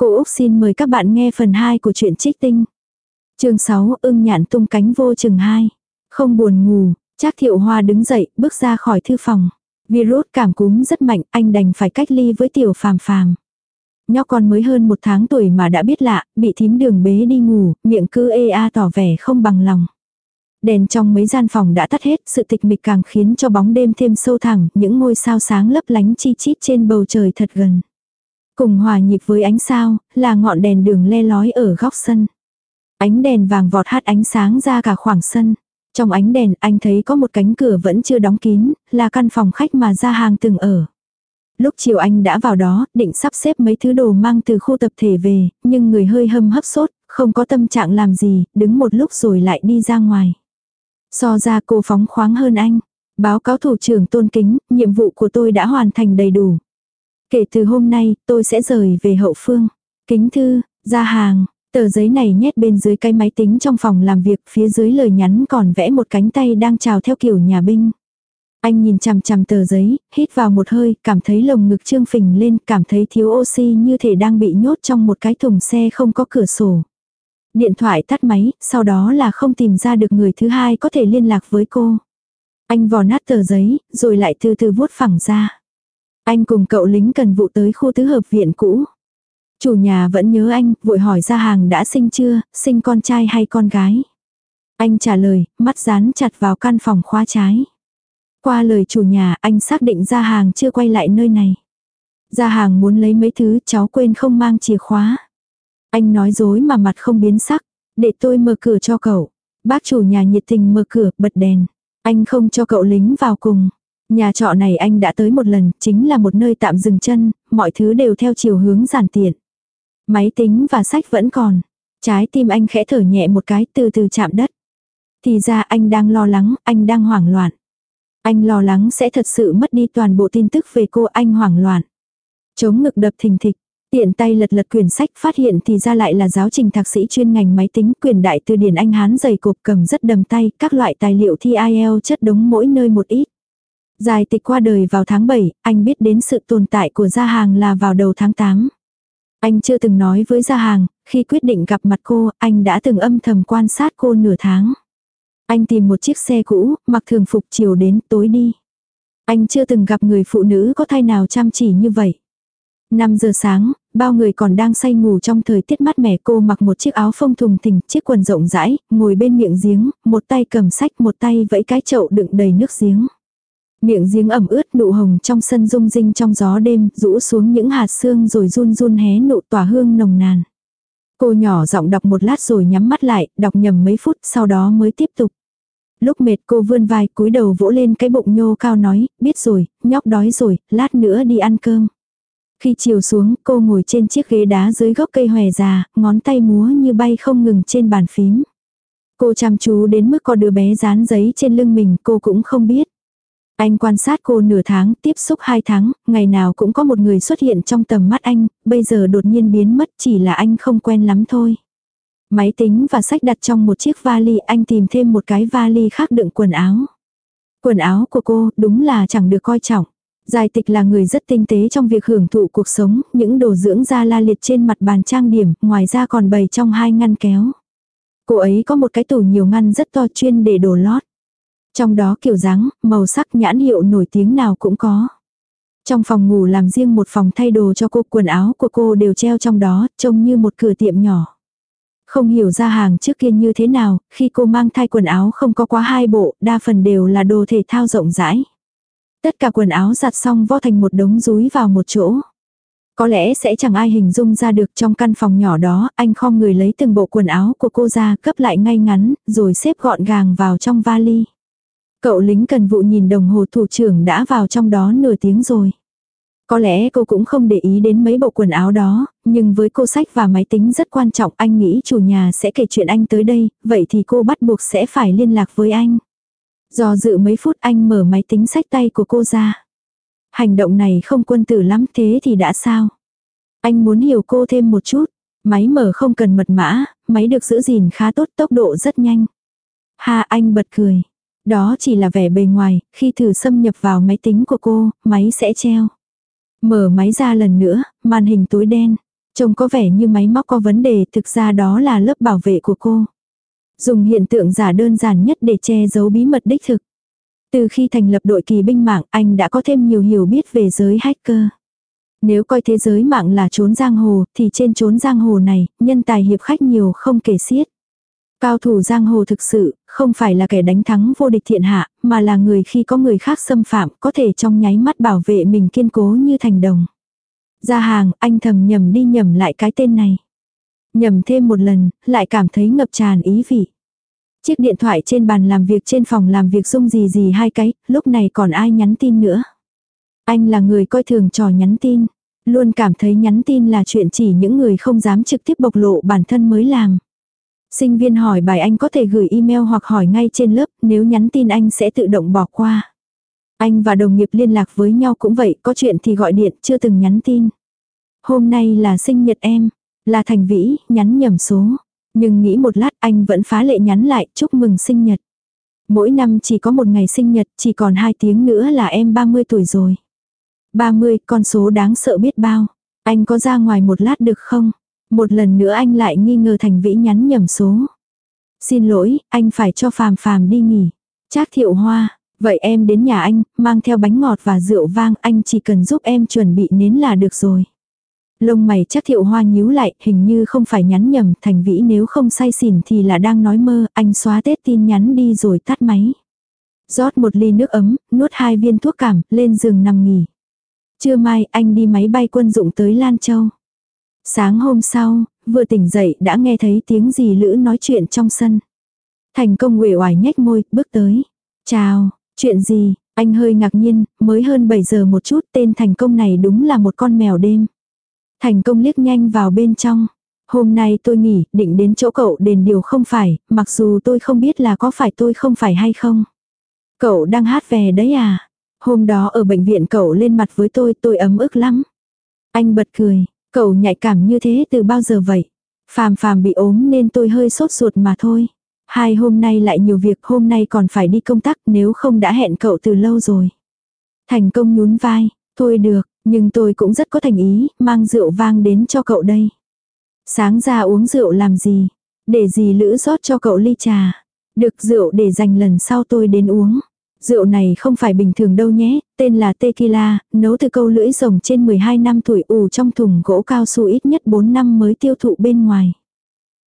Cô Úc xin mời các bạn nghe phần 2 của truyện trích tinh. chương 6 ưng nhạn tung cánh vô chừng 2. Không buồn ngủ, Trác thiệu hoa đứng dậy, bước ra khỏi thư phòng. Virus cảm cúm rất mạnh, anh đành phải cách ly với tiểu phàm phàm. Nhóc con mới hơn một tháng tuổi mà đã biết lạ, bị thím đường bế đi ngủ, miệng cứ ê a tỏ vẻ không bằng lòng. Đèn trong mấy gian phòng đã tắt hết, sự tịch mịch càng khiến cho bóng đêm thêm sâu thẳm, những ngôi sao sáng lấp lánh chi chít trên bầu trời thật gần. Cùng hòa nhịp với ánh sao, là ngọn đèn đường le lói ở góc sân. Ánh đèn vàng vọt hát ánh sáng ra cả khoảng sân. Trong ánh đèn anh thấy có một cánh cửa vẫn chưa đóng kín, là căn phòng khách mà ra hàng từng ở. Lúc chiều anh đã vào đó, định sắp xếp mấy thứ đồ mang từ khu tập thể về, nhưng người hơi hâm hấp sốt, không có tâm trạng làm gì, đứng một lúc rồi lại đi ra ngoài. So ra cô phóng khoáng hơn anh. Báo cáo thủ trưởng tôn kính, nhiệm vụ của tôi đã hoàn thành đầy đủ. Kể từ hôm nay, tôi sẽ rời về hậu phương. Kính thư, ra hàng, tờ giấy này nhét bên dưới cái máy tính trong phòng làm việc, phía dưới lời nhắn còn vẽ một cánh tay đang chào theo kiểu nhà binh. Anh nhìn chằm chằm tờ giấy, hít vào một hơi, cảm thấy lồng ngực trương phình lên, cảm thấy thiếu oxy như thể đang bị nhốt trong một cái thùng xe không có cửa sổ. Điện thoại tắt máy, sau đó là không tìm ra được người thứ hai có thể liên lạc với cô. Anh vò nát tờ giấy, rồi lại từ từ vuốt phẳng ra. Anh cùng cậu lính cần vụ tới khu tứ hợp viện cũ. Chủ nhà vẫn nhớ anh, vội hỏi ra hàng đã sinh chưa, sinh con trai hay con gái. Anh trả lời, mắt dán chặt vào căn phòng khóa trái. Qua lời chủ nhà, anh xác định ra hàng chưa quay lại nơi này. Ra hàng muốn lấy mấy thứ cháu quên không mang chìa khóa. Anh nói dối mà mặt không biến sắc. Để tôi mở cửa cho cậu. Bác chủ nhà nhiệt tình mở cửa, bật đèn. Anh không cho cậu lính vào cùng. Nhà trọ này anh đã tới một lần, chính là một nơi tạm dừng chân, mọi thứ đều theo chiều hướng giản tiện. Máy tính và sách vẫn còn. Trái tim anh khẽ thở nhẹ một cái từ từ chạm đất. Thì ra anh đang lo lắng, anh đang hoảng loạn. Anh lo lắng sẽ thật sự mất đi toàn bộ tin tức về cô anh hoảng loạn. Chống ngực đập thình thịch, tiện tay lật lật quyển sách phát hiện thì ra lại là giáo trình thạc sĩ chuyên ngành máy tính quyền đại từ điển Anh Hán dày cộp cầm rất đầm tay, các loại tài liệu thi IELTS chất đống mỗi nơi một ít. Dài tịch qua đời vào tháng 7, anh biết đến sự tồn tại của gia hàng là vào đầu tháng 8. Anh chưa từng nói với gia hàng, khi quyết định gặp mặt cô, anh đã từng âm thầm quan sát cô nửa tháng. Anh tìm một chiếc xe cũ, mặc thường phục chiều đến tối đi. Anh chưa từng gặp người phụ nữ có thai nào chăm chỉ như vậy. 5 giờ sáng, bao người còn đang say ngủ trong thời tiết mát mẻ cô mặc một chiếc áo phông thùng thình, chiếc quần rộng rãi, ngồi bên miệng giếng, một tay cầm sách một tay vẫy cái chậu đựng đầy nước giếng. Miệng giếng ẩm ướt nụ hồng trong sân rung rinh trong gió đêm, rũ xuống những hạt sương rồi run run hé nụ tỏa hương nồng nàn. Cô nhỏ giọng đọc một lát rồi nhắm mắt lại, đọc nhầm mấy phút sau đó mới tiếp tục. Lúc mệt cô vươn vai cúi đầu vỗ lên cái bụng nhô cao nói, biết rồi, nhóc đói rồi, lát nữa đi ăn cơm. Khi chiều xuống, cô ngồi trên chiếc ghế đá dưới gốc cây hòe già, ngón tay múa như bay không ngừng trên bàn phím. Cô chăm chú đến mức có đứa bé dán giấy trên lưng mình cô cũng không biết. Anh quan sát cô nửa tháng, tiếp xúc hai tháng, ngày nào cũng có một người xuất hiện trong tầm mắt anh, bây giờ đột nhiên biến mất chỉ là anh không quen lắm thôi. Máy tính và sách đặt trong một chiếc vali, anh tìm thêm một cái vali khác đựng quần áo. Quần áo của cô đúng là chẳng được coi trọng. Giải tịch là người rất tinh tế trong việc hưởng thụ cuộc sống, những đồ dưỡng da la liệt trên mặt bàn trang điểm, ngoài ra còn bày trong hai ngăn kéo. Cô ấy có một cái tủ nhiều ngăn rất to chuyên để đồ lót. Trong đó kiểu dáng, màu sắc nhãn hiệu nổi tiếng nào cũng có. Trong phòng ngủ làm riêng một phòng thay đồ cho cô, quần áo của cô đều treo trong đó, trông như một cửa tiệm nhỏ. Không hiểu ra hàng trước kia như thế nào, khi cô mang thai quần áo không có quá hai bộ, đa phần đều là đồ thể thao rộng rãi. Tất cả quần áo giặt xong vo thành một đống rúi vào một chỗ. Có lẽ sẽ chẳng ai hình dung ra được trong căn phòng nhỏ đó, anh khom người lấy từng bộ quần áo của cô ra, cấp lại ngay ngắn, rồi xếp gọn gàng vào trong vali. Cậu lính cần vụ nhìn đồng hồ thủ trưởng đã vào trong đó nửa tiếng rồi. Có lẽ cô cũng không để ý đến mấy bộ quần áo đó, nhưng với cô sách và máy tính rất quan trọng anh nghĩ chủ nhà sẽ kể chuyện anh tới đây, vậy thì cô bắt buộc sẽ phải liên lạc với anh. Do dự mấy phút anh mở máy tính sách tay của cô ra. Hành động này không quân tử lắm thế thì đã sao? Anh muốn hiểu cô thêm một chút. Máy mở không cần mật mã, máy được giữ gìn khá tốt tốc độ rất nhanh. Ha anh bật cười. Đó chỉ là vẻ bề ngoài, khi thử xâm nhập vào máy tính của cô, máy sẽ treo. Mở máy ra lần nữa, màn hình tối đen. Trông có vẻ như máy móc có vấn đề, thực ra đó là lớp bảo vệ của cô. Dùng hiện tượng giả đơn giản nhất để che giấu bí mật đích thực. Từ khi thành lập đội kỳ binh mạng, anh đã có thêm nhiều hiểu biết về giới hacker. Nếu coi thế giới mạng là trốn giang hồ, thì trên trốn giang hồ này, nhân tài hiệp khách nhiều không kể xiết. Cao thủ giang hồ thực sự, không phải là kẻ đánh thắng vô địch thiện hạ, mà là người khi có người khác xâm phạm, có thể trong nháy mắt bảo vệ mình kiên cố như thành đồng. Ra hàng, anh thầm nhầm đi nhầm lại cái tên này. Nhầm thêm một lần, lại cảm thấy ngập tràn ý vị. Chiếc điện thoại trên bàn làm việc trên phòng làm việc rung gì gì hai cái, lúc này còn ai nhắn tin nữa. Anh là người coi thường trò nhắn tin. Luôn cảm thấy nhắn tin là chuyện chỉ những người không dám trực tiếp bộc lộ bản thân mới làm. Sinh viên hỏi bài anh có thể gửi email hoặc hỏi ngay trên lớp, nếu nhắn tin anh sẽ tự động bỏ qua. Anh và đồng nghiệp liên lạc với nhau cũng vậy, có chuyện thì gọi điện, chưa từng nhắn tin. Hôm nay là sinh nhật em, là Thành Vĩ, nhắn nhầm số. Nhưng nghĩ một lát anh vẫn phá lệ nhắn lại, chúc mừng sinh nhật. Mỗi năm chỉ có một ngày sinh nhật, chỉ còn hai tiếng nữa là em 30 tuổi rồi. 30, con số đáng sợ biết bao. Anh có ra ngoài một lát được không? Một lần nữa anh lại nghi ngờ Thành Vĩ nhắn nhầm số. Xin lỗi, anh phải cho Phàm Phàm đi nghỉ. Trác Thiệu Hoa, vậy em đến nhà anh, mang theo bánh ngọt và rượu vang, anh chỉ cần giúp em chuẩn bị nến là được rồi. Lông mày chắc thiệu hoa nhíu lại, hình như không phải nhắn nhầm, thành vĩ nếu không say xỉn thì là đang nói mơ, anh xóa tết tin nhắn đi rồi tắt máy. rót một ly nước ấm, nuốt hai viên thuốc cảm, lên giường nằm nghỉ. Trưa mai anh đi máy bay quân dụng tới Lan Châu. Sáng hôm sau, vừa tỉnh dậy đã nghe thấy tiếng gì Lữ nói chuyện trong sân. Thành công uể oải nhếch môi, bước tới. Chào, chuyện gì, anh hơi ngạc nhiên, mới hơn 7 giờ một chút tên thành công này đúng là một con mèo đêm. Thành công liếc nhanh vào bên trong. Hôm nay tôi nghỉ, định đến chỗ cậu đền điều không phải, mặc dù tôi không biết là có phải tôi không phải hay không. Cậu đang hát về đấy à? Hôm đó ở bệnh viện cậu lên mặt với tôi, tôi ấm ức lắm. Anh bật cười, cậu nhạy cảm như thế từ bao giờ vậy? Phàm phàm bị ốm nên tôi hơi sốt ruột mà thôi. Hai hôm nay lại nhiều việc, hôm nay còn phải đi công tác nếu không đã hẹn cậu từ lâu rồi. Thành công nhún vai, thôi được, nhưng tôi cũng rất có thành ý, mang rượu vang đến cho cậu đây. Sáng ra uống rượu làm gì? Để gì lữ rót cho cậu ly trà. Được rượu để dành lần sau tôi đến uống. Rượu này không phải bình thường đâu nhé, tên là tequila, nấu từ câu lưỡi rồng trên 12 năm tuổi ủ trong thùng gỗ cao su ít nhất 4 năm mới tiêu thụ bên ngoài.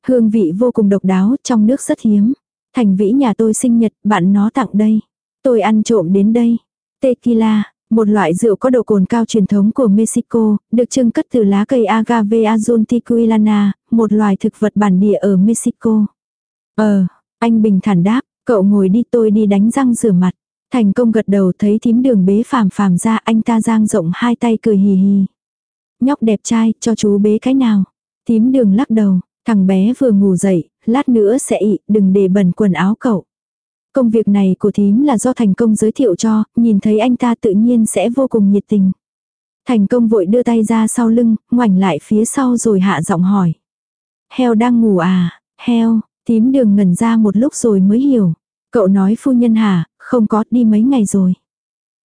Hương vị vô cùng độc đáo, trong nước rất hiếm. Thành vĩ nhà tôi sinh nhật, bạn nó tặng đây. Tôi ăn trộm đến đây. Tequila, một loại rượu có độ cồn cao truyền thống của Mexico, được trưng cất từ lá cây agave azultiquilana, một loài thực vật bản địa ở Mexico. Ờ, anh bình thản đáp, cậu ngồi đi tôi đi đánh răng rửa mặt. Thành công gật đầu thấy thím đường bế phàm phàm ra anh ta giang rộng hai tay cười hì hì. Nhóc đẹp trai, cho chú bế cái nào. Thím đường lắc đầu, thằng bé vừa ngủ dậy, lát nữa sẽ ị, đừng để bẩn quần áo cậu. Công việc này của thím là do thành công giới thiệu cho, nhìn thấy anh ta tự nhiên sẽ vô cùng nhiệt tình. Thành công vội đưa tay ra sau lưng, ngoảnh lại phía sau rồi hạ giọng hỏi. Heo đang ngủ à, heo, tím đường ngẩn ra một lúc rồi mới hiểu. Cậu nói phu nhân hả, không có, đi mấy ngày rồi.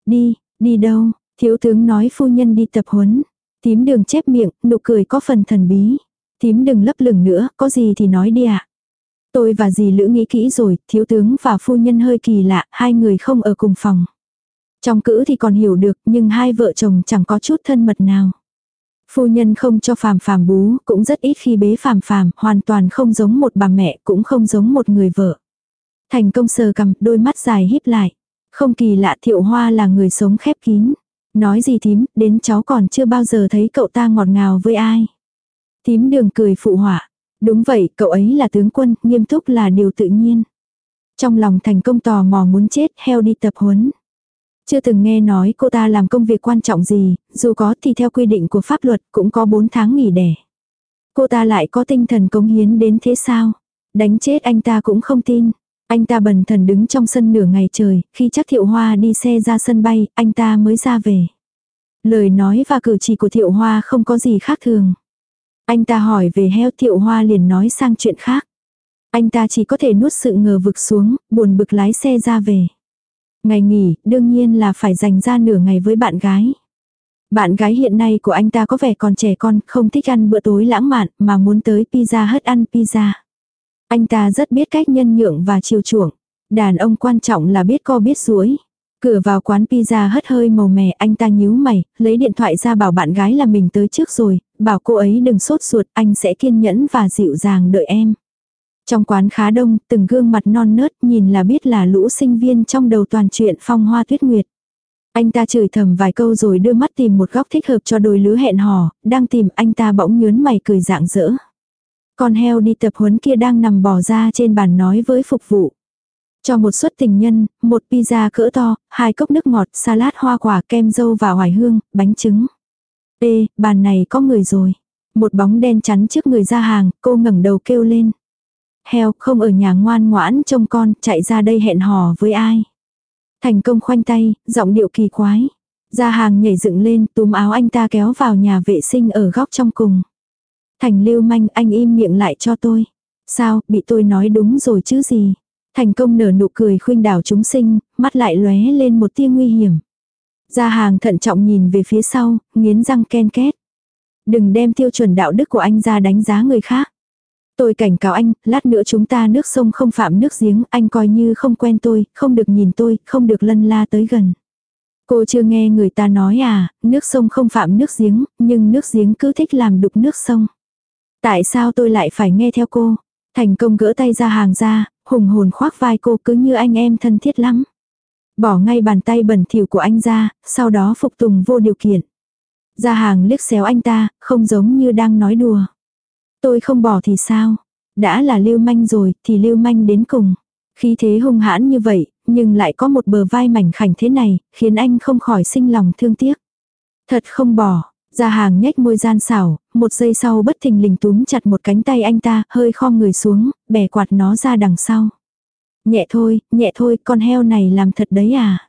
Đi, đi đâu, thiếu tướng nói phu nhân đi tập huấn. tím đường chép miệng, nụ cười có phần thần bí. tím đừng lấp lửng nữa, có gì thì nói đi ạ. À. Tôi và dì Lữ nghĩ kỹ rồi, thiếu tướng và phu nhân hơi kỳ lạ, hai người không ở cùng phòng. Trong cữ thì còn hiểu được, nhưng hai vợ chồng chẳng có chút thân mật nào. Phu nhân không cho phàm phàm bú, cũng rất ít khi bế phàm phàm, hoàn toàn không giống một bà mẹ, cũng không giống một người vợ. Thành công sờ cầm, đôi mắt dài híp lại. Không kỳ lạ thiệu hoa là người sống khép kín. Nói gì thím, đến cháu còn chưa bao giờ thấy cậu ta ngọt ngào với ai. Thím đường cười phụ họa. Đúng vậy, cậu ấy là tướng quân, nghiêm túc là điều tự nhiên. Trong lòng thành công tò mò muốn chết, heo đi tập huấn. Chưa từng nghe nói cô ta làm công việc quan trọng gì, dù có thì theo quy định của pháp luật cũng có 4 tháng nghỉ đẻ. Cô ta lại có tinh thần cống hiến đến thế sao? Đánh chết anh ta cũng không tin. Anh ta bần thần đứng trong sân nửa ngày trời, khi chắc Thiệu Hoa đi xe ra sân bay, anh ta mới ra về. Lời nói và cử chỉ của Thiệu Hoa không có gì khác thường. Anh ta hỏi về heo thiệu hoa liền nói sang chuyện khác. Anh ta chỉ có thể nuốt sự ngờ vực xuống, buồn bực lái xe ra về. Ngày nghỉ, đương nhiên là phải dành ra nửa ngày với bạn gái. Bạn gái hiện nay của anh ta có vẻ còn trẻ con, không thích ăn bữa tối lãng mạn, mà muốn tới pizza hất ăn pizza. Anh ta rất biết cách nhân nhượng và chiều chuộng. Đàn ông quan trọng là biết co biết suối. Cửa vào quán pizza hất hơi màu mè, anh ta nhíu mày, lấy điện thoại ra bảo bạn gái là mình tới trước rồi, bảo cô ấy đừng sốt ruột, anh sẽ kiên nhẫn và dịu dàng đợi em. Trong quán khá đông, từng gương mặt non nớt nhìn là biết là lũ sinh viên trong đầu toàn chuyện phong hoa tuyết nguyệt. Anh ta chửi thầm vài câu rồi đưa mắt tìm một góc thích hợp cho đôi lứa hẹn hò, đang tìm anh ta bỗng nhớn mày cười dạng dỡ. Con heo đi tập huấn kia đang nằm bò ra trên bàn nói với phục vụ. Cho một suất tình nhân, một pizza cỡ to, hai cốc nước ngọt, salad hoa quả, kem dâu và hoài hương, bánh trứng. Ê, bàn này có người rồi. Một bóng đen chắn trước người ra hàng, cô ngẩng đầu kêu lên. Heo, không ở nhà ngoan ngoãn trông con, chạy ra đây hẹn hò với ai. Thành công khoanh tay, giọng điệu kỳ quái. Ra hàng nhảy dựng lên, túm áo anh ta kéo vào nhà vệ sinh ở góc trong cùng. Thành lưu manh, anh im miệng lại cho tôi. Sao, bị tôi nói đúng rồi chứ gì. Thành công nở nụ cười khuynh đảo chúng sinh, mắt lại lóe lên một tia nguy hiểm. Ra hàng thận trọng nhìn về phía sau, nghiến răng ken két. Đừng đem tiêu chuẩn đạo đức của anh ra đánh giá người khác. Tôi cảnh cáo anh, lát nữa chúng ta nước sông không phạm nước giếng, anh coi như không quen tôi, không được nhìn tôi, không được lân la tới gần. Cô chưa nghe người ta nói à, nước sông không phạm nước giếng, nhưng nước giếng cứ thích làm đục nước sông. Tại sao tôi lại phải nghe theo cô? Thành công gỡ tay ra hàng ra, hùng hồn khoác vai cô cứ như anh em thân thiết lắm. Bỏ ngay bàn tay bẩn thỉu của anh ra, sau đó phục tùng vô điều kiện. Ra hàng liếc xéo anh ta, không giống như đang nói đùa. Tôi không bỏ thì sao? Đã là lưu manh rồi, thì lưu manh đến cùng. Khí thế hung hãn như vậy, nhưng lại có một bờ vai mảnh khảnh thế này, khiến anh không khỏi sinh lòng thương tiếc. Thật không bỏ, ra hàng nhếch môi gian xảo, một giây sau bất thình lình túm chặt một cánh tay anh ta, hơi khom người xuống, bẻ quạt nó ra đằng sau. Nhẹ thôi, nhẹ thôi, con heo này làm thật đấy à.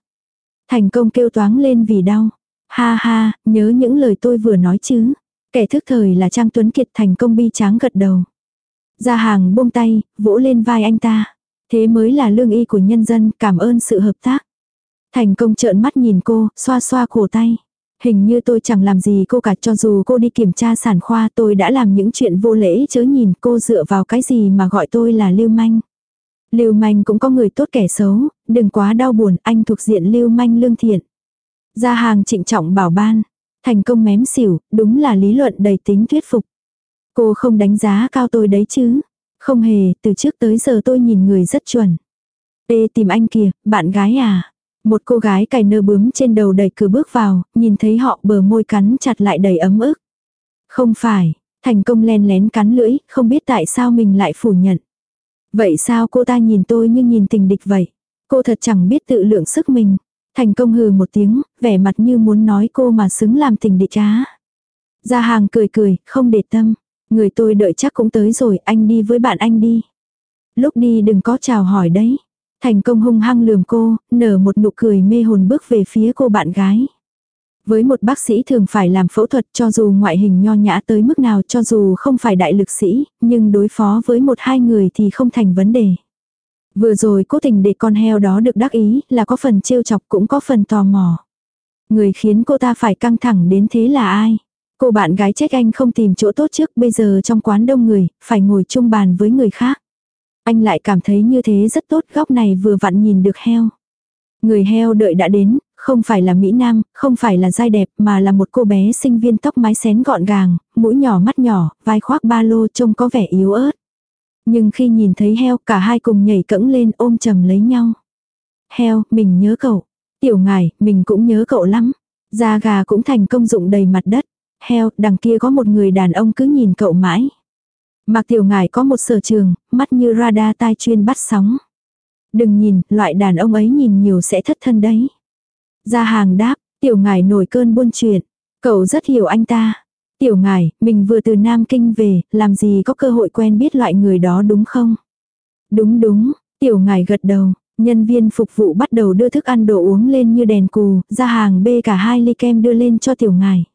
Thành công kêu toáng lên vì đau. Ha ha, nhớ những lời tôi vừa nói chứ. Kẻ thức thời là Trang Tuấn Kiệt thành công bi tráng gật đầu. Ra hàng buông tay, vỗ lên vai anh ta. Thế mới là lương y của nhân dân, cảm ơn sự hợp tác. Thành công trợn mắt nhìn cô, xoa xoa cổ tay. Hình như tôi chẳng làm gì cô cả cho dù cô đi kiểm tra sản khoa tôi đã làm những chuyện vô lễ chớ nhìn cô dựa vào cái gì mà gọi tôi là lưu manh. Lưu manh cũng có người tốt kẻ xấu, đừng quá đau buồn anh thuộc diện lưu manh lương thiện. Ra hàng trịnh trọng bảo ban, thành công mém xỉu, đúng là lý luận đầy tính thuyết phục. Cô không đánh giá cao tôi đấy chứ. Không hề, từ trước tới giờ tôi nhìn người rất chuẩn. Ê tìm anh kìa, bạn gái à. Một cô gái cài nơ bướm trên đầu đẩy cửa bước vào, nhìn thấy họ bờ môi cắn chặt lại đầy ấm ức. Không phải, thành công len lén cắn lưỡi, không biết tại sao mình lại phủ nhận. Vậy sao cô ta nhìn tôi như nhìn tình địch vậy? Cô thật chẳng biết tự lượng sức mình. Thành công hừ một tiếng, vẻ mặt như muốn nói cô mà xứng làm tình địch trá. Ra hàng cười cười, không để tâm. Người tôi đợi chắc cũng tới rồi, anh đi với bạn anh đi. Lúc đi đừng có chào hỏi đấy. Thành công hung hăng lườm cô, nở một nụ cười mê hồn bước về phía cô bạn gái. Với một bác sĩ thường phải làm phẫu thuật cho dù ngoại hình nho nhã tới mức nào cho dù không phải đại lực sĩ, nhưng đối phó với một hai người thì không thành vấn đề. Vừa rồi cố tình để con heo đó được đắc ý là có phần trêu chọc cũng có phần tò mò. Người khiến cô ta phải căng thẳng đến thế là ai? Cô bạn gái trách anh không tìm chỗ tốt trước bây giờ trong quán đông người, phải ngồi chung bàn với người khác. Anh lại cảm thấy như thế rất tốt góc này vừa vặn nhìn được heo. Người heo đợi đã đến, không phải là Mỹ Nam, không phải là dai đẹp mà là một cô bé sinh viên tóc mái xén gọn gàng, mũi nhỏ mắt nhỏ, vai khoác ba lô trông có vẻ yếu ớt. Nhưng khi nhìn thấy heo cả hai cùng nhảy cẫng lên ôm chầm lấy nhau. Heo, mình nhớ cậu. Tiểu ngài, mình cũng nhớ cậu lắm. Da gà cũng thành công dụng đầy mặt đất. Heo, đằng kia có một người đàn ông cứ nhìn cậu mãi. Mạc tiểu ngài có một sở trường, mắt như radar tai chuyên bắt sóng. Đừng nhìn, loại đàn ông ấy nhìn nhiều sẽ thất thân đấy. Ra hàng đáp, tiểu ngài nổi cơn buôn chuyện. Cậu rất hiểu anh ta. Tiểu ngài, mình vừa từ Nam Kinh về, làm gì có cơ hội quen biết loại người đó đúng không? Đúng đúng, tiểu ngài gật đầu. Nhân viên phục vụ bắt đầu đưa thức ăn đồ uống lên như đèn cù, ra hàng bê cả hai ly kem đưa lên cho tiểu ngài.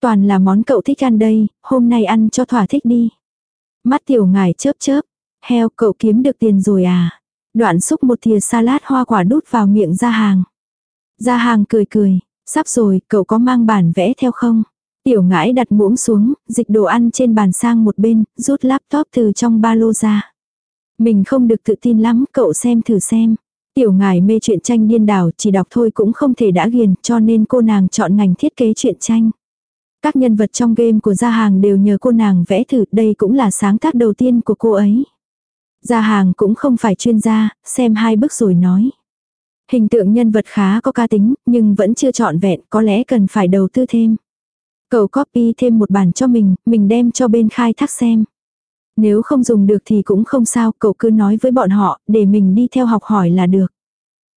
Toàn là món cậu thích ăn đây, hôm nay ăn cho thỏa thích đi. Mắt tiểu ngài chớp chớp. Heo cậu kiếm được tiền rồi à? Đoạn xúc một thìa salad hoa quả đút vào miệng ra hàng. Ra hàng cười cười. Sắp rồi, cậu có mang bản vẽ theo không? Tiểu ngãi đặt muỗng xuống, dịch đồ ăn trên bàn sang một bên, rút laptop từ trong ba lô ra. Mình không được tự tin lắm, cậu xem thử xem. Tiểu ngài mê chuyện tranh điên đảo, chỉ đọc thôi cũng không thể đã ghiền, cho nên cô nàng chọn ngành thiết kế chuyện tranh. Các nhân vật trong game của gia hàng đều nhờ cô nàng vẽ thử, đây cũng là sáng tác đầu tiên của cô ấy. Gia hàng cũng không phải chuyên gia, xem hai bức rồi nói. Hình tượng nhân vật khá có ca tính, nhưng vẫn chưa trọn vẹn, có lẽ cần phải đầu tư thêm. Cậu copy thêm một bản cho mình, mình đem cho bên khai thác xem. Nếu không dùng được thì cũng không sao, cậu cứ nói với bọn họ, để mình đi theo học hỏi là được.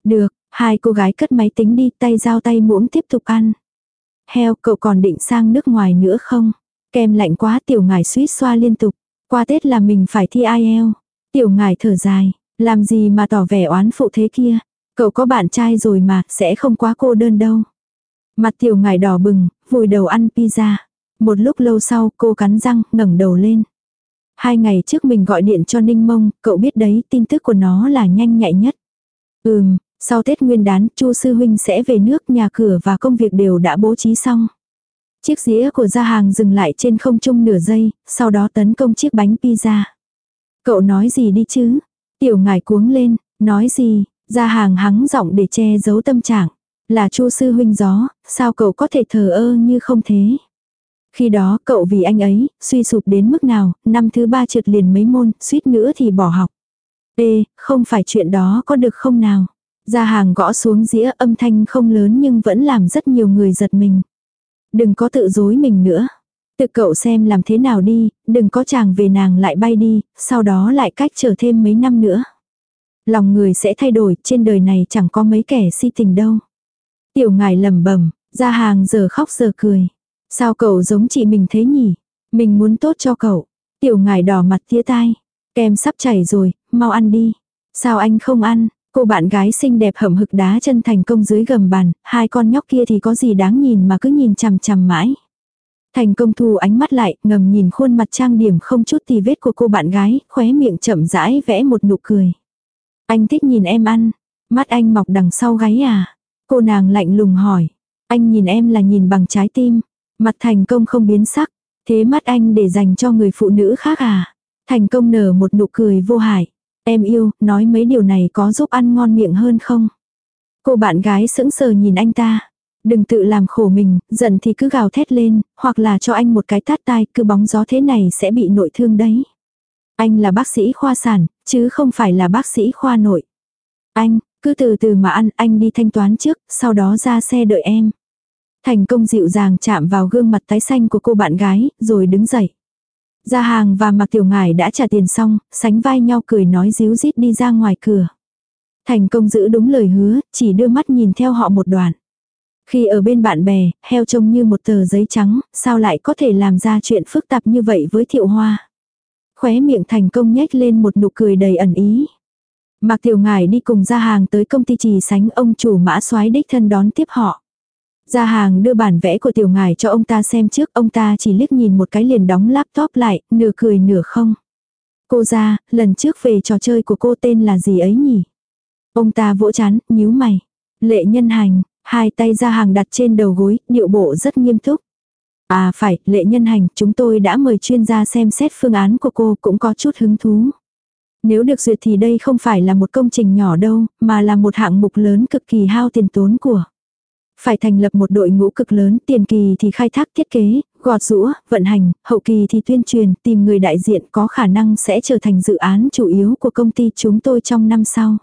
Được, hai cô gái cất máy tính đi, tay giao tay muỗng tiếp tục ăn. Heo, cậu còn định sang nước ngoài nữa không? Kem lạnh quá tiểu ngài suýt xoa liên tục. Qua Tết là mình phải thi IELTS. Tiểu ngài thở dài, làm gì mà tỏ vẻ oán phụ thế kia. Cậu có bạn trai rồi mà, sẽ không quá cô đơn đâu. Mặt tiểu ngài đỏ bừng, vùi đầu ăn pizza. Một lúc lâu sau cô cắn răng, ngẩng đầu lên. Hai ngày trước mình gọi điện cho Ninh Mông, cậu biết đấy, tin tức của nó là nhanh nhạy nhất. Ừm, sau Tết Nguyên đán, Chu sư huynh sẽ về nước, nhà cửa và công việc đều đã bố trí xong. Chiếc dĩa của gia hàng dừng lại trên không trung nửa giây, sau đó tấn công chiếc bánh pizza. Cậu nói gì đi chứ? Tiểu ngải cuống lên, nói gì? Gia hàng hắng giọng để che giấu tâm trạng. Là Chu sư huynh gió, sao cậu có thể thờ ơ như không thế? Khi đó cậu vì anh ấy, suy sụp đến mức nào, năm thứ ba trượt liền mấy môn, suýt nữa thì bỏ học. Ê, không phải chuyện đó có được không nào? Gia hàng gõ xuống dĩa âm thanh không lớn nhưng vẫn làm rất nhiều người giật mình. Đừng có tự dối mình nữa. Tự cậu xem làm thế nào đi, đừng có chàng về nàng lại bay đi, sau đó lại cách chờ thêm mấy năm nữa. Lòng người sẽ thay đổi, trên đời này chẳng có mấy kẻ si tình đâu. Tiểu ngài lầm bẩm ra hàng giờ khóc giờ cười. Sao cậu giống chị mình thế nhỉ? Mình muốn tốt cho cậu. Tiểu ngài đỏ mặt tía tai. Kem sắp chảy rồi, mau ăn đi. Sao anh không ăn? Cô bạn gái xinh đẹp hậm hực đá chân thành công dưới gầm bàn, hai con nhóc kia thì có gì đáng nhìn mà cứ nhìn chằm chằm mãi. Thành công thu ánh mắt lại, ngầm nhìn khuôn mặt trang điểm không chút tì vết của cô bạn gái, khóe miệng chậm rãi vẽ một nụ cười. Anh thích nhìn em ăn, mắt anh mọc đằng sau gáy à? Cô nàng lạnh lùng hỏi. Anh nhìn em là nhìn bằng trái tim. Mặt thành công không biến sắc. Thế mắt anh để dành cho người phụ nữ khác à? Thành công nở một nụ cười vô hại. Em yêu, nói mấy điều này có giúp ăn ngon miệng hơn không? Cô bạn gái sững sờ nhìn anh ta. Đừng tự làm khổ mình, giận thì cứ gào thét lên, hoặc là cho anh một cái tát tai, cứ bóng gió thế này sẽ bị nội thương đấy. Anh là bác sĩ khoa sản, chứ không phải là bác sĩ khoa nội. Anh, cứ từ từ mà ăn, anh đi thanh toán trước, sau đó ra xe đợi em. Thành công dịu dàng chạm vào gương mặt tái xanh của cô bạn gái, rồi đứng dậy. Gia hàng và mặc tiểu ngải đã trả tiền xong, sánh vai nhau cười nói díu dít đi ra ngoài cửa. Thành công giữ đúng lời hứa, chỉ đưa mắt nhìn theo họ một đoạn. Khi ở bên bạn bè, heo trông như một tờ giấy trắng, sao lại có thể làm ra chuyện phức tạp như vậy với thiệu hoa. Khóe miệng thành công nhếch lên một nụ cười đầy ẩn ý. Mạc Tiểu Ngải đi cùng ra hàng tới công ty trì sánh ông chủ mã soái đích thân đón tiếp họ. Gia hàng đưa bản vẽ của tiểu ngải cho ông ta xem trước, ông ta chỉ liếc nhìn một cái liền đóng laptop lại, nửa cười nửa không. Cô ra, lần trước về trò chơi của cô tên là gì ấy nhỉ? Ông ta vỗ chán, nhíu mày. Lệ nhân hành, hai tay gia hàng đặt trên đầu gối, điệu bộ rất nghiêm túc. À phải, lệ nhân hành, chúng tôi đã mời chuyên gia xem xét phương án của cô cũng có chút hứng thú. Nếu được duyệt thì đây không phải là một công trình nhỏ đâu, mà là một hạng mục lớn cực kỳ hao tiền tốn của. Phải thành lập một đội ngũ cực lớn, tiền kỳ thì khai thác thiết kế, gọt rũa, vận hành, hậu kỳ thì tuyên truyền, tìm người đại diện có khả năng sẽ trở thành dự án chủ yếu của công ty chúng tôi trong năm sau.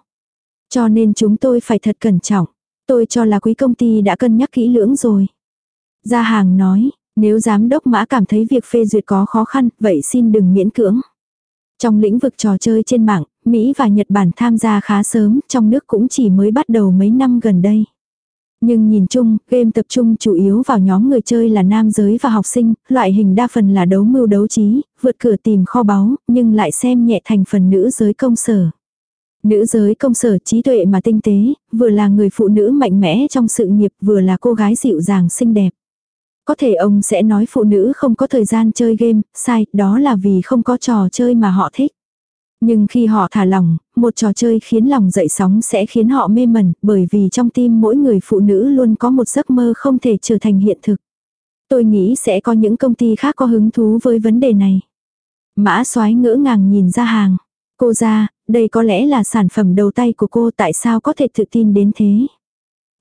Cho nên chúng tôi phải thật cẩn trọng. Tôi cho là quý công ty đã cân nhắc kỹ lưỡng rồi. Gia hàng nói, nếu giám đốc mã cảm thấy việc phê duyệt có khó khăn, vậy xin đừng miễn cưỡng. Trong lĩnh vực trò chơi trên mạng, Mỹ và Nhật Bản tham gia khá sớm, trong nước cũng chỉ mới bắt đầu mấy năm gần đây. Nhưng nhìn chung, game tập trung chủ yếu vào nhóm người chơi là nam giới và học sinh, loại hình đa phần là đấu mưu đấu trí, vượt cửa tìm kho báu, nhưng lại xem nhẹ thành phần nữ giới công sở. Nữ giới công sở trí tuệ mà tinh tế, vừa là người phụ nữ mạnh mẽ trong sự nghiệp, vừa là cô gái dịu dàng xinh đẹp. Có thể ông sẽ nói phụ nữ không có thời gian chơi game, sai, đó là vì không có trò chơi mà họ thích. Nhưng khi họ thả lỏng, một trò chơi khiến lòng dậy sóng sẽ khiến họ mê mẩn, bởi vì trong tim mỗi người phụ nữ luôn có một giấc mơ không thể trở thành hiện thực. Tôi nghĩ sẽ có những công ty khác có hứng thú với vấn đề này. Mã soái ngỡ ngàng nhìn ra hàng. Cô ra, đây có lẽ là sản phẩm đầu tay của cô tại sao có thể tự tin đến thế.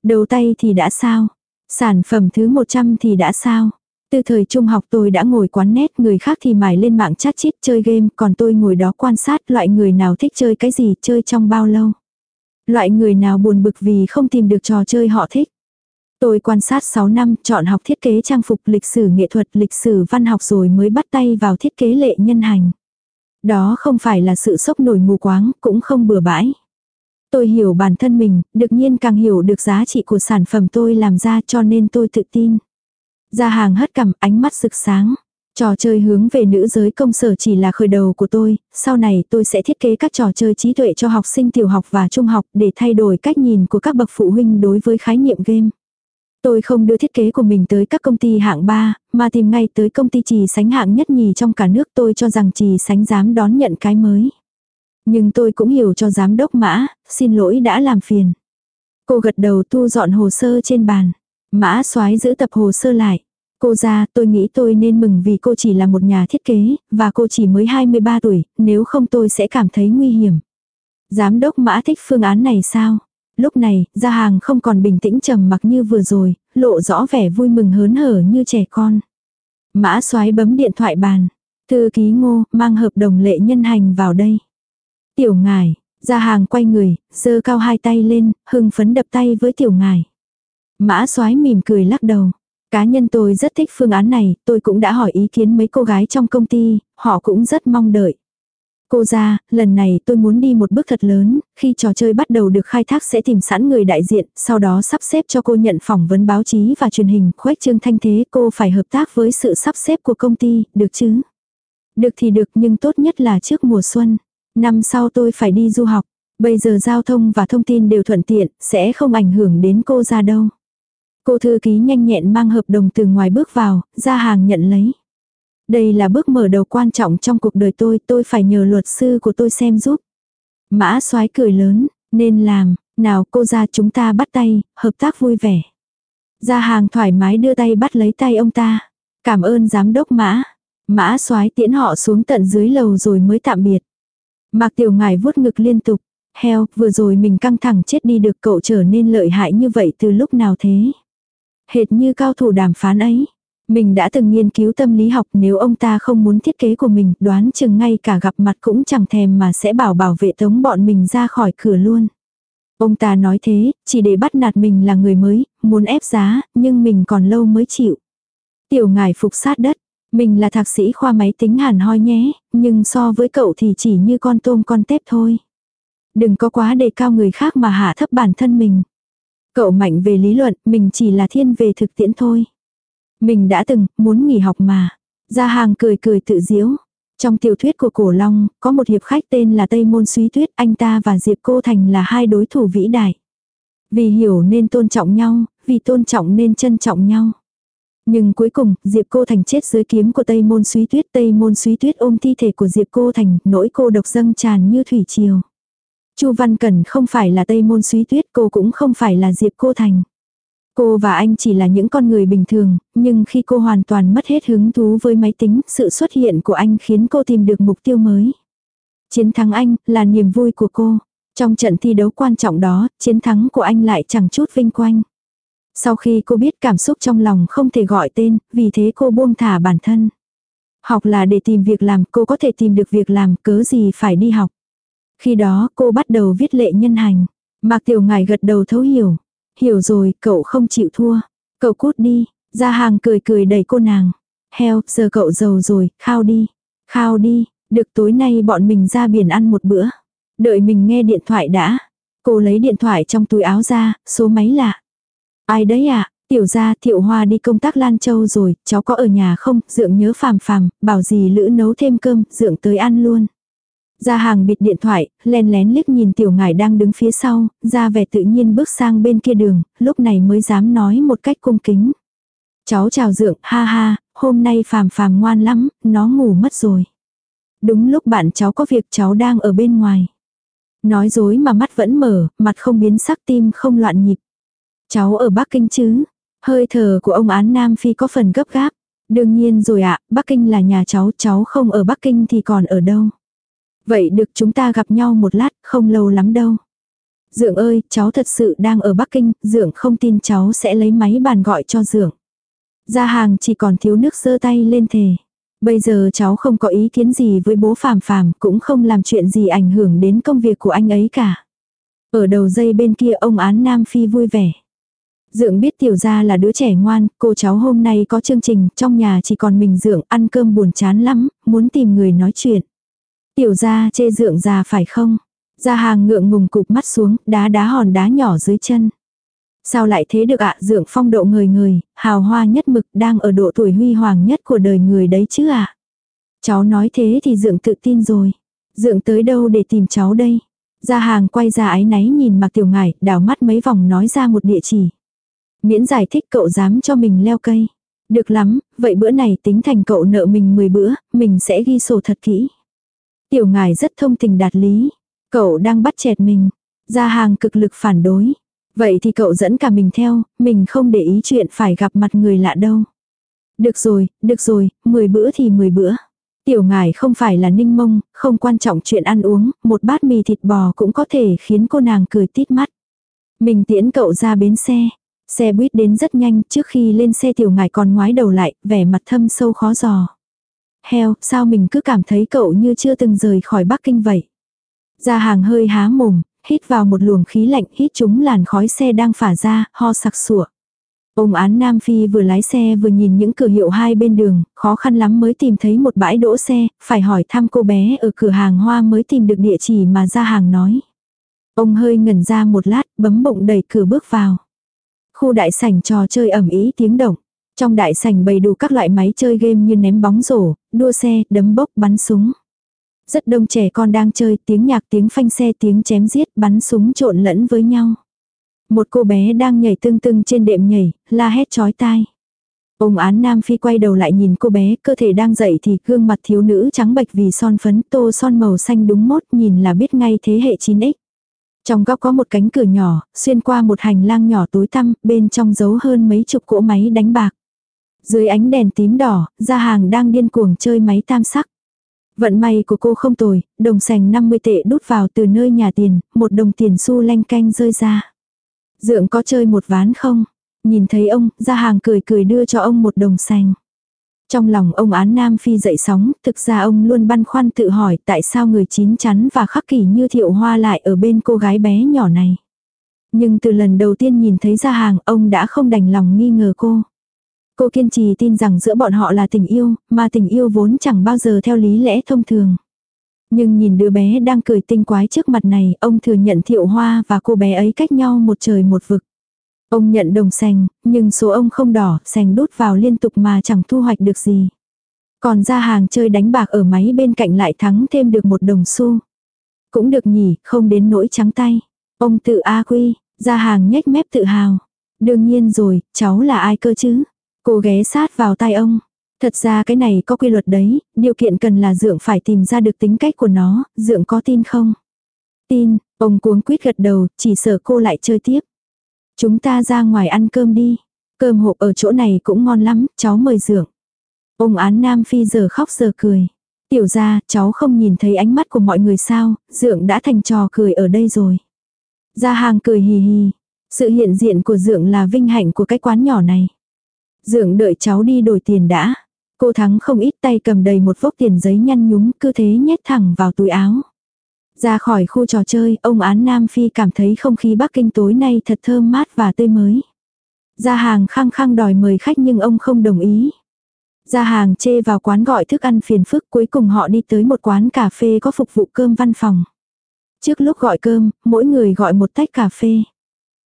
Đầu tay thì đã sao? Sản phẩm thứ 100 thì đã sao? Từ thời trung học tôi đã ngồi quán nét, người khác thì mải lên mạng chat chít chơi game, còn tôi ngồi đó quan sát loại người nào thích chơi cái gì, chơi trong bao lâu. Loại người nào buồn bực vì không tìm được trò chơi họ thích. Tôi quan sát 6 năm, chọn học thiết kế trang phục lịch sử nghệ thuật, lịch sử văn học rồi mới bắt tay vào thiết kế lệ nhân hành. Đó không phải là sự sốc nổi mù quáng, cũng không bừa bãi. Tôi hiểu bản thân mình, được nhiên càng hiểu được giá trị của sản phẩm tôi làm ra cho nên tôi tự tin. Ra hàng hất cằm, ánh mắt rực sáng. Trò chơi hướng về nữ giới công sở chỉ là khởi đầu của tôi, sau này tôi sẽ thiết kế các trò chơi trí tuệ cho học sinh tiểu học và trung học để thay đổi cách nhìn của các bậc phụ huynh đối với khái niệm game. Tôi không đưa thiết kế của mình tới các công ty hạng 3, mà tìm ngay tới công ty trì sánh hạng nhất nhì trong cả nước tôi cho rằng trì sánh dám đón nhận cái mới. Nhưng tôi cũng hiểu cho giám đốc mã, xin lỗi đã làm phiền. Cô gật đầu thu dọn hồ sơ trên bàn. Mã soái giữ tập hồ sơ lại. Cô ra, tôi nghĩ tôi nên mừng vì cô chỉ là một nhà thiết kế, và cô chỉ mới 23 tuổi, nếu không tôi sẽ cảm thấy nguy hiểm. Giám đốc mã thích phương án này sao? Lúc này, gia hàng không còn bình tĩnh trầm mặc như vừa rồi, lộ rõ vẻ vui mừng hớn hở như trẻ con. Mã soái bấm điện thoại bàn. Thư ký ngô, mang hợp đồng lệ nhân hành vào đây. Tiểu ngài, gia hàng quay người, giơ cao hai tay lên, hưng phấn đập tay với tiểu ngài. Mã soái mỉm cười lắc đầu. Cá nhân tôi rất thích phương án này, tôi cũng đã hỏi ý kiến mấy cô gái trong công ty, họ cũng rất mong đợi. Cô ra, lần này tôi muốn đi một bước thật lớn, khi trò chơi bắt đầu được khai thác sẽ tìm sẵn người đại diện, sau đó sắp xếp cho cô nhận phỏng vấn báo chí và truyền hình, khuếch trương thanh thế cô phải hợp tác với sự sắp xếp của công ty, được chứ? Được thì được nhưng tốt nhất là trước mùa xuân. Năm sau tôi phải đi du học, bây giờ giao thông và thông tin đều thuận tiện, sẽ không ảnh hưởng đến cô ra đâu. Cô thư ký nhanh nhẹn mang hợp đồng từ ngoài bước vào, ra hàng nhận lấy. Đây là bước mở đầu quan trọng trong cuộc đời tôi, tôi phải nhờ luật sư của tôi xem giúp. Mã soái cười lớn, nên làm, nào cô ra chúng ta bắt tay, hợp tác vui vẻ. Ra hàng thoải mái đưa tay bắt lấy tay ông ta. Cảm ơn giám đốc mã. Mã soái tiễn họ xuống tận dưới lầu rồi mới tạm biệt. Mạc tiểu ngài vuốt ngực liên tục. Heo, vừa rồi mình căng thẳng chết đi được cậu trở nên lợi hại như vậy từ lúc nào thế? Hệt như cao thủ đàm phán ấy. Mình đã từng nghiên cứu tâm lý học nếu ông ta không muốn thiết kế của mình đoán chừng ngay cả gặp mặt cũng chẳng thèm mà sẽ bảo bảo vệ tống bọn mình ra khỏi cửa luôn. Ông ta nói thế, chỉ để bắt nạt mình là người mới, muốn ép giá, nhưng mình còn lâu mới chịu. Tiểu ngài phục sát đất, mình là thạc sĩ khoa máy tính hàn hoi nhé, nhưng so với cậu thì chỉ như con tôm con tép thôi. Đừng có quá đề cao người khác mà hạ thấp bản thân mình. Cậu mạnh về lý luận, mình chỉ là thiên về thực tiễn thôi. Mình đã từng, muốn nghỉ học mà. Gia hàng cười cười tự diếu. Trong tiểu thuyết của Cổ Long, có một hiệp khách tên là Tây Môn Suý Tuyết, anh ta và Diệp Cô Thành là hai đối thủ vĩ đại. Vì hiểu nên tôn trọng nhau, vì tôn trọng nên trân trọng nhau. Nhưng cuối cùng, Diệp Cô Thành chết dưới kiếm của Tây Môn Suý Tuyết. Tây Môn Suý Tuyết ôm thi thể của Diệp Cô Thành, nỗi cô độc dâng tràn như thủy triều. Chu Văn Cẩn không phải là Tây Môn Suý Tuyết, cô cũng không phải là Diệp Cô Thành. Cô và anh chỉ là những con người bình thường, nhưng khi cô hoàn toàn mất hết hứng thú với máy tính, sự xuất hiện của anh khiến cô tìm được mục tiêu mới. Chiến thắng anh là niềm vui của cô. Trong trận thi đấu quan trọng đó, chiến thắng của anh lại chẳng chút vinh quang. Sau khi cô biết cảm xúc trong lòng không thể gọi tên, vì thế cô buông thả bản thân. Học là để tìm việc làm, cô có thể tìm được việc làm, cớ gì phải đi học. Khi đó cô bắt đầu viết lệ nhân hành. Mạc Tiểu Ngải gật đầu thấu hiểu. Hiểu rồi, cậu không chịu thua. Cậu cút đi. Ra hàng cười cười đẩy cô nàng. Heo, giờ cậu giàu rồi, khao đi. Khao đi, được tối nay bọn mình ra biển ăn một bữa. Đợi mình nghe điện thoại đã. Cô lấy điện thoại trong túi áo ra, số máy lạ. Ai đấy ạ? À? Tiểu gia thiệu hoa đi công tác Lan Châu rồi, cháu có ở nhà không? Dượng nhớ phàm phàm, bảo gì lữ nấu thêm cơm, dượng tới ăn luôn. Gia hàng bịt điện thoại, len lén liếc nhìn tiểu ngải đang đứng phía sau, ra vẻ tự nhiên bước sang bên kia đường, lúc này mới dám nói một cách cung kính. Cháu chào dượng, ha ha, hôm nay phàm phàm ngoan lắm, nó ngủ mất rồi. Đúng lúc bạn cháu có việc cháu đang ở bên ngoài. Nói dối mà mắt vẫn mở, mặt không biến sắc tim không loạn nhịp. Cháu ở Bắc Kinh chứ? Hơi thở của ông án Nam Phi có phần gấp gáp. Đương nhiên rồi ạ, Bắc Kinh là nhà cháu, cháu không ở Bắc Kinh thì còn ở đâu. Vậy được chúng ta gặp nhau một lát, không lâu lắm đâu. Dượng ơi, cháu thật sự đang ở Bắc Kinh, Dượng không tin cháu sẽ lấy máy bàn gọi cho Dượng. Ra hàng chỉ còn thiếu nước giơ tay lên thề. Bây giờ cháu không có ý kiến gì với bố phàm phàm, cũng không làm chuyện gì ảnh hưởng đến công việc của anh ấy cả. Ở đầu dây bên kia ông án Nam Phi vui vẻ. Dượng biết tiểu gia là đứa trẻ ngoan, cô cháu hôm nay có chương trình, trong nhà chỉ còn mình dượng ăn cơm buồn chán lắm, muốn tìm người nói chuyện. Tiểu gia chê dượng già phải không? Gia hàng ngượng ngùng cụp mắt xuống, đá đá hòn đá nhỏ dưới chân. Sao lại thế được ạ, dượng phong độ người người, hào hoa nhất mực đang ở độ tuổi huy hoàng nhất của đời người đấy chứ ạ. Cháu nói thế thì dượng tự tin rồi. Dượng tới đâu để tìm cháu đây? Gia hàng quay ra ái náy nhìn mặc tiểu ngải, đảo mắt mấy vòng nói ra một địa chỉ. Miễn giải thích cậu dám cho mình leo cây. Được lắm, vậy bữa này tính thành cậu nợ mình 10 bữa, mình sẽ ghi sổ thật kỹ. Tiểu ngài rất thông tình đạt lý. Cậu đang bắt chẹt mình. Gia hàng cực lực phản đối. Vậy thì cậu dẫn cả mình theo, mình không để ý chuyện phải gặp mặt người lạ đâu. Được rồi, được rồi, 10 bữa thì 10 bữa. Tiểu ngài không phải là ninh mông, không quan trọng chuyện ăn uống, một bát mì thịt bò cũng có thể khiến cô nàng cười tít mắt. Mình tiễn cậu ra bến xe. Xe buýt đến rất nhanh, trước khi lên xe tiểu ngài còn ngoái đầu lại, vẻ mặt thâm sâu khó giò. Heo, sao mình cứ cảm thấy cậu như chưa từng rời khỏi Bắc Kinh vậy? Ra hàng hơi há mồm, hít vào một luồng khí lạnh, hít chúng làn khói xe đang phả ra, ho sặc sủa. Ông án Nam Phi vừa lái xe vừa nhìn những cửa hiệu hai bên đường, khó khăn lắm mới tìm thấy một bãi đỗ xe, phải hỏi thăm cô bé ở cửa hàng hoa mới tìm được địa chỉ mà ra hàng nói. Ông hơi ngẩn ra một lát, bấm bụng đẩy cửa bước vào. Khu đại sảnh trò chơi ẩm ý tiếng động. Trong đại sảnh bày đủ các loại máy chơi game như ném bóng rổ, đua xe, đấm bốc, bắn súng. Rất đông trẻ con đang chơi tiếng nhạc tiếng phanh xe tiếng chém giết bắn súng trộn lẫn với nhau. Một cô bé đang nhảy tương tưng trên đệm nhảy, la hét chói tai. Ông án Nam Phi quay đầu lại nhìn cô bé, cơ thể đang dậy thì gương mặt thiếu nữ trắng bệch vì son phấn tô son màu xanh đúng mốt nhìn là biết ngay thế hệ 9X. Trong góc có một cánh cửa nhỏ, xuyên qua một hành lang nhỏ tối tăm, bên trong giấu hơn mấy chục cỗ máy đánh bạc. Dưới ánh đèn tím đỏ, gia hàng đang điên cuồng chơi máy tam sắc. Vận may của cô không tồi, đồng sành 50 tệ đút vào từ nơi nhà tiền, một đồng tiền xu lanh canh rơi ra. Dượng có chơi một ván không? Nhìn thấy ông, gia hàng cười cười đưa cho ông một đồng sành. Trong lòng ông án Nam Phi dậy sóng, thực ra ông luôn băn khoăn tự hỏi tại sao người chín chắn và khắc kỷ như thiệu hoa lại ở bên cô gái bé nhỏ này. Nhưng từ lần đầu tiên nhìn thấy ra hàng, ông đã không đành lòng nghi ngờ cô. Cô kiên trì tin rằng giữa bọn họ là tình yêu, mà tình yêu vốn chẳng bao giờ theo lý lẽ thông thường. Nhưng nhìn đứa bé đang cười tinh quái trước mặt này, ông thừa nhận thiệu hoa và cô bé ấy cách nhau một trời một vực. Ông nhận đồng sành, nhưng số ông không đỏ, sành đút vào liên tục mà chẳng thu hoạch được gì. Còn ra hàng chơi đánh bạc ở máy bên cạnh lại thắng thêm được một đồng xu. Cũng được nhỉ, không đến nỗi trắng tay. Ông tự A quy, ra hàng nhếch mép tự hào. Đương nhiên rồi, cháu là ai cơ chứ? Cô ghé sát vào tay ông. Thật ra cái này có quy luật đấy, điều kiện cần là dượng phải tìm ra được tính cách của nó, dượng có tin không? Tin, ông cuống quýt gật đầu, chỉ sợ cô lại chơi tiếp. Chúng ta ra ngoài ăn cơm đi. Cơm hộp ở chỗ này cũng ngon lắm, cháu mời dượng. Ông án Nam Phi giờ khóc giờ cười. Tiểu ra, cháu không nhìn thấy ánh mắt của mọi người sao, dượng đã thành trò cười ở đây rồi. gia hàng cười hì hì. Sự hiện diện của dượng là vinh hạnh của cái quán nhỏ này. Dượng đợi cháu đi đổi tiền đã. Cô thắng không ít tay cầm đầy một vốc tiền giấy nhăn nhúm cứ thế nhét thẳng vào túi áo. Ra khỏi khu trò chơi, ông án Nam Phi cảm thấy không khí Bắc Kinh tối nay thật thơm mát và tươi mới. Ra hàng khăng khăng đòi mời khách nhưng ông không đồng ý. Ra hàng chê vào quán gọi thức ăn phiền phức cuối cùng họ đi tới một quán cà phê có phục vụ cơm văn phòng. Trước lúc gọi cơm, mỗi người gọi một tách cà phê.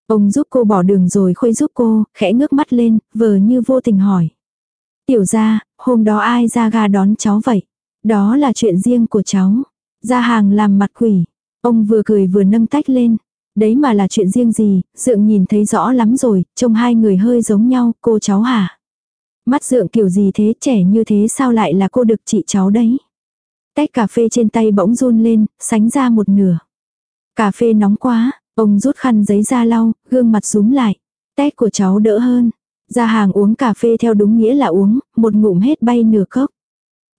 Ông giúp cô bỏ đường rồi khuây giúp cô, khẽ ngước mắt lên, vờ như vô tình hỏi. Tiểu ra, hôm đó ai ra ga đón cháu vậy? Đó là chuyện riêng của cháu. Ra hàng làm mặt quỷ. Ông vừa cười vừa nâng tách lên. Đấy mà là chuyện riêng gì, dượng nhìn thấy rõ lắm rồi, trông hai người hơi giống nhau, cô cháu hả? Mắt dượng kiểu gì thế, trẻ như thế sao lại là cô được chị cháu đấy? Tách cà phê trên tay bỗng run lên, sánh ra một nửa. Cà phê nóng quá, ông rút khăn giấy ra lau, gương mặt rúm lại. Tách của cháu đỡ hơn. Ra hàng uống cà phê theo đúng nghĩa là uống, một ngụm hết bay nửa cốc.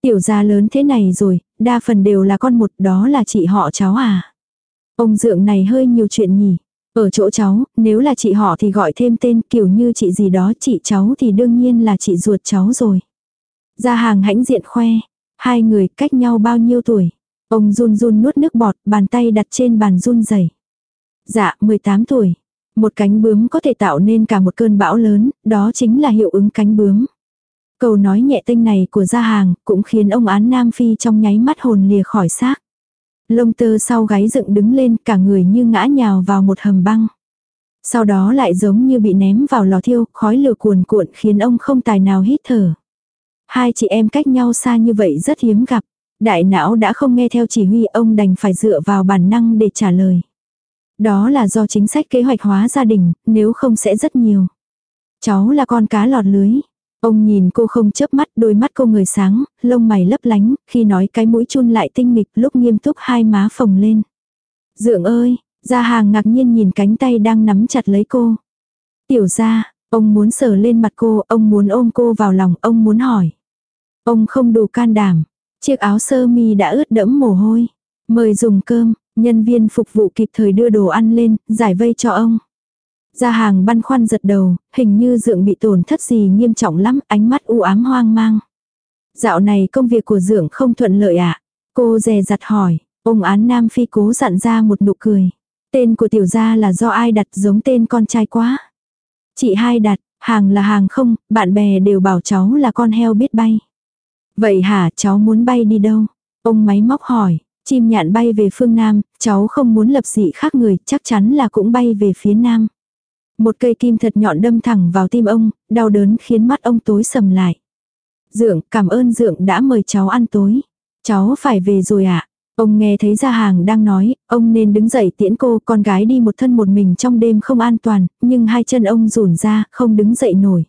Tiểu gia lớn thế này rồi, đa phần đều là con một đó là chị họ cháu à. Ông dượng này hơi nhiều chuyện nhỉ. Ở chỗ cháu, nếu là chị họ thì gọi thêm tên kiểu như chị gì đó, chị cháu thì đương nhiên là chị ruột cháu rồi. Gia hàng hãnh diện khoe, hai người cách nhau bao nhiêu tuổi. Ông run run nuốt nước bọt, bàn tay đặt trên bàn run rẩy. Dạ, 18 tuổi. Một cánh bướm có thể tạo nên cả một cơn bão lớn, đó chính là hiệu ứng cánh bướm. Câu nói nhẹ tinh này của gia hàng cũng khiến ông án Nam Phi trong nháy mắt hồn lìa khỏi xác. Lông tơ sau gáy dựng đứng lên cả người như ngã nhào vào một hầm băng. Sau đó lại giống như bị ném vào lò thiêu, khói lửa cuồn cuộn khiến ông không tài nào hít thở. Hai chị em cách nhau xa như vậy rất hiếm gặp. Đại não đã không nghe theo chỉ huy ông đành phải dựa vào bản năng để trả lời. Đó là do chính sách kế hoạch hóa gia đình, nếu không sẽ rất nhiều. Cháu là con cá lọt lưới. Ông nhìn cô không chớp mắt, đôi mắt cô người sáng, lông mày lấp lánh, khi nói cái mũi chun lại tinh nghịch lúc nghiêm túc hai má phồng lên. Dượng ơi, gia hàng ngạc nhiên nhìn cánh tay đang nắm chặt lấy cô. Tiểu gia, ông muốn sờ lên mặt cô, ông muốn ôm cô vào lòng, ông muốn hỏi. Ông không đủ can đảm. Chiếc áo sơ mi đã ướt đẫm mồ hôi. Mời dùng cơm, nhân viên phục vụ kịp thời đưa đồ ăn lên, giải vây cho ông. Gia hàng băn khoăn giật đầu, hình như dượng bị tổn thất gì nghiêm trọng lắm, ánh mắt u ám hoang mang. Dạo này công việc của dượng không thuận lợi ạ. À? Cô dè dặt hỏi, ông án nam phi cố dặn ra một nụ cười. Tên của tiểu gia là do ai đặt giống tên con trai quá. Chị hai đặt, hàng là hàng không, bạn bè đều bảo cháu là con heo biết bay. Vậy hả, cháu muốn bay đi đâu? Ông máy móc hỏi, chim nhạn bay về phương Nam, cháu không muốn lập dị khác người, chắc chắn là cũng bay về phía Nam. Một cây kim thật nhọn đâm thẳng vào tim ông, đau đớn khiến mắt ông tối sầm lại. Dượng, cảm ơn dượng đã mời cháu ăn tối. Cháu phải về rồi ạ. À? Ông nghe thấy gia hàng đang nói, ông nên đứng dậy tiễn cô, con gái đi một thân một mình trong đêm không an toàn, nhưng hai chân ông rủn ra, không đứng dậy nổi.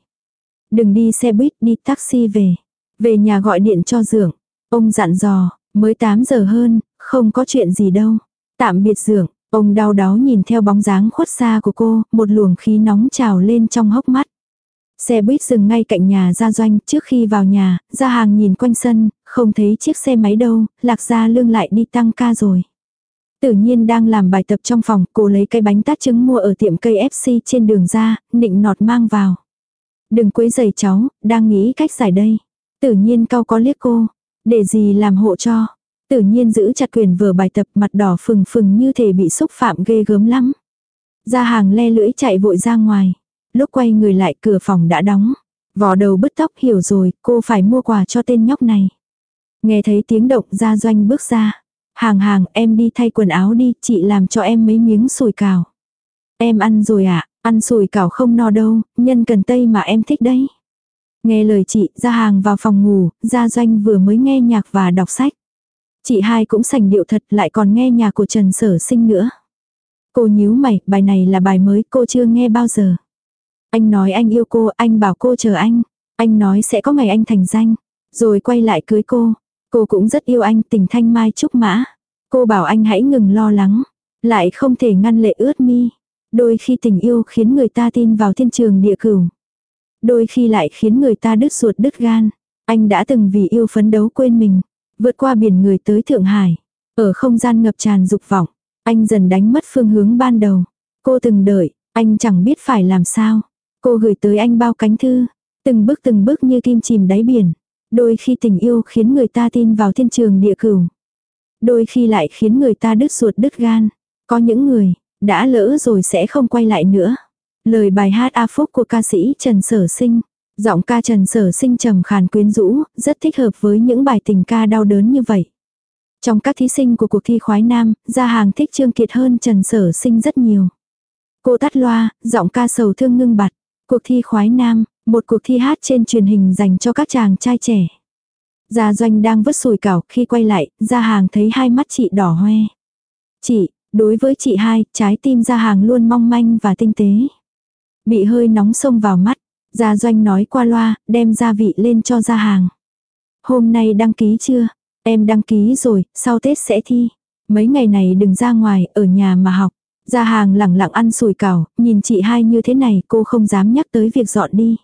Đừng đi xe buýt, đi taxi về. Về nhà gọi điện cho dượng. Ông dặn dò, mới 8 giờ hơn, không có chuyện gì đâu. Tạm biệt dượng, Ông đau đó nhìn theo bóng dáng khuất xa của cô, một luồng khí nóng trào lên trong hốc mắt. Xe buýt dừng ngay cạnh nhà gia doanh, trước khi vào nhà, gia hàng nhìn quanh sân, không thấy chiếc xe máy đâu, lạc gia lương lại đi tăng ca rồi. Tự nhiên đang làm bài tập trong phòng, cô lấy cái bánh tát trứng mua ở tiệm cây FC trên đường ra, nịnh nọt mang vào. Đừng quấy giày cháu, đang nghĩ cách giải đây. Tự nhiên cao có liếc cô, để gì làm hộ cho. Tự nhiên giữ chặt quyền vừa bài tập mặt đỏ phừng phừng như thể bị xúc phạm ghê gớm lắm. Ra hàng le lưỡi chạy vội ra ngoài. Lúc quay người lại cửa phòng đã đóng. Vỏ đầu bứt tóc hiểu rồi, cô phải mua quà cho tên nhóc này. Nghe thấy tiếng động ra doanh bước ra. Hàng hàng em đi thay quần áo đi, chị làm cho em mấy miếng sùi cào. Em ăn rồi ạ, à? ăn sùi cảo không no đâu, nhân cần tây mà em thích đấy. Nghe lời chị, ra hàng vào phòng ngủ, ra doanh vừa mới nghe nhạc và đọc sách. Chị hai cũng sành điệu thật lại còn nghe nhà của Trần Sở Sinh nữa. Cô nhíu mày, bài này là bài mới cô chưa nghe bao giờ. Anh nói anh yêu cô, anh bảo cô chờ anh. Anh nói sẽ có ngày anh thành danh. Rồi quay lại cưới cô. Cô cũng rất yêu anh tình thanh mai trúc mã. Cô bảo anh hãy ngừng lo lắng. Lại không thể ngăn lệ ướt mi. Đôi khi tình yêu khiến người ta tin vào thiên trường địa cửu. Đôi khi lại khiến người ta đứt ruột đứt gan. Anh đã từng vì yêu phấn đấu quên mình. Vượt qua biển người tới Thượng Hải. Ở không gian ngập tràn dục vọng. Anh dần đánh mất phương hướng ban đầu. Cô từng đợi, anh chẳng biết phải làm sao. Cô gửi tới anh bao cánh thư. Từng bước từng bước như kim chìm đáy biển. Đôi khi tình yêu khiến người ta tin vào thiên trường địa cửu. Đôi khi lại khiến người ta đứt ruột đứt gan. Có những người, đã lỡ rồi sẽ không quay lại nữa. Lời bài hát A Phúc của ca sĩ Trần Sở Sinh. Giọng ca Trần Sở Sinh trầm khàn quyến rũ, rất thích hợp với những bài tình ca đau đớn như vậy. Trong các thí sinh của cuộc thi khoái nam, gia hàng thích Trương Kiệt hơn Trần Sở Sinh rất nhiều. Cô tắt loa, giọng ca sầu thương ngưng bặt. Cuộc thi khoái nam, một cuộc thi hát trên truyền hình dành cho các chàng trai trẻ. Gia Doanh đang vứt sùi cảo, khi quay lại, Gia Hàng thấy hai mắt chị đỏ hoe. Chị, đối với chị hai, trái tim Gia Hàng luôn mong manh và tinh tế. Bị hơi nóng xông vào mắt, Gia doanh nói qua loa, đem gia vị lên cho gia hàng. Hôm nay đăng ký chưa? Em đăng ký rồi, sau Tết sẽ thi. Mấy ngày này đừng ra ngoài, ở nhà mà học. gia hàng lẳng lặng ăn sùi cảo, nhìn chị hai như thế này cô không dám nhắc tới việc dọn đi.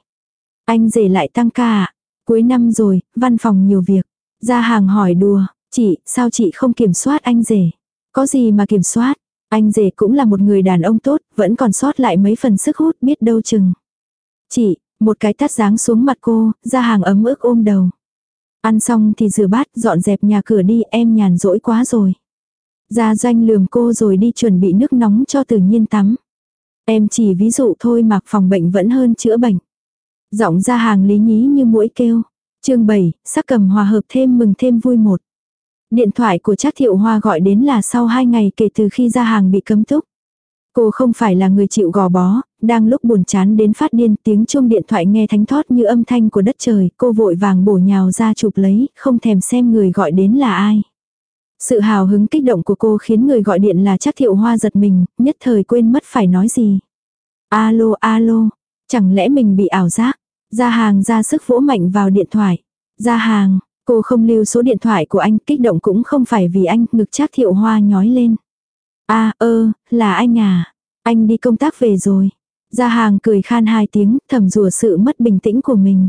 Anh rể lại tăng ca ạ. Cuối năm rồi, văn phòng nhiều việc. gia hàng hỏi đùa, chị, sao chị không kiểm soát anh rể? Có gì mà kiểm soát? Anh rể cũng là một người đàn ông tốt, vẫn còn sót lại mấy phần sức hút biết đâu chừng. Chị, một cái tát dáng xuống mặt cô, ra hàng ấm ức ôm đầu. Ăn xong thì rửa bát, dọn dẹp nhà cửa đi, em nhàn rỗi quá rồi. Gia doanh lườm cô rồi đi chuẩn bị nước nóng cho tự nhiên tắm. Em chỉ ví dụ thôi mặc phòng bệnh vẫn hơn chữa bệnh. Giọng ra hàng lý nhí như mũi kêu. chương 7, sắc cầm hòa hợp thêm mừng thêm vui một. Điện thoại của Trác Thiệu Hoa gọi đến là sau 2 ngày kể từ khi ra hàng bị cấm túc. Cô không phải là người chịu gò bó, đang lúc buồn chán đến phát điên tiếng chuông điện thoại nghe thánh thót như âm thanh của đất trời, cô vội vàng bổ nhào ra chụp lấy, không thèm xem người gọi đến là ai. Sự hào hứng kích động của cô khiến người gọi điện là chắc thiệu hoa giật mình, nhất thời quên mất phải nói gì. Alo alo, chẳng lẽ mình bị ảo giác? Ra hàng ra sức vỗ mạnh vào điện thoại. Ra hàng, cô không lưu số điện thoại của anh, kích động cũng không phải vì anh, ngực chắc thiệu hoa nhói lên a ơ, là anh à, anh đi công tác về rồi. Gia hàng cười khan hai tiếng, thầm rùa sự mất bình tĩnh của mình.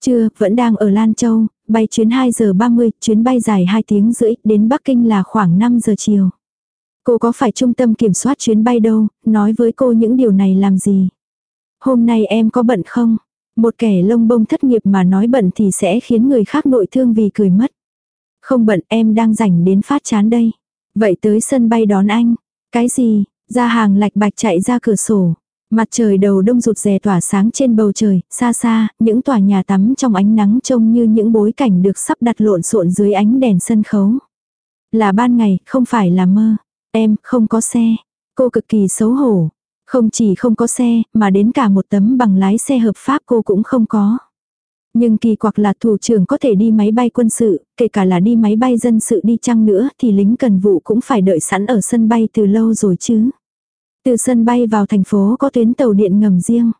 Chưa, vẫn đang ở Lan Châu, bay chuyến 2 giờ 30, chuyến bay dài 2 tiếng rưỡi, đến Bắc Kinh là khoảng 5 giờ chiều. Cô có phải trung tâm kiểm soát chuyến bay đâu, nói với cô những điều này làm gì? Hôm nay em có bận không? Một kẻ lông bông thất nghiệp mà nói bận thì sẽ khiến người khác nội thương vì cười mất. Không bận em đang rảnh đến phát chán đây. Vậy tới sân bay đón anh. Cái gì? Ra hàng lạch bạch chạy ra cửa sổ. Mặt trời đầu đông rụt rè tỏa sáng trên bầu trời, xa xa, những tòa nhà tắm trong ánh nắng trông như những bối cảnh được sắp đặt lộn xộn dưới ánh đèn sân khấu. Là ban ngày, không phải là mơ. Em, không có xe. Cô cực kỳ xấu hổ. Không chỉ không có xe, mà đến cả một tấm bằng lái xe hợp pháp cô cũng không có. Nhưng kỳ quặc là thủ trưởng có thể đi máy bay quân sự, kể cả là đi máy bay dân sự đi chăng nữa thì lính cần vụ cũng phải đợi sẵn ở sân bay từ lâu rồi chứ. Từ sân bay vào thành phố có tuyến tàu điện ngầm riêng.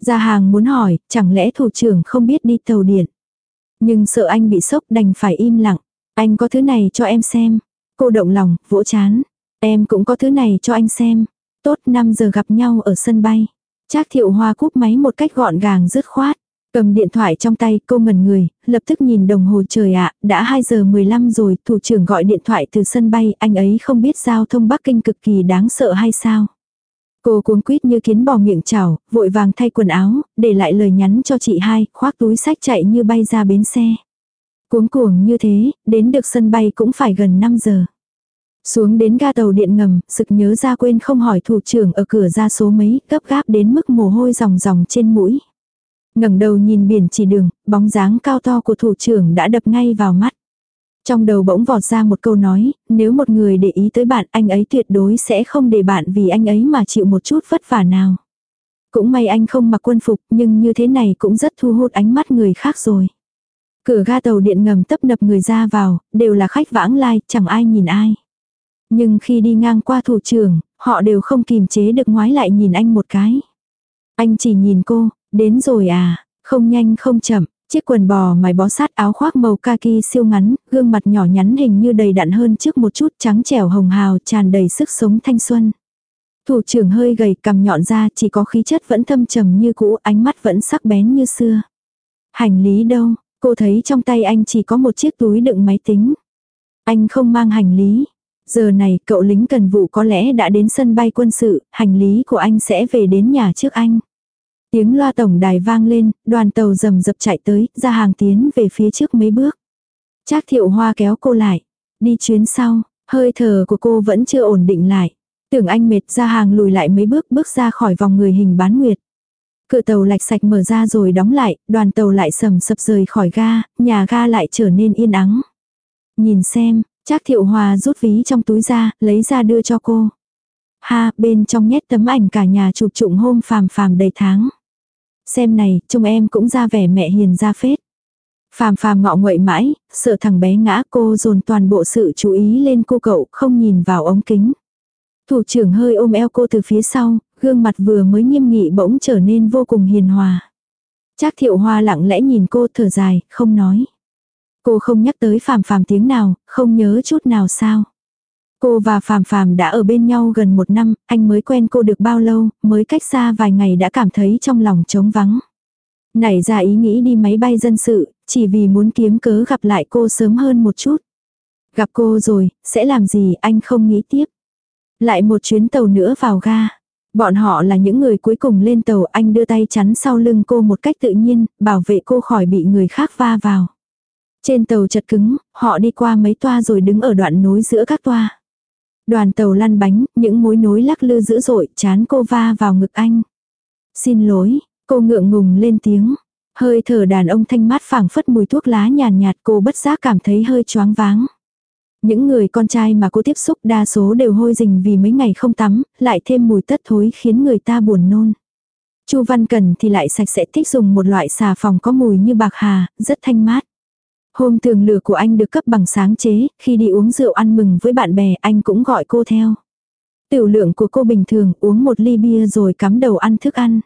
Gia hàng muốn hỏi, chẳng lẽ thủ trưởng không biết đi tàu điện. Nhưng sợ anh bị sốc đành phải im lặng. Anh có thứ này cho em xem. Cô động lòng, vỗ chán. Em cũng có thứ này cho anh xem. Tốt 5 giờ gặp nhau ở sân bay. Trác thiệu hoa cúp máy một cách gọn gàng dứt khoát. Cầm điện thoại trong tay cô ngẩn người, lập tức nhìn đồng hồ trời ạ, đã 2 giờ 15 rồi, thủ trưởng gọi điện thoại từ sân bay, anh ấy không biết giao thông Bắc Kinh cực kỳ đáng sợ hay sao. Cô cuống quýt như kiến bò miệng chảo, vội vàng thay quần áo, để lại lời nhắn cho chị hai, khoác túi sách chạy như bay ra bến xe. Cuống cuồng như thế, đến được sân bay cũng phải gần 5 giờ. Xuống đến ga tàu điện ngầm, sực nhớ ra quên không hỏi thủ trưởng ở cửa ra số mấy, gấp gáp đến mức mồ hôi ròng ròng trên mũi ngẩng đầu nhìn biển chỉ đường, bóng dáng cao to của thủ trưởng đã đập ngay vào mắt. Trong đầu bỗng vọt ra một câu nói, nếu một người để ý tới bạn anh ấy tuyệt đối sẽ không để bạn vì anh ấy mà chịu một chút vất vả nào. Cũng may anh không mặc quân phục nhưng như thế này cũng rất thu hút ánh mắt người khác rồi. Cửa ga tàu điện ngầm tấp nập người ra vào, đều là khách vãng lai, chẳng ai nhìn ai. Nhưng khi đi ngang qua thủ trưởng, họ đều không kìm chế được ngoái lại nhìn anh một cái. Anh chỉ nhìn cô, Đến rồi à, không nhanh không chậm, chiếc quần bò mày bó sát áo khoác màu kaki siêu ngắn, gương mặt nhỏ nhắn hình như đầy đặn hơn trước một chút trắng trẻo hồng hào tràn đầy sức sống thanh xuân. Thủ trưởng hơi gầy cầm nhọn ra chỉ có khí chất vẫn thâm trầm như cũ ánh mắt vẫn sắc bén như xưa. Hành lý đâu, cô thấy trong tay anh chỉ có một chiếc túi đựng máy tính. Anh không mang hành lý. Giờ này cậu lính cần vụ có lẽ đã đến sân bay quân sự, hành lý của anh sẽ về đến nhà trước anh. Tiếng loa tổng đài vang lên, đoàn tàu rầm rập chạy tới, ra hàng tiến về phía trước mấy bước. Trác thiệu hoa kéo cô lại. Đi chuyến sau, hơi thở của cô vẫn chưa ổn định lại. Tưởng anh mệt ra hàng lùi lại mấy bước bước ra khỏi vòng người hình bán nguyệt. Cửa tàu lạch sạch mở ra rồi đóng lại, đoàn tàu lại sầm sập rời khỏi ga, nhà ga lại trở nên yên ắng. Nhìn xem, Trác thiệu hòa rút ví trong túi ra, lấy ra đưa cho cô. Ha, bên trong nhét tấm ảnh cả nhà chụp trụng hôm phàm phàm đầy tháng. Xem này, trông em cũng ra vẻ mẹ hiền ra phết. Phàm phàm ngọ nguậy mãi, sợ thằng bé ngã cô dồn toàn bộ sự chú ý lên cô cậu, không nhìn vào ống kính. Thủ trưởng hơi ôm eo cô từ phía sau, gương mặt vừa mới nghiêm nghị bỗng trở nên vô cùng hiền hòa. Trác thiệu hoa lặng lẽ nhìn cô thở dài, không nói. Cô không nhắc tới phàm phàm tiếng nào, không nhớ chút nào sao. Cô và Phàm Phàm đã ở bên nhau gần một năm, anh mới quen cô được bao lâu, mới cách xa vài ngày đã cảm thấy trong lòng trống vắng. Nảy ra ý nghĩ đi máy bay dân sự, chỉ vì muốn kiếm cớ gặp lại cô sớm hơn một chút. Gặp cô rồi, sẽ làm gì anh không nghĩ tiếp. Lại một chuyến tàu nữa vào ga. Bọn họ là những người cuối cùng lên tàu anh đưa tay chắn sau lưng cô một cách tự nhiên, bảo vệ cô khỏi bị người khác va vào. Trên tàu chật cứng, họ đi qua mấy toa rồi đứng ở đoạn nối giữa các toa. Đoàn tàu lăn bánh, những mối nối lắc lư dữ dội, chán cô va vào ngực anh. Xin lỗi, cô ngượng ngùng lên tiếng. Hơi thở đàn ông thanh mát phảng phất mùi thuốc lá nhàn nhạt, cô bất giác cảm thấy hơi choáng váng. Những người con trai mà cô tiếp xúc đa số đều hôi rình vì mấy ngày không tắm, lại thêm mùi tất thối khiến người ta buồn nôn. Chu Văn Cần thì lại sạch sẽ thích dùng một loại xà phòng có mùi như bạc hà, rất thanh mát. Hôm tường lửa của anh được cấp bằng sáng chế, khi đi uống rượu ăn mừng với bạn bè anh cũng gọi cô theo. Tiểu lượng của cô bình thường uống một ly bia rồi cắm đầu ăn thức ăn.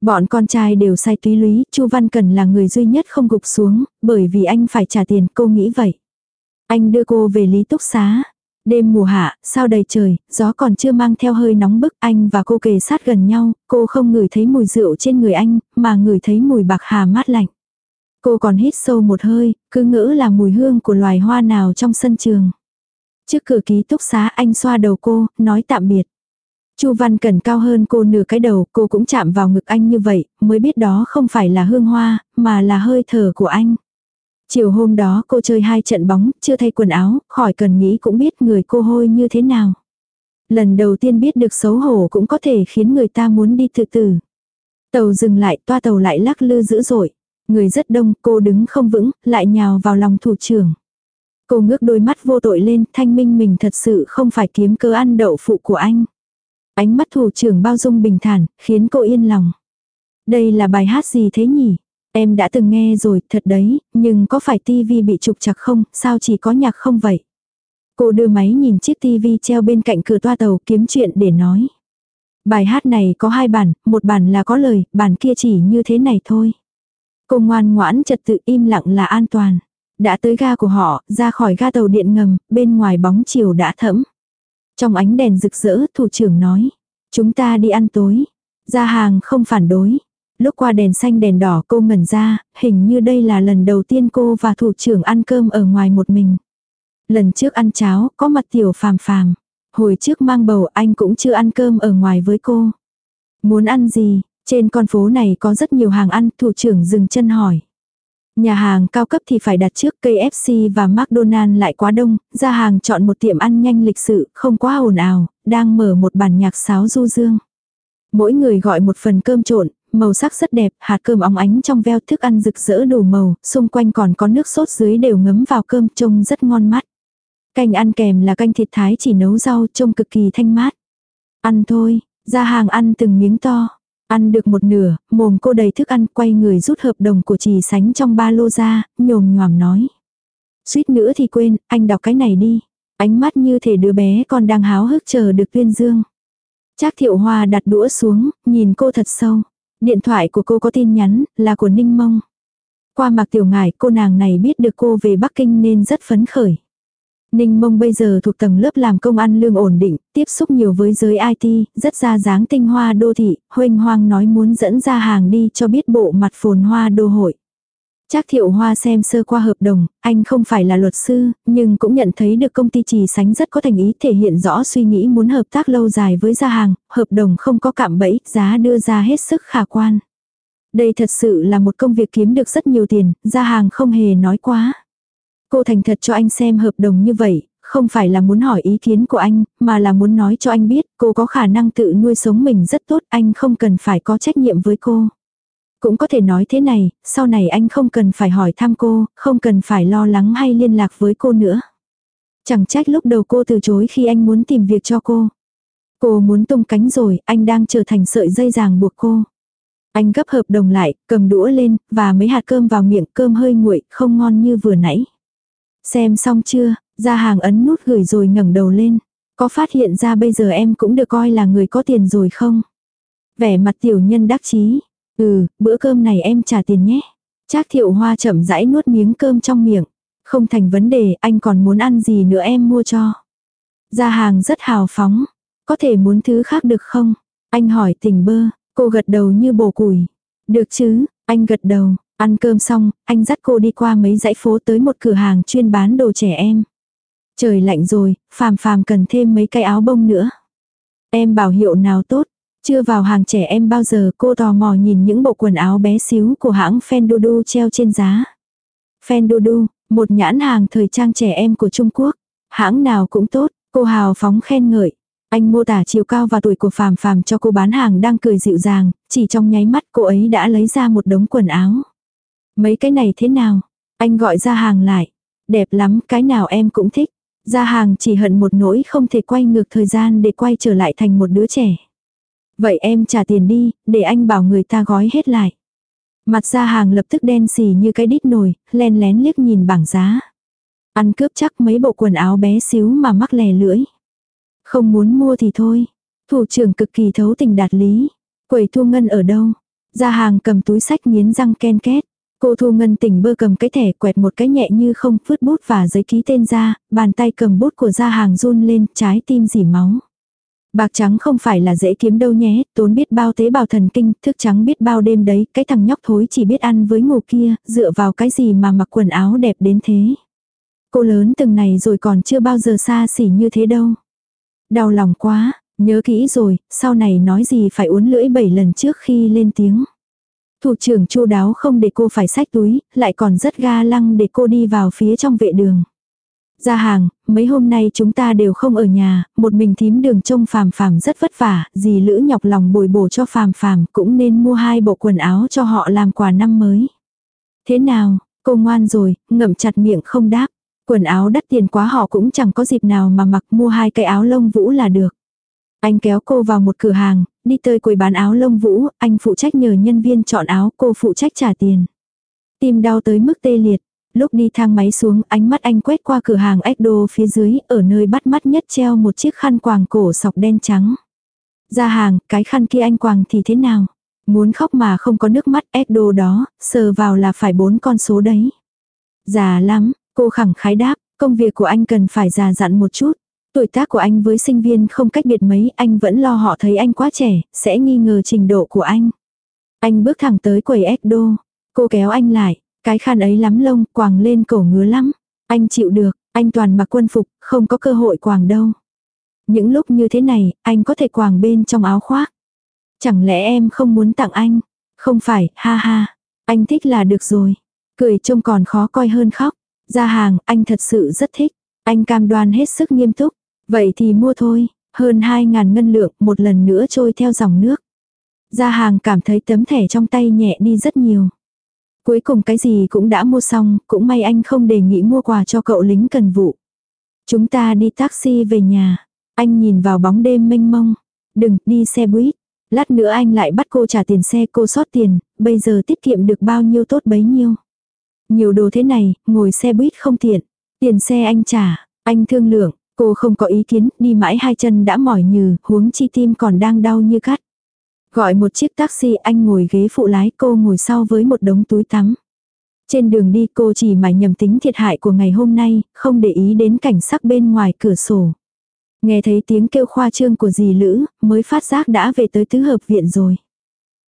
Bọn con trai đều say túy lý, Chu Văn Cần là người duy nhất không gục xuống, bởi vì anh phải trả tiền, cô nghĩ vậy. Anh đưa cô về Lý Túc Xá. Đêm mùa hạ, sao đầy trời, gió còn chưa mang theo hơi nóng bức, anh và cô kề sát gần nhau, cô không ngửi thấy mùi rượu trên người anh, mà ngửi thấy mùi bạc hà mát lạnh. Cô còn hít sâu một hơi, cứ ngỡ là mùi hương của loài hoa nào trong sân trường. Trước cửa ký túc xá anh xoa đầu cô, nói tạm biệt. Chu Văn Cẩn cao hơn cô nửa cái đầu, cô cũng chạm vào ngực anh như vậy, mới biết đó không phải là hương hoa, mà là hơi thở của anh. Chiều hôm đó cô chơi hai trận bóng, chưa thay quần áo, khỏi cần nghĩ cũng biết người cô hôi như thế nào. Lần đầu tiên biết được xấu hổ cũng có thể khiến người ta muốn đi tự tử. Tàu dừng lại, toa tàu lại lắc lư dữ dội. Người rất đông, cô đứng không vững, lại nhào vào lòng thủ trưởng. Cô ngước đôi mắt vô tội lên, thanh minh mình thật sự không phải kiếm cơ ăn đậu phụ của anh. Ánh mắt thủ trưởng bao dung bình thản, khiến cô yên lòng. Đây là bài hát gì thế nhỉ? Em đã từng nghe rồi, thật đấy, nhưng có phải tivi bị trục chặt không, sao chỉ có nhạc không vậy? Cô đưa máy nhìn chiếc tivi treo bên cạnh cửa toa tàu kiếm chuyện để nói. Bài hát này có hai bản, một bản là có lời, bản kia chỉ như thế này thôi. Cô ngoan ngoãn trật tự im lặng là an toàn. Đã tới ga của họ, ra khỏi ga tàu điện ngầm, bên ngoài bóng chiều đã thẫm. Trong ánh đèn rực rỡ, thủ trưởng nói. Chúng ta đi ăn tối. Ra hàng không phản đối. Lúc qua đèn xanh đèn đỏ cô ngẩn ra, hình như đây là lần đầu tiên cô và thủ trưởng ăn cơm ở ngoài một mình. Lần trước ăn cháo, có mặt tiểu phàm phàm. Hồi trước mang bầu anh cũng chưa ăn cơm ở ngoài với cô. Muốn ăn gì, trên con phố này có rất nhiều hàng ăn, thủ trưởng dừng chân hỏi. Nhà hàng cao cấp thì phải đặt trước KFC và McDonald's lại quá đông, ra hàng chọn một tiệm ăn nhanh lịch sự, không quá ồn ào, đang mở một bản nhạc sáo du dương. Mỗi người gọi một phần cơm trộn, màu sắc rất đẹp, hạt cơm óng ánh trong veo thức ăn rực rỡ đủ màu, xung quanh còn có nước sốt dưới đều ngấm vào cơm trông rất ngon mắt. Canh ăn kèm là canh thịt thái chỉ nấu rau trông cực kỳ thanh mát. Ăn thôi, ra hàng ăn từng miếng to. Ăn được một nửa, mồm cô đầy thức ăn quay người rút hợp đồng của trì sánh trong ba lô ra, nhồm nhòm nói. Suýt nữa thì quên, anh đọc cái này đi. Ánh mắt như thể đứa bé còn đang háo hức chờ được tuyên dương. Trác thiệu hoa đặt đũa xuống, nhìn cô thật sâu. Điện thoại của cô có tin nhắn, là của Ninh Mông. Qua mạc tiểu ngải, cô nàng này biết được cô về Bắc Kinh nên rất phấn khởi. Ninh mông bây giờ thuộc tầng lớp làm công ăn lương ổn định, tiếp xúc nhiều với giới IT, rất ra dáng tinh hoa đô thị, huênh hoang nói muốn dẫn ra hàng đi cho biết bộ mặt phồn hoa đô hội. Trác thiệu hoa xem sơ qua hợp đồng, anh không phải là luật sư, nhưng cũng nhận thấy được công ty trì sánh rất có thành ý thể hiện rõ suy nghĩ muốn hợp tác lâu dài với gia hàng, hợp đồng không có cạm bẫy, giá đưa ra hết sức khả quan. Đây thật sự là một công việc kiếm được rất nhiều tiền, gia hàng không hề nói quá. Cô thành thật cho anh xem hợp đồng như vậy, không phải là muốn hỏi ý kiến của anh, mà là muốn nói cho anh biết cô có khả năng tự nuôi sống mình rất tốt, anh không cần phải có trách nhiệm với cô. Cũng có thể nói thế này, sau này anh không cần phải hỏi thăm cô, không cần phải lo lắng hay liên lạc với cô nữa. Chẳng trách lúc đầu cô từ chối khi anh muốn tìm việc cho cô. Cô muốn tung cánh rồi, anh đang trở thành sợi dây ràng buộc cô. Anh gấp hợp đồng lại, cầm đũa lên, và mấy hạt cơm vào miệng cơm hơi nguội, không ngon như vừa nãy. Xem xong chưa, ra hàng ấn nút gửi rồi ngẩng đầu lên. Có phát hiện ra bây giờ em cũng được coi là người có tiền rồi không? Vẻ mặt tiểu nhân đắc chí Ừ, bữa cơm này em trả tiền nhé. Trác thiệu hoa chậm rãi nuốt miếng cơm trong miệng. Không thành vấn đề, anh còn muốn ăn gì nữa em mua cho. Gia hàng rất hào phóng. Có thể muốn thứ khác được không? Anh hỏi tình bơ, cô gật đầu như bổ củi. Được chứ, anh gật đầu, ăn cơm xong, anh dắt cô đi qua mấy dãy phố tới một cửa hàng chuyên bán đồ trẻ em. Trời lạnh rồi, phàm phàm cần thêm mấy cái áo bông nữa. Em bảo hiệu nào tốt, chưa vào hàng trẻ em bao giờ cô tò mò nhìn những bộ quần áo bé xíu của hãng Fendudu treo trên giá. Fendudu, một nhãn hàng thời trang trẻ em của Trung Quốc. Hãng nào cũng tốt, cô hào phóng khen ngợi. Anh mô tả chiều cao và tuổi của Phàm Phàm cho cô bán hàng đang cười dịu dàng, chỉ trong nháy mắt cô ấy đã lấy ra một đống quần áo. Mấy cái này thế nào? Anh gọi ra hàng lại. Đẹp lắm, cái nào em cũng thích. Ra hàng chỉ hận một nỗi không thể quay ngược thời gian để quay trở lại thành một đứa trẻ. Vậy em trả tiền đi, để anh bảo người ta gói hết lại. Mặt ra hàng lập tức đen xì như cái đít nồi, len lén liếc nhìn bảng giá. Ăn cướp chắc mấy bộ quần áo bé xíu mà mắc lè lưỡi. Không muốn mua thì thôi. Thủ trưởng cực kỳ thấu tình đạt lý. Quầy thu ngân ở đâu? Ra hàng cầm túi sách nghiến răng ken két. Cô thu ngân tỉnh bơ cầm cái thẻ quẹt một cái nhẹ như không phứt bút và giấy ký tên ra, bàn tay cầm bút của gia hàng run lên, trái tim dỉ máu. Bạc trắng không phải là dễ kiếm đâu nhé, tốn biết bao tế bào thần kinh, thức trắng biết bao đêm đấy, cái thằng nhóc thối chỉ biết ăn với ngủ kia, dựa vào cái gì mà mặc quần áo đẹp đến thế. Cô lớn từng này rồi còn chưa bao giờ xa xỉ như thế đâu. Đau lòng quá, nhớ kỹ rồi, sau này nói gì phải uốn lưỡi bảy lần trước khi lên tiếng. Thủ trưởng chu đáo không để cô phải xách túi, lại còn rất ga lăng để cô đi vào phía trong vệ đường. Ra hàng, mấy hôm nay chúng ta đều không ở nhà, một mình thím đường trông phàm phàm rất vất vả, dì lữ nhọc lòng bồi bổ cho phàm phàm cũng nên mua hai bộ quần áo cho họ làm quà năm mới. Thế nào, cô ngoan rồi, ngậm chặt miệng không đáp. Quần áo đắt tiền quá họ cũng chẳng có dịp nào mà mặc mua hai cái áo lông vũ là được. Anh kéo cô vào một cửa hàng, đi tới quầy bán áo lông vũ, anh phụ trách nhờ nhân viên chọn áo, cô phụ trách trả tiền. Tim đau tới mức tê liệt, Lúc đi thang máy xuống ánh mắt anh quét qua cửa hàng Ecdo phía dưới ở nơi bắt mắt nhất treo một chiếc khăn quàng cổ sọc đen trắng. Ra hàng, cái khăn kia anh quàng thì thế nào? Muốn khóc mà không có nước mắt Ecdo đó, sờ vào là phải bốn con số đấy. Già lắm, cô khẳng khái đáp, công việc của anh cần phải già dặn một chút. Tuổi tác của anh với sinh viên không cách biệt mấy, anh vẫn lo họ thấy anh quá trẻ, sẽ nghi ngờ trình độ của anh. Anh bước thẳng tới quầy Edo. Cô kéo anh lại, cái khăn ấy lắm lông, quàng lên cổ ngứa lắm. Anh chịu được, anh toàn mặc quân phục, không có cơ hội quàng đâu. Những lúc như thế này, anh có thể quàng bên trong áo khoác. Chẳng lẽ em không muốn tặng anh? Không phải, ha ha. Anh thích là được rồi. Cười trông còn khó coi hơn khóc. Ra hàng, anh thật sự rất thích. Anh cam đoan hết sức nghiêm túc. Vậy thì mua thôi. Hơn 2.000 ngân lượng một lần nữa trôi theo dòng nước. Ra hàng cảm thấy tấm thẻ trong tay nhẹ đi rất nhiều. Cuối cùng cái gì cũng đã mua xong, cũng may anh không đề nghị mua quà cho cậu lính cần vụ. Chúng ta đi taxi về nhà. Anh nhìn vào bóng đêm mênh mông. Đừng, đi xe buýt. Lát nữa anh lại bắt cô trả tiền xe cô sót tiền, bây giờ tiết kiệm được bao nhiêu tốt bấy nhiêu. Nhiều đồ thế này, ngồi xe buýt không tiện. Tiền xe anh trả, anh thương lượng, cô không có ý kiến, đi mãi hai chân đã mỏi nhừ, huống chi tim còn đang đau như cắt. Gọi một chiếc taxi anh ngồi ghế phụ lái cô ngồi sau với một đống túi tắm. Trên đường đi cô chỉ mải nhầm tính thiệt hại của ngày hôm nay, không để ý đến cảnh sắc bên ngoài cửa sổ. Nghe thấy tiếng kêu khoa trương của dì Lữ, mới phát giác đã về tới tứ hợp viện rồi.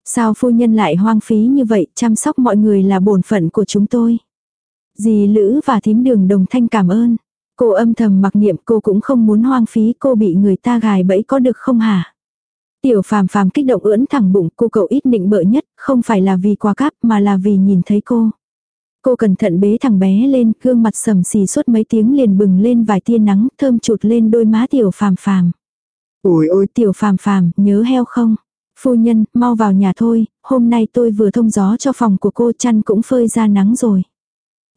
Sao phu nhân lại hoang phí như vậy, chăm sóc mọi người là bổn phận của chúng tôi. Dì Lữ và thím đường đồng thanh cảm ơn. Cô âm thầm mặc niệm cô cũng không muốn hoang phí cô bị người ta gài bẫy có được không hả? Tiểu phàm phàm kích động ưỡn thẳng bụng cô cậu ít nịnh bợ nhất, không phải là vì quá cáp mà là vì nhìn thấy cô. Cô cẩn thận bế thằng bé lên, gương mặt sầm xì suốt mấy tiếng liền bừng lên vài tia nắng, thơm chụt lên đôi má tiểu phàm phàm. Ôi ôi tiểu phàm phàm, nhớ heo không? Phu nhân, mau vào nhà thôi, hôm nay tôi vừa thông gió cho phòng của cô chăn cũng phơi ra nắng rồi.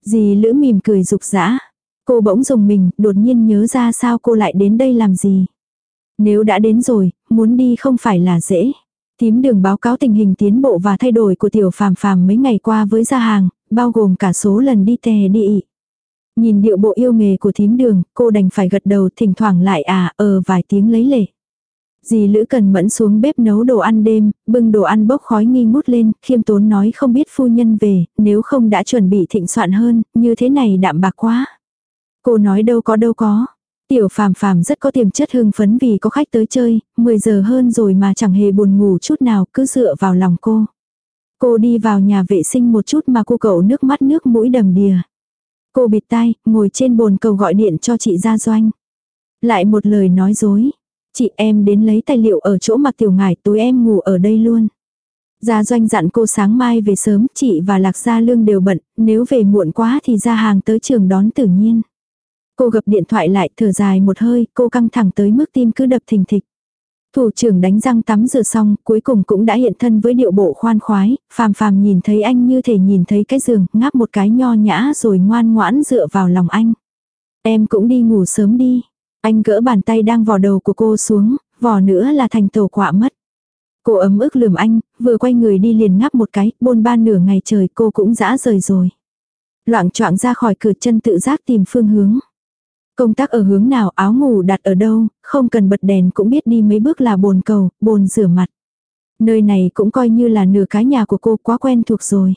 Dì lữ mỉm cười rục rã. Cô bỗng dùng mình, đột nhiên nhớ ra sao cô lại đến đây làm gì. Nếu đã đến rồi, muốn đi không phải là dễ. Tím đường báo cáo tình hình tiến bộ và thay đổi của tiểu phàm phàm mấy ngày qua với gia hàng, bao gồm cả số lần đi tè đi ị. Nhìn điệu bộ yêu nghề của thím đường, cô đành phải gật đầu thỉnh thoảng lại à ờ vài tiếng lấy lệ. Dì Lữ Cần Mẫn xuống bếp nấu đồ ăn đêm, bưng đồ ăn bốc khói nghi ngút lên, khiêm tốn nói không biết phu nhân về, nếu không đã chuẩn bị thịnh soạn hơn, như thế này đạm bạc quá. Cô nói đâu có đâu có. Tiểu phàm phàm rất có tiềm chất hưng phấn vì có khách tới chơi, 10 giờ hơn rồi mà chẳng hề buồn ngủ chút nào cứ dựa vào lòng cô. Cô đi vào nhà vệ sinh một chút mà cô cậu nước mắt nước mũi đầm đìa. Cô bịt tai, ngồi trên bồn cầu gọi điện cho chị Gia Doanh. Lại một lời nói dối. Chị em đến lấy tài liệu ở chỗ mặt tiểu ngải tối em ngủ ở đây luôn. Gia Doanh dặn cô sáng mai về sớm, chị và Lạc Gia Lương đều bận, nếu về muộn quá thì ra hàng tới trường đón tự nhiên. Cô gập điện thoại lại thở dài một hơi, cô căng thẳng tới mức tim cứ đập thình thịch. Thủ trưởng đánh răng tắm rửa xong, cuối cùng cũng đã hiện thân với điệu bộ khoan khoái, phàm phàm nhìn thấy anh như thể nhìn thấy cái giường, ngáp một cái nho nhã rồi ngoan ngoãn dựa vào lòng anh. Em cũng đi ngủ sớm đi. Anh gỡ bàn tay đang vò đầu của cô xuống, vò nữa là thành tổ quạ mất. Cô ấm ức lườm anh, vừa quay người đi liền ngáp một cái, bôn ba nửa ngày trời cô cũng dã rời rồi. Loạn choạng ra khỏi cửa chân tự giác tìm phương hướng. Công tác ở hướng nào áo ngủ đặt ở đâu, không cần bật đèn cũng biết đi mấy bước là bồn cầu, bồn rửa mặt. Nơi này cũng coi như là nửa cái nhà của cô quá quen thuộc rồi.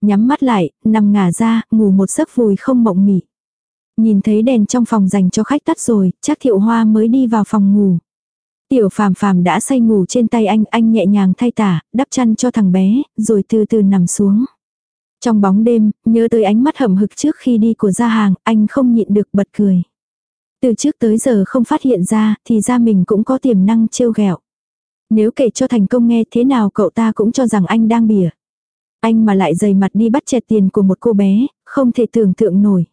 Nhắm mắt lại, nằm ngả ra, ngủ một giấc vùi không mộng mị. Nhìn thấy đèn trong phòng dành cho khách tắt rồi, chắc thiệu hoa mới đi vào phòng ngủ. Tiểu phàm phàm đã say ngủ trên tay anh, anh nhẹ nhàng thay tả, đắp chăn cho thằng bé, rồi từ từ nằm xuống. Trong bóng đêm, nhớ tới ánh mắt hầm hực trước khi đi của gia hàng, anh không nhịn được bật cười. Từ trước tới giờ không phát hiện ra, thì ra mình cũng có tiềm năng trêu ghẹo. Nếu kể cho thành công nghe thế nào cậu ta cũng cho rằng anh đang bỉa. Anh mà lại dày mặt đi bắt chẹt tiền của một cô bé, không thể tưởng tượng nổi.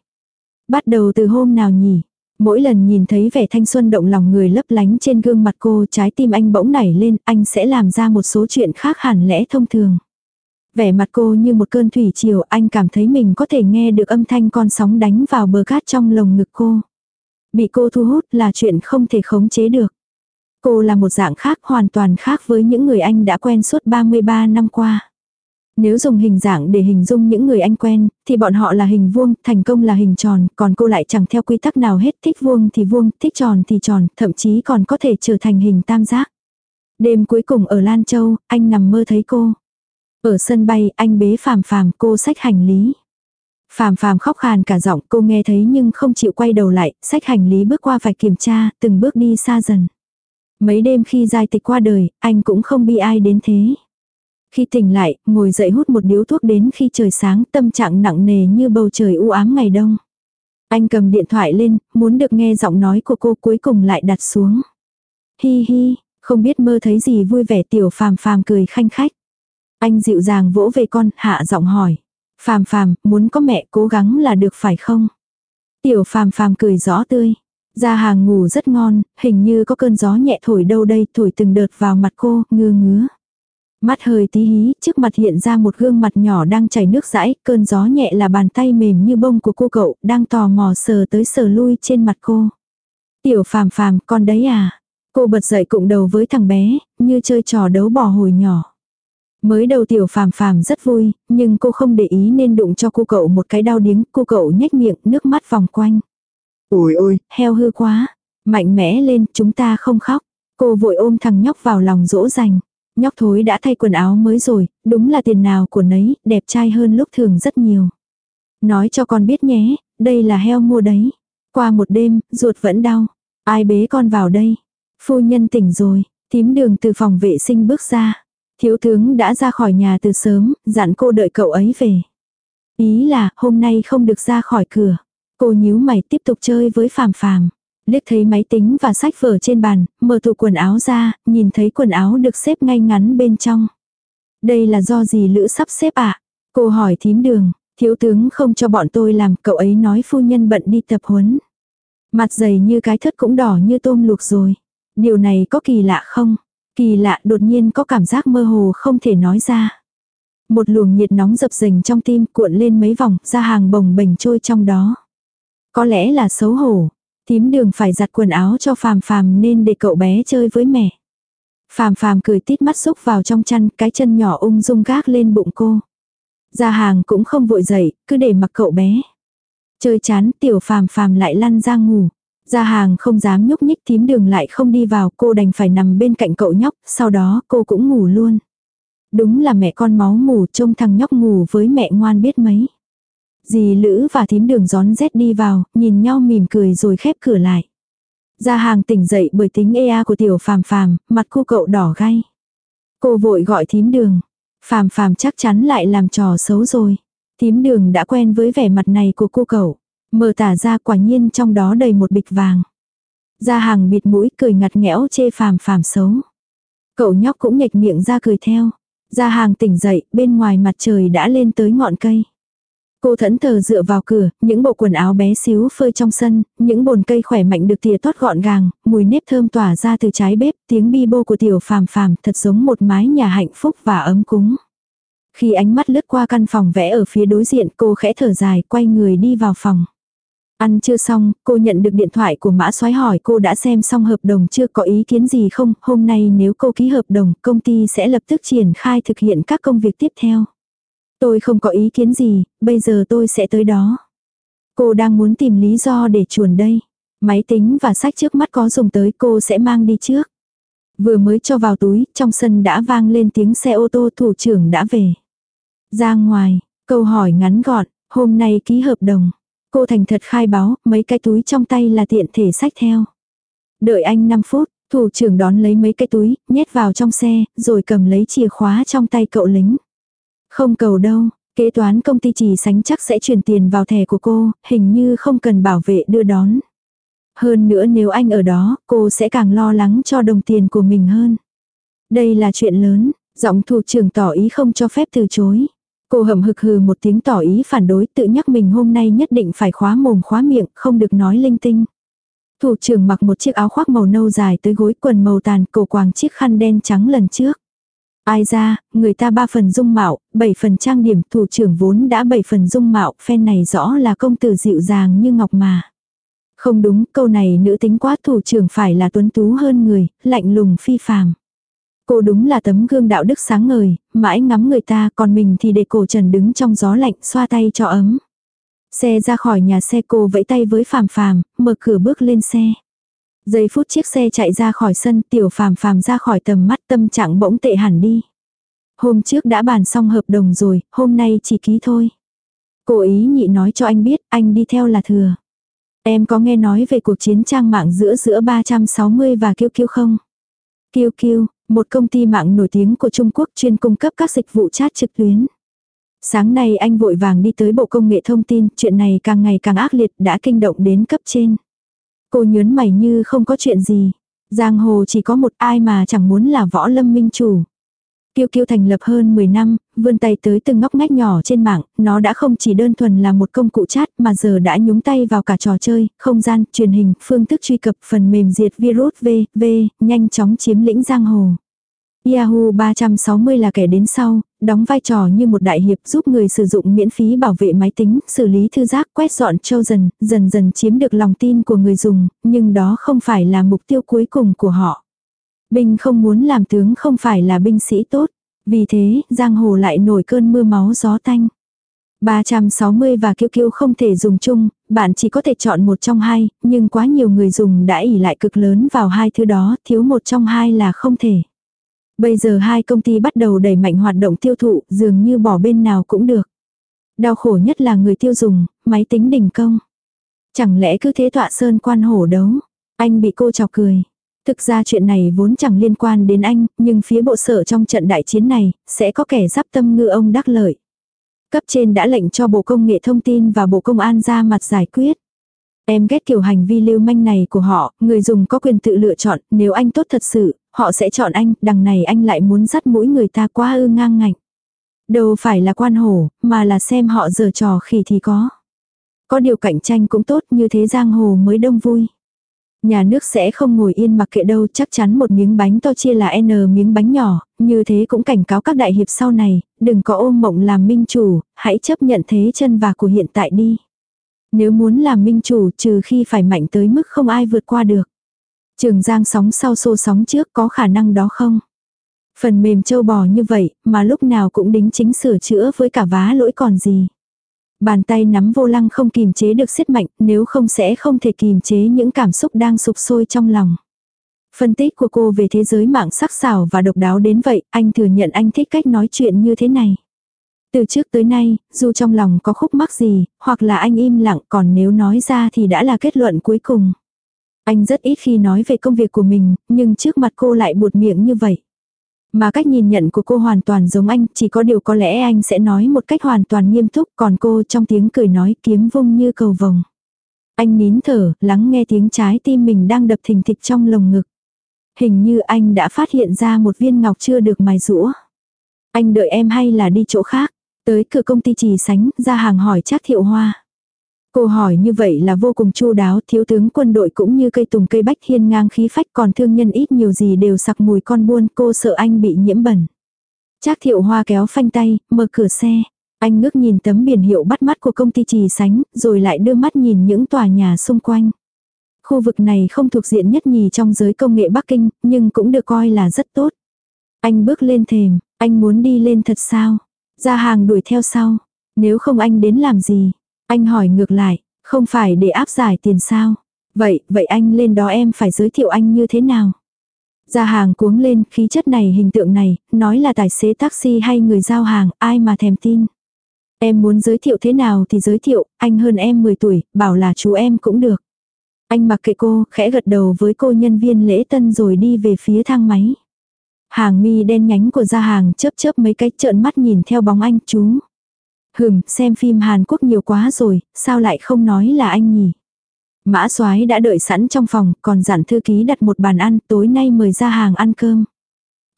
Bắt đầu từ hôm nào nhỉ? Mỗi lần nhìn thấy vẻ thanh xuân động lòng người lấp lánh trên gương mặt cô trái tim anh bỗng nảy lên, anh sẽ làm ra một số chuyện khác hẳn lẽ thông thường. Vẻ mặt cô như một cơn thủy triều anh cảm thấy mình có thể nghe được âm thanh con sóng đánh vào bờ cát trong lồng ngực cô. Bị cô thu hút là chuyện không thể khống chế được. Cô là một dạng khác hoàn toàn khác với những người anh đã quen suốt 33 năm qua. Nếu dùng hình dạng để hình dung những người anh quen, thì bọn họ là hình vuông, thành công là hình tròn, còn cô lại chẳng theo quy tắc nào hết, thích vuông thì vuông, thích tròn thì tròn, thậm chí còn có thể trở thành hình tam giác. Đêm cuối cùng ở Lan Châu, anh nằm mơ thấy cô. Ở sân bay, anh bế phàm phàm cô xách hành lý. Phàm phàm khóc khàn cả giọng cô nghe thấy nhưng không chịu quay đầu lại, xách hành lý bước qua vạch kiểm tra, từng bước đi xa dần. Mấy đêm khi giai tịch qua đời, anh cũng không bi ai đến thế. Khi tỉnh lại, ngồi dậy hút một điếu thuốc đến khi trời sáng tâm trạng nặng nề như bầu trời u ám ngày đông. Anh cầm điện thoại lên, muốn được nghe giọng nói của cô cuối cùng lại đặt xuống. Hi hi, không biết mơ thấy gì vui vẻ tiểu phàm phàm cười khanh khách. Anh dịu dàng vỗ về con, hạ giọng hỏi. Phàm phàm, muốn có mẹ cố gắng là được phải không? Tiểu phàm phàm cười rõ tươi. Ra hàng ngủ rất ngon, hình như có cơn gió nhẹ thổi đâu đây, thổi từng đợt vào mặt cô, ngứa ngứa. Mắt hơi tí hí, trước mặt hiện ra một gương mặt nhỏ đang chảy nước rãi, cơn gió nhẹ là bàn tay mềm như bông của cô cậu, đang tò mò sờ tới sờ lui trên mặt cô. Tiểu phàm phàm, con đấy à? Cô bật dậy cụng đầu với thằng bé, như chơi trò đấu bò hồi nhỏ. Mới đầu tiểu phàm phàm rất vui, nhưng cô không để ý nên đụng cho cô cậu một cái đau điếng, cô cậu nhếch miệng, nước mắt vòng quanh. Ôi ôi, heo hư quá. Mạnh mẽ lên, chúng ta không khóc. Cô vội ôm thằng nhóc vào lòng dỗ dành. Nhóc thối đã thay quần áo mới rồi, đúng là tiền nào của nấy, đẹp trai hơn lúc thường rất nhiều. Nói cho con biết nhé, đây là heo mua đấy. Qua một đêm, ruột vẫn đau. Ai bế con vào đây? Phu nhân tỉnh rồi, tím đường từ phòng vệ sinh bước ra. Thiếu tướng đã ra khỏi nhà từ sớm, dặn cô đợi cậu ấy về. Ý là hôm nay không được ra khỏi cửa. Cô nhíu mày tiếp tục chơi với phàm phàm. Liếc thấy máy tính và sách vở trên bàn, mở tủ quần áo ra, nhìn thấy quần áo được xếp ngay ngắn bên trong. Đây là do gì lữ sắp xếp ạ? À? Cô hỏi thím đường, thiếu tướng không cho bọn tôi làm, cậu ấy nói phu nhân bận đi tập huấn. Mặt dày như cái thất cũng đỏ như tôm luộc rồi. Điều này có kỳ lạ không? Kỳ lạ đột nhiên có cảm giác mơ hồ không thể nói ra. Một luồng nhiệt nóng dập dềnh trong tim cuộn lên mấy vòng, ra hàng bồng bềnh trôi trong đó. Có lẽ là xấu hổ, Tím đường phải giặt quần áo cho phàm phàm nên để cậu bé chơi với mẹ. Phàm phàm cười tít mắt xúc vào trong chăn, cái chân nhỏ ung dung gác lên bụng cô. Ra hàng cũng không vội dậy, cứ để mặc cậu bé. Chơi chán tiểu phàm phàm lại lăn ra ngủ. Ra hàng không dám nhúc nhích tím đường lại không đi vào cô đành phải nằm bên cạnh cậu nhóc, sau đó cô cũng ngủ luôn. Đúng là mẹ con máu mù trông thằng nhóc ngủ với mẹ ngoan biết mấy. Dì Lữ và thím đường gión rét đi vào, nhìn nhau mỉm cười rồi khép cửa lại. Ra hàng tỉnh dậy bởi tính ea của tiểu phàm phàm, mặt cô cậu đỏ gay. Cô vội gọi thím đường. Phàm phàm chắc chắn lại làm trò xấu rồi. Thím đường đã quen với vẻ mặt này của cô cậu. Mở tả ra quả nhiên trong đó đầy một bịch vàng. Ra hàng bịt mũi cười ngặt nghẽo chê phàm phàm xấu. Cậu nhóc cũng nhạch miệng ra cười theo. Ra hàng tỉnh dậy, bên ngoài mặt trời đã lên tới ngọn cây. Cô thẫn thờ dựa vào cửa, những bộ quần áo bé xíu phơi trong sân, những bồn cây khỏe mạnh được tỉa tót gọn gàng, mùi nếp thơm tỏa ra từ trái bếp, tiếng bi bô của tiểu phàm phàm thật giống một mái nhà hạnh phúc và ấm cúng. Khi ánh mắt lướt qua căn phòng vẽ ở phía đối diện cô khẽ thở dài quay người đi vào phòng. Ăn chưa xong, cô nhận được điện thoại của mã soái hỏi cô đã xem xong hợp đồng chưa có ý kiến gì không, hôm nay nếu cô ký hợp đồng, công ty sẽ lập tức triển khai thực hiện các công việc tiếp theo. Tôi không có ý kiến gì, bây giờ tôi sẽ tới đó. Cô đang muốn tìm lý do để chuồn đây. Máy tính và sách trước mắt có dùng tới cô sẽ mang đi trước. Vừa mới cho vào túi, trong sân đã vang lên tiếng xe ô tô thủ trưởng đã về. Ra ngoài, câu hỏi ngắn gọn, hôm nay ký hợp đồng. Cô thành thật khai báo, mấy cái túi trong tay là tiện thể sách theo. Đợi anh 5 phút, thủ trưởng đón lấy mấy cái túi, nhét vào trong xe, rồi cầm lấy chìa khóa trong tay cậu lính. Không cầu đâu, kế toán công ty chỉ sánh chắc sẽ chuyển tiền vào thẻ của cô, hình như không cần bảo vệ đưa đón. Hơn nữa nếu anh ở đó, cô sẽ càng lo lắng cho đồng tiền của mình hơn. Đây là chuyện lớn, giọng thủ trưởng tỏ ý không cho phép từ chối. Cô hầm hực hừ một tiếng tỏ ý phản đối tự nhắc mình hôm nay nhất định phải khóa mồm khóa miệng, không được nói linh tinh. Thủ trưởng mặc một chiếc áo khoác màu nâu dài tới gối quần màu tàn cổ quàng chiếc khăn đen trắng lần trước. Ai ra, người ta ba phần dung mạo, bảy phần trang điểm, thủ trưởng vốn đã bảy phần dung mạo, phen này rõ là công tử dịu dàng như ngọc mà. Không đúng, câu này nữ tính quá thủ trưởng phải là tuấn tú hơn người, lạnh lùng phi phàm. Cô đúng là tấm gương đạo đức sáng ngời, mãi ngắm người ta, còn mình thì để cổ trần đứng trong gió lạnh, xoa tay cho ấm. Xe ra khỏi nhà xe cô vẫy tay với phàm phàm, mở cửa bước lên xe. Giây phút chiếc xe chạy ra khỏi sân tiểu phàm phàm ra khỏi tầm mắt tâm trạng bỗng tệ hẳn đi. Hôm trước đã bàn xong hợp đồng rồi, hôm nay chỉ ký thôi. Cô ý nhị nói cho anh biết, anh đi theo là thừa. Em có nghe nói về cuộc chiến trang mạng giữa giữa 360 và Kiêu Kiêu không? Kiêu Kiêu, một công ty mạng nổi tiếng của Trung Quốc chuyên cung cấp các dịch vụ chat trực tuyến. Sáng nay anh vội vàng đi tới Bộ Công nghệ Thông tin, chuyện này càng ngày càng ác liệt đã kinh động đến cấp trên. Cô nhớn mày như không có chuyện gì. Giang hồ chỉ có một ai mà chẳng muốn là võ lâm minh chủ. Kiêu Kiêu thành lập hơn 10 năm, vươn tay tới từng ngóc ngách nhỏ trên mạng, nó đã không chỉ đơn thuần là một công cụ chat mà giờ đã nhúng tay vào cả trò chơi, không gian, truyền hình, phương thức truy cập, phần mềm diệt virus V, V, nhanh chóng chiếm lĩnh giang hồ. Yahoo 360 là kẻ đến sau, đóng vai trò như một đại hiệp giúp người sử dụng miễn phí bảo vệ máy tính, xử lý thư giác, quét dọn châu dần, dần dần chiếm được lòng tin của người dùng, nhưng đó không phải là mục tiêu cuối cùng của họ. Binh không muốn làm tướng không phải là binh sĩ tốt. Vì thế, giang hồ lại nổi cơn mưa máu gió tanh. 360 và kiêu kiêu không thể dùng chung, bạn chỉ có thể chọn một trong hai, nhưng quá nhiều người dùng đã ỉ lại cực lớn vào hai thứ đó, thiếu một trong hai là không thể. Bây giờ hai công ty bắt đầu đẩy mạnh hoạt động tiêu thụ, dường như bỏ bên nào cũng được. Đau khổ nhất là người tiêu dùng, máy tính đỉnh công. Chẳng lẽ cứ thế tọa sơn quan hổ đấu? Anh bị cô chọc cười. Thực ra chuyện này vốn chẳng liên quan đến anh, nhưng phía bộ sở trong trận đại chiến này, sẽ có kẻ giáp tâm ngư ông đắc lợi. Cấp trên đã lệnh cho Bộ Công nghệ Thông tin và Bộ Công an ra mặt giải quyết. Em ghét kiểu hành vi lưu manh này của họ, người dùng có quyền tự lựa chọn, nếu anh tốt thật sự, họ sẽ chọn anh, đằng này anh lại muốn dắt mũi người ta quá ư ngang ngạnh. Đâu phải là quan hổ, mà là xem họ giờ trò khỉ thì có. Có điều cạnh tranh cũng tốt như thế giang hồ mới đông vui. Nhà nước sẽ không ngồi yên mặc kệ đâu chắc chắn một miếng bánh to chia là N miếng bánh nhỏ, như thế cũng cảnh cáo các đại hiệp sau này, đừng có ôm mộng làm minh chủ, hãy chấp nhận thế chân và của hiện tại đi. Nếu muốn làm minh chủ trừ khi phải mạnh tới mức không ai vượt qua được. Trường giang sóng sau xô sóng trước có khả năng đó không? Phần mềm châu bò như vậy mà lúc nào cũng đính chính sửa chữa với cả vá lỗi còn gì. Bàn tay nắm vô lăng không kìm chế được siết mạnh, nếu không sẽ không thể kìm chế những cảm xúc đang sụp sôi trong lòng. Phân tích của cô về thế giới mạng sắc sảo và độc đáo đến vậy, anh thừa nhận anh thích cách nói chuyện như thế này. Từ trước tới nay, dù trong lòng có khúc mắc gì, hoặc là anh im lặng còn nếu nói ra thì đã là kết luận cuối cùng. Anh rất ít khi nói về công việc của mình, nhưng trước mặt cô lại buột miệng như vậy. Mà cách nhìn nhận của cô hoàn toàn giống anh, chỉ có điều có lẽ anh sẽ nói một cách hoàn toàn nghiêm túc, còn cô trong tiếng cười nói kiếm vung như cầu vồng. Anh nín thở, lắng nghe tiếng trái tim mình đang đập thình thịch trong lồng ngực. Hình như anh đã phát hiện ra một viên ngọc chưa được mài rũa. Anh đợi em hay là đi chỗ khác? Tới cửa công ty trì sánh, ra hàng hỏi chắc Thiệu Hoa. Cô hỏi như vậy là vô cùng chu đáo, thiếu tướng quân đội cũng như cây tùng cây bách hiên ngang khí phách còn thương nhân ít nhiều gì đều sặc mùi con buôn, cô sợ anh bị nhiễm bẩn. Trác Thiệu Hoa kéo phanh tay, mở cửa xe. Anh ngước nhìn tấm biển hiệu bắt mắt của công ty trì sánh, rồi lại đưa mắt nhìn những tòa nhà xung quanh. Khu vực này không thuộc diện nhất nhì trong giới công nghệ Bắc Kinh, nhưng cũng được coi là rất tốt. Anh bước lên thềm, anh muốn đi lên thật sao? Ra hàng đuổi theo sau. Nếu không anh đến làm gì? Anh hỏi ngược lại, không phải để áp giải tiền sao? Vậy, vậy anh lên đó em phải giới thiệu anh như thế nào? Ra hàng cuống lên, khí chất này hình tượng này, nói là tài xế taxi hay người giao hàng, ai mà thèm tin. Em muốn giới thiệu thế nào thì giới thiệu, anh hơn em 10 tuổi, bảo là chú em cũng được. Anh mặc kệ cô, khẽ gật đầu với cô nhân viên lễ tân rồi đi về phía thang máy. Hàng mi đen nhánh của gia hàng chớp chớp mấy cái trợn mắt nhìn theo bóng anh chú. Hừm, xem phim Hàn Quốc nhiều quá rồi, sao lại không nói là anh nhỉ? Mã soái đã đợi sẵn trong phòng, còn dặn thư ký đặt một bàn ăn, tối nay mời ra hàng ăn cơm.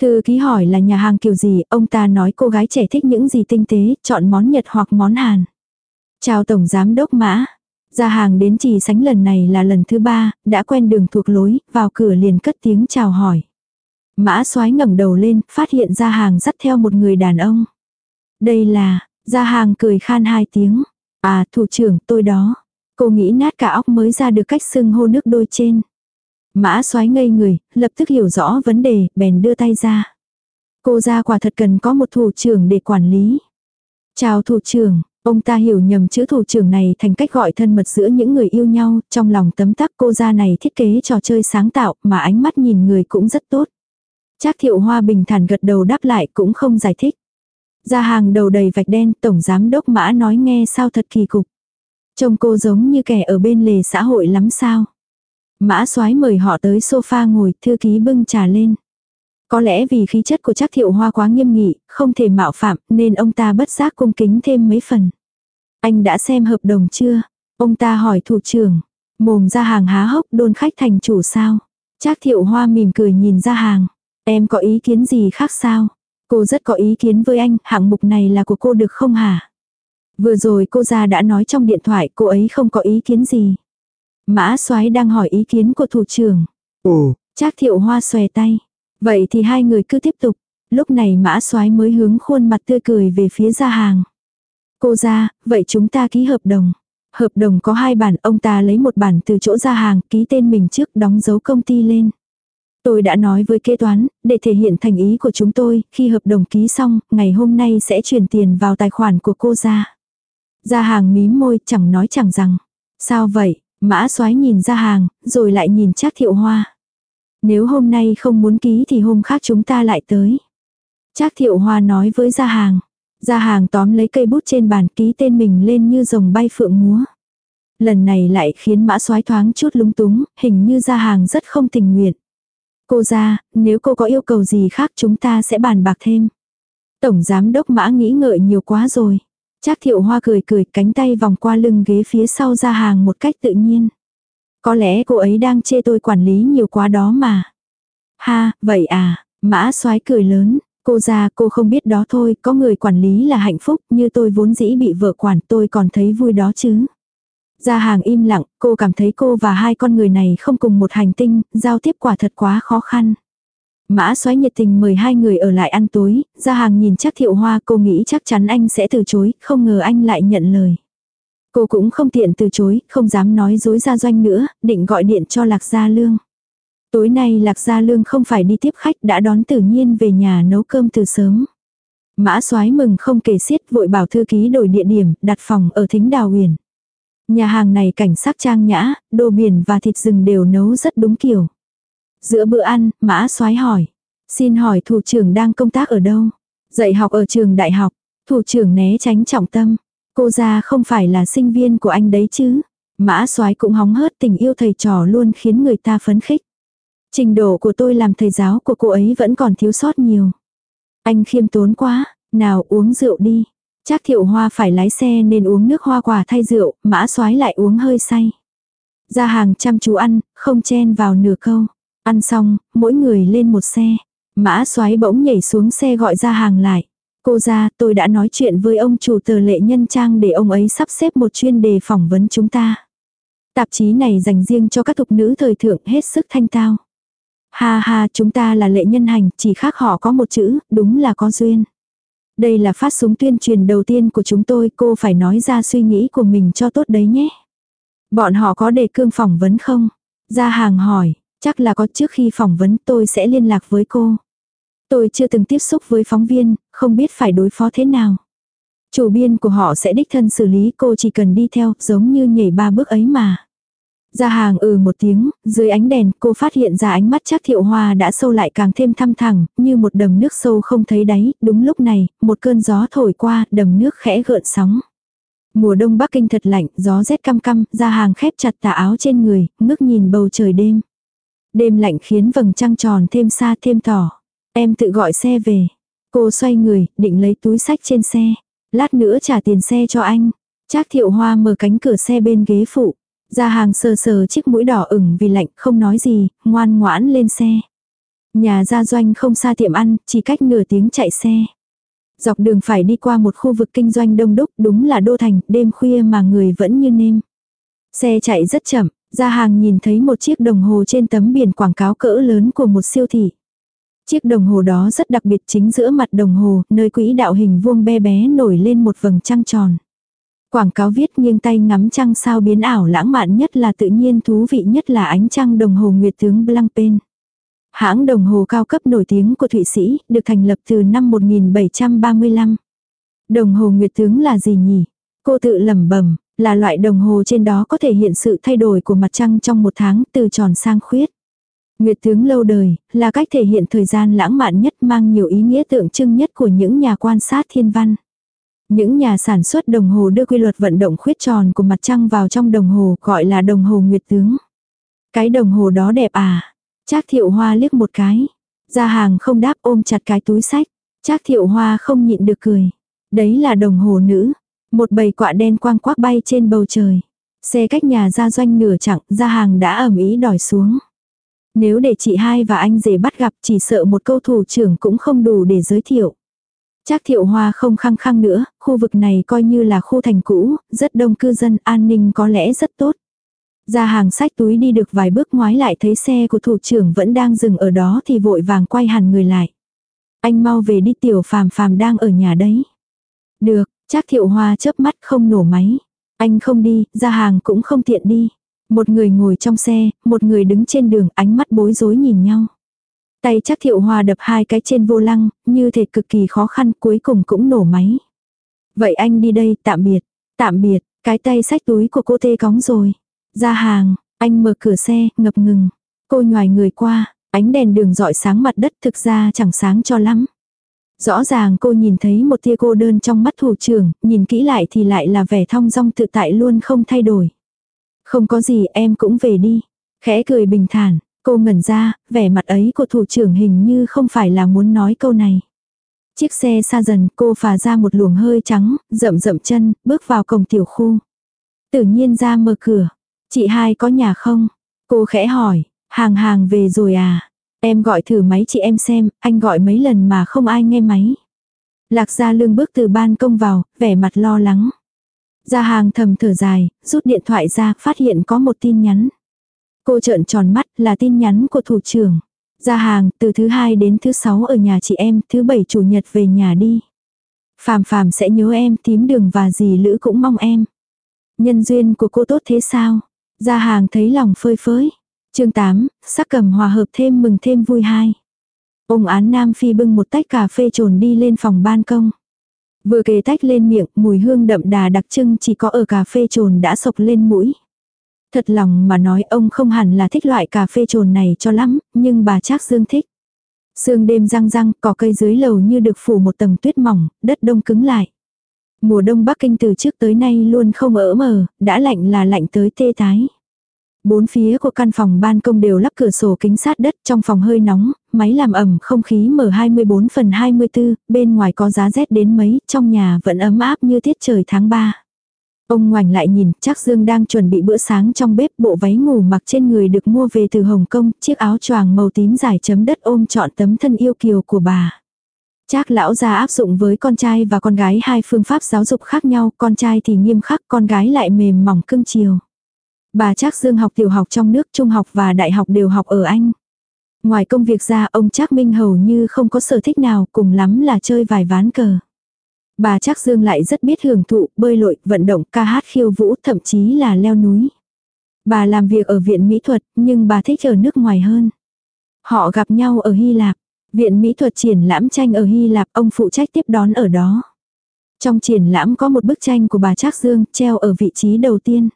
Thư ký hỏi là nhà hàng kiểu gì, ông ta nói cô gái trẻ thích những gì tinh tế, chọn món Nhật hoặc món Hàn. Chào Tổng Giám Đốc Mã. Ra hàng đến trì sánh lần này là lần thứ ba, đã quen đường thuộc lối, vào cửa liền cất tiếng chào hỏi. Mã soái ngẩng đầu lên, phát hiện ra hàng dắt theo một người đàn ông. Đây là, gia hàng cười khan hai tiếng. À, thủ trưởng, tôi đó. Cô nghĩ nát cả óc mới ra được cách xưng hô nước đôi trên. Mã soái ngây người, lập tức hiểu rõ vấn đề, bèn đưa tay ra. Cô ra quả thật cần có một thủ trưởng để quản lý. Chào thủ trưởng, ông ta hiểu nhầm chữ thủ trưởng này thành cách gọi thân mật giữa những người yêu nhau, trong lòng tấm tắc cô ra này thiết kế trò chơi sáng tạo mà ánh mắt nhìn người cũng rất tốt. Trác thiệu hoa bình thản gật đầu đáp lại cũng không giải thích. Ra hàng đầu đầy vạch đen, tổng giám đốc mã nói nghe sao thật kỳ cục. Trông cô giống như kẻ ở bên lề xã hội lắm sao. Mã soái mời họ tới sofa ngồi, thư ký bưng trà lên. Có lẽ vì khí chất của Trác thiệu hoa quá nghiêm nghị, không thể mạo phạm, nên ông ta bất giác cung kính thêm mấy phần. Anh đã xem hợp đồng chưa? Ông ta hỏi thủ trưởng. Mồm ra hàng há hốc đôn khách thành chủ sao? Trác thiệu hoa mỉm cười nhìn ra hàng. Em có ý kiến gì khác sao? Cô rất có ý kiến với anh, hạng mục này là của cô được không hả? Vừa rồi cô ra đã nói trong điện thoại cô ấy không có ý kiến gì. Mã soái đang hỏi ý kiến của thủ trưởng. Ồ, Trác thiệu hoa xòe tay. Vậy thì hai người cứ tiếp tục. Lúc này mã soái mới hướng khuôn mặt tươi cười về phía ra hàng. Cô ra, vậy chúng ta ký hợp đồng. Hợp đồng có hai bản, ông ta lấy một bản từ chỗ ra hàng, ký tên mình trước đóng dấu công ty lên. Tôi đã nói với kế toán, để thể hiện thành ý của chúng tôi, khi hợp đồng ký xong, ngày hôm nay sẽ chuyển tiền vào tài khoản của cô ra. Gia hàng mím môi, chẳng nói chẳng rằng. Sao vậy? Mã soái nhìn ra hàng, rồi lại nhìn Trác thiệu hoa. Nếu hôm nay không muốn ký thì hôm khác chúng ta lại tới. Trác thiệu hoa nói với gia hàng. Gia hàng tóm lấy cây bút trên bàn ký tên mình lên như rồng bay phượng múa. Lần này lại khiến mã soái thoáng chút lúng túng, hình như gia hàng rất không tình nguyện. Cô ra, nếu cô có yêu cầu gì khác chúng ta sẽ bàn bạc thêm. Tổng giám đốc mã nghĩ ngợi nhiều quá rồi. Trác thiệu hoa cười cười cánh tay vòng qua lưng ghế phía sau ra hàng một cách tự nhiên. Có lẽ cô ấy đang chê tôi quản lý nhiều quá đó mà. Ha, vậy à, mã soái cười lớn. Cô ra cô không biết đó thôi, có người quản lý là hạnh phúc, như tôi vốn dĩ bị vợ quản tôi còn thấy vui đó chứ gia hàng im lặng, cô cảm thấy cô và hai con người này không cùng một hành tinh, giao tiếp quả thật quá khó khăn. Mã xoáy nhiệt tình mời hai người ở lại ăn tối, ra hàng nhìn chắc thiệu hoa cô nghĩ chắc chắn anh sẽ từ chối, không ngờ anh lại nhận lời. Cô cũng không tiện từ chối, không dám nói dối ra doanh nữa, định gọi điện cho Lạc Gia Lương. Tối nay Lạc Gia Lương không phải đi tiếp khách đã đón tự nhiên về nhà nấu cơm từ sớm. Mã soái mừng không kể xiết vội bảo thư ký đổi địa điểm, đặt phòng ở thính đào huyền. Nhà hàng này cảnh sắc trang nhã, đồ biển và thịt rừng đều nấu rất đúng kiểu. Giữa bữa ăn, mã soái hỏi. Xin hỏi thủ trưởng đang công tác ở đâu? Dạy học ở trường đại học. Thủ trưởng né tránh trọng tâm. Cô ra không phải là sinh viên của anh đấy chứ. Mã soái cũng hóng hớt tình yêu thầy trò luôn khiến người ta phấn khích. Trình độ của tôi làm thầy giáo của cô ấy vẫn còn thiếu sót nhiều. Anh khiêm tốn quá, nào uống rượu đi. Chắc thiệu hoa phải lái xe nên uống nước hoa quả thay rượu, mã soái lại uống hơi say. Ra hàng chăm chú ăn, không chen vào nửa câu. Ăn xong, mỗi người lên một xe. Mã soái bỗng nhảy xuống xe gọi ra hàng lại. Cô ra, tôi đã nói chuyện với ông chủ tờ lệ nhân trang để ông ấy sắp xếp một chuyên đề phỏng vấn chúng ta. Tạp chí này dành riêng cho các thục nữ thời thượng hết sức thanh tao. Ha ha, chúng ta là lệ nhân hành, chỉ khác họ có một chữ, đúng là có duyên. Đây là phát súng tuyên truyền đầu tiên của chúng tôi, cô phải nói ra suy nghĩ của mình cho tốt đấy nhé. Bọn họ có đề cương phỏng vấn không? Ra hàng hỏi, chắc là có trước khi phỏng vấn tôi sẽ liên lạc với cô. Tôi chưa từng tiếp xúc với phóng viên, không biết phải đối phó thế nào. Chủ biên của họ sẽ đích thân xử lý cô chỉ cần đi theo, giống như nhảy ba bước ấy mà. Ra hàng ừ một tiếng, dưới ánh đèn cô phát hiện ra ánh mắt chắc thiệu hoa đã sâu lại càng thêm thăm thẳng, như một đầm nước sâu không thấy đáy, đúng lúc này, một cơn gió thổi qua, đầm nước khẽ gợn sóng. Mùa đông Bắc Kinh thật lạnh, gió rét căm căm, ra hàng khép chặt tà áo trên người, ngước nhìn bầu trời đêm. Đêm lạnh khiến vầng trăng tròn thêm xa thêm tỏ. Em tự gọi xe về. Cô xoay người, định lấy túi sách trên xe. Lát nữa trả tiền xe cho anh. Trác thiệu hoa mở cánh cửa xe bên ghế phụ gia hàng sờ sờ chiếc mũi đỏ ửng vì lạnh không nói gì, ngoan ngoãn lên xe. Nhà gia doanh không xa tiệm ăn, chỉ cách nửa tiếng chạy xe. Dọc đường phải đi qua một khu vực kinh doanh đông đúc, đúng là đô thành, đêm khuya mà người vẫn như nêm. Xe chạy rất chậm, gia hàng nhìn thấy một chiếc đồng hồ trên tấm biển quảng cáo cỡ lớn của một siêu thị. Chiếc đồng hồ đó rất đặc biệt chính giữa mặt đồng hồ, nơi quỹ đạo hình vuông be bé nổi lên một vầng trăng tròn. Quảng cáo viết nghiêng tay ngắm trăng sao biến ảo lãng mạn nhất là tự nhiên thú vị nhất là ánh trăng đồng hồ nguyệt tướng Blancpain. Hãng đồng hồ cao cấp nổi tiếng của Thụy Sĩ, được thành lập từ năm 1735. Đồng hồ nguyệt tướng là gì nhỉ? Cô tự lẩm bẩm, là loại đồng hồ trên đó có thể hiện sự thay đổi của mặt trăng trong một tháng từ tròn sang khuyết. Nguyệt tướng lâu đời, là cách thể hiện thời gian lãng mạn nhất mang nhiều ý nghĩa tượng trưng nhất của những nhà quan sát thiên văn. Những nhà sản xuất đồng hồ đưa quy luật vận động khuyết tròn của mặt trăng vào trong đồng hồ gọi là đồng hồ nguyệt tướng. Cái đồng hồ đó đẹp à? Trác thiệu hoa liếc một cái. Ra hàng không đáp ôm chặt cái túi sách. Trác thiệu hoa không nhịn được cười. Đấy là đồng hồ nữ. Một bầy quạ đen quang quác bay trên bầu trời. Xe cách nhà ra doanh nửa chặng, ra hàng đã ẩm ý đòi xuống. Nếu để chị hai và anh rể bắt gặp chỉ sợ một câu thủ trưởng cũng không đủ để giới thiệu. Trác thiệu hoa không khăng khăng nữa, khu vực này coi như là khu thành cũ, rất đông cư dân an ninh có lẽ rất tốt. Ra hàng sách túi đi được vài bước ngoái lại thấy xe của thủ trưởng vẫn đang dừng ở đó thì vội vàng quay hẳn người lại. Anh mau về đi tiểu phàm phàm đang ở nhà đấy. Được, Trác thiệu hoa chớp mắt không nổ máy. Anh không đi, ra hàng cũng không tiện đi. Một người ngồi trong xe, một người đứng trên đường ánh mắt bối rối nhìn nhau. Tay chắc thiệu hoa đập hai cái trên vô lăng, như thể cực kỳ khó khăn cuối cùng cũng nổ máy. Vậy anh đi đây, tạm biệt, tạm biệt, cái tay sách túi của cô tê cóng rồi. Ra hàng, anh mở cửa xe, ngập ngừng. Cô nhòi người qua, ánh đèn đường dọi sáng mặt đất thực ra chẳng sáng cho lắm. Rõ ràng cô nhìn thấy một tia cô đơn trong mắt thủ trưởng, nhìn kỹ lại thì lại là vẻ thong dong tự tại luôn không thay đổi. Không có gì em cũng về đi. Khẽ cười bình thản, cô ngẩn ra, vẻ mặt ấy của thủ trưởng hình như không phải là muốn nói câu này. Chiếc xe xa dần, cô phà ra một luồng hơi trắng, rậm rậm chân, bước vào cổng tiểu khu. Tự nhiên ra mở cửa. Chị hai có nhà không? Cô khẽ hỏi, hàng hàng về rồi à? Em gọi thử máy chị em xem, anh gọi mấy lần mà không ai nghe máy. Lạc gia lương bước từ ban công vào, vẻ mặt lo lắng. Ra hàng thầm thở dài, rút điện thoại ra, phát hiện có một tin nhắn. Cô trợn tròn mắt, là tin nhắn của thủ trưởng. Ra hàng, từ thứ hai đến thứ sáu ở nhà chị em, thứ bảy chủ nhật về nhà đi. Phàm phàm sẽ nhớ em, tím đường và dì lữ cũng mong em. Nhân duyên của cô tốt thế sao? Ra hàng thấy lòng phơi phới. chương 8, sắc cầm hòa hợp thêm mừng thêm vui hai. Ông án Nam Phi bưng một tách cà phê trồn đi lên phòng ban công. Vừa kề tách lên miệng, mùi hương đậm đà đặc trưng chỉ có ở cà phê trồn đã sộc lên mũi. Thật lòng mà nói ông không hẳn là thích loại cà phê trồn này cho lắm, nhưng bà Trác Dương thích. Sương đêm răng răng, cỏ cây dưới lầu như được phủ một tầng tuyết mỏng, đất đông cứng lại. Mùa đông Bắc Kinh từ trước tới nay luôn không ở mờ, đã lạnh là lạnh tới tê tái. Bốn phía của căn phòng ban công đều lắp cửa sổ kính sát đất trong phòng hơi nóng, máy làm ẩm không khí mở 24 phần 24, bên ngoài có giá rét đến mấy, trong nhà vẫn ấm áp như tiết trời tháng 3. Ông ngoảnh lại nhìn, chắc Dương đang chuẩn bị bữa sáng trong bếp bộ váy ngủ mặc trên người được mua về từ Hồng Kông, chiếc áo choàng màu tím dài chấm đất ôm trọn tấm thân yêu kiều của bà. Trác lão gia áp dụng với con trai và con gái hai phương pháp giáo dục khác nhau, con trai thì nghiêm khắc, con gái lại mềm mỏng cưng chiều. Bà Trác Dương học tiểu học trong nước, trung học và đại học đều học ở Anh. Ngoài công việc ra, ông Trác Minh hầu như không có sở thích nào, cùng lắm là chơi vài ván cờ. Bà Trác Dương lại rất biết hưởng thụ, bơi lội, vận động, ca hát khiêu vũ, thậm chí là leo núi. Bà làm việc ở viện mỹ thuật, nhưng bà thích ở nước ngoài hơn. Họ gặp nhau ở Hy Lạp. Viện mỹ thuật triển lãm tranh ở Hy Lạp, ông phụ trách tiếp đón ở đó. Trong triển lãm có một bức tranh của bà Trác Dương treo ở vị trí đầu tiên.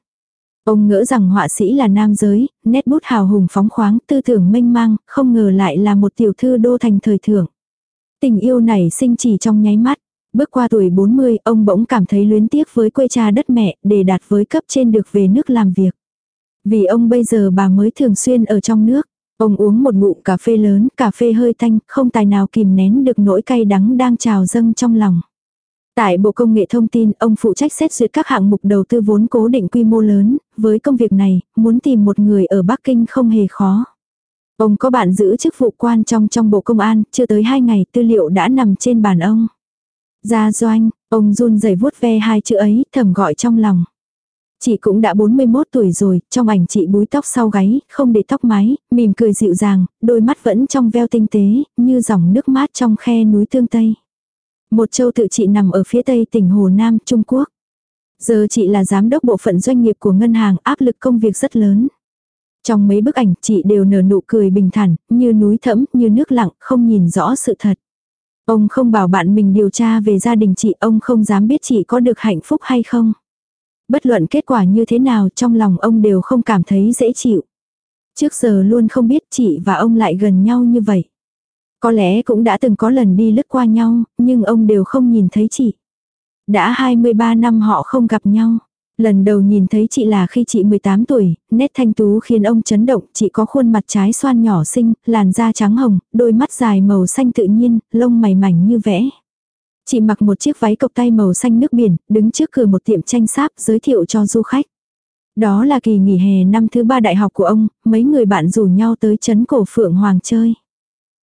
Ông ngỡ rằng họa sĩ là nam giới, nét bút hào hùng phóng khoáng, tư tưởng mênh mang, không ngờ lại là một tiểu thư đô thành thời thượng. Tình yêu này sinh chỉ trong nháy mắt. Bước qua tuổi 40, ông bỗng cảm thấy luyến tiếc với quê cha đất mẹ, để đạt với cấp trên được về nước làm việc. Vì ông bây giờ bà mới thường xuyên ở trong nước. Ông uống một ngụm cà phê lớn, cà phê hơi thanh, không tài nào kìm nén được nỗi cay đắng đang trào dâng trong lòng. Tại Bộ Công nghệ Thông tin, ông phụ trách xét duyệt các hạng mục đầu tư vốn cố định quy mô lớn, với công việc này, muốn tìm một người ở Bắc Kinh không hề khó. Ông có bạn giữ chức vụ quan trong trong Bộ Công an, chưa tới hai ngày tư liệu đã nằm trên bàn ông. Gia doanh, ông run rẩy vuốt ve hai chữ ấy, thầm gọi trong lòng. Chị cũng đã 41 tuổi rồi, trong ảnh chị búi tóc sau gáy, không để tóc mái, mỉm cười dịu dàng, đôi mắt vẫn trong veo tinh tế, như dòng nước mát trong khe núi tương Tây. Một châu tự chị nằm ở phía tây tỉnh Hồ Nam, Trung Quốc. Giờ chị là giám đốc bộ phận doanh nghiệp của ngân hàng áp lực công việc rất lớn. Trong mấy bức ảnh chị đều nở nụ cười bình thản, như núi thẫm, như nước lặng, không nhìn rõ sự thật. Ông không bảo bạn mình điều tra về gia đình chị, ông không dám biết chị có được hạnh phúc hay không. Bất luận kết quả như thế nào trong lòng ông đều không cảm thấy dễ chịu. Trước giờ luôn không biết chị và ông lại gần nhau như vậy. Có lẽ cũng đã từng có lần đi lướt qua nhau, nhưng ông đều không nhìn thấy chị. Đã 23 năm họ không gặp nhau. Lần đầu nhìn thấy chị là khi chị 18 tuổi, nét thanh tú khiến ông chấn động, chị có khuôn mặt trái xoan nhỏ xinh, làn da trắng hồng, đôi mắt dài màu xanh tự nhiên, lông mày mảnh như vẽ. Chị mặc một chiếc váy cộc tay màu xanh nước biển, đứng trước cửa một tiệm tranh sáp giới thiệu cho du khách. Đó là kỳ nghỉ hè năm thứ ba đại học của ông, mấy người bạn rủ nhau tới chấn cổ Phượng Hoàng chơi.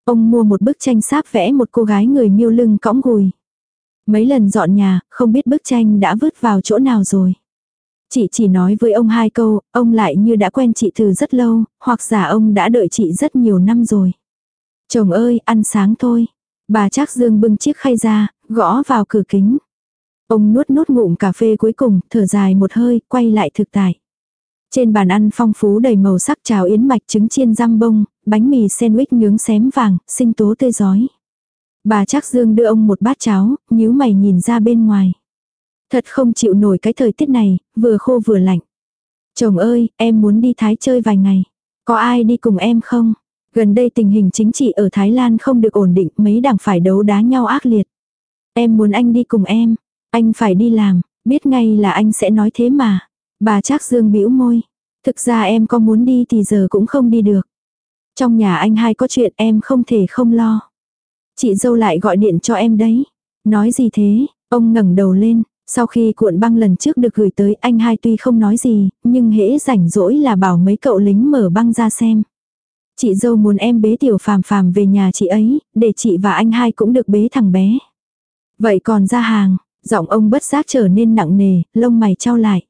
Ông mua một bức tranh sáp vẽ một cô gái người miêu lưng cõng gùi. Mấy lần dọn nhà, không biết bức tranh đã vứt vào chỗ nào rồi. Chị chỉ nói với ông hai câu, ông lại như đã quen chị từ rất lâu, hoặc giả ông đã đợi chị rất nhiều năm rồi. Chồng ơi, ăn sáng thôi. Bà Trác Dương bưng chiếc khay ra, gõ vào cửa kính. Ông nuốt nốt ngụm cà phê cuối cùng, thở dài một hơi, quay lại thực tại. Trên bàn ăn phong phú đầy màu sắc cháo yến mạch trứng chiên răm bông, bánh mì sandwich nướng xém vàng, sinh tố tươi giói. Bà Trác Dương đưa ông một bát cháo, nhíu mày nhìn ra bên ngoài. Thật không chịu nổi cái thời tiết này, vừa khô vừa lạnh. Chồng ơi, em muốn đi Thái chơi vài ngày. Có ai đi cùng em không? Gần đây tình hình chính trị ở Thái Lan không được ổn định, mấy đảng phải đấu đá nhau ác liệt. Em muốn anh đi cùng em. Anh phải đi làm, biết ngay là anh sẽ nói thế mà. Bà Trác Dương bĩu môi. Thực ra em có muốn đi thì giờ cũng không đi được. Trong nhà anh hai có chuyện em không thể không lo. Chị dâu lại gọi điện cho em đấy. Nói gì thế, ông ngẩng đầu lên. Sau khi cuộn băng lần trước được gửi tới anh hai tuy không nói gì, nhưng hễ rảnh rỗi là bảo mấy cậu lính mở băng ra xem. Chị dâu muốn em bế tiểu phàm phàm về nhà chị ấy, để chị và anh hai cũng được bế thằng bé. Vậy còn ra hàng, giọng ông bất giác trở nên nặng nề, lông mày trao lại.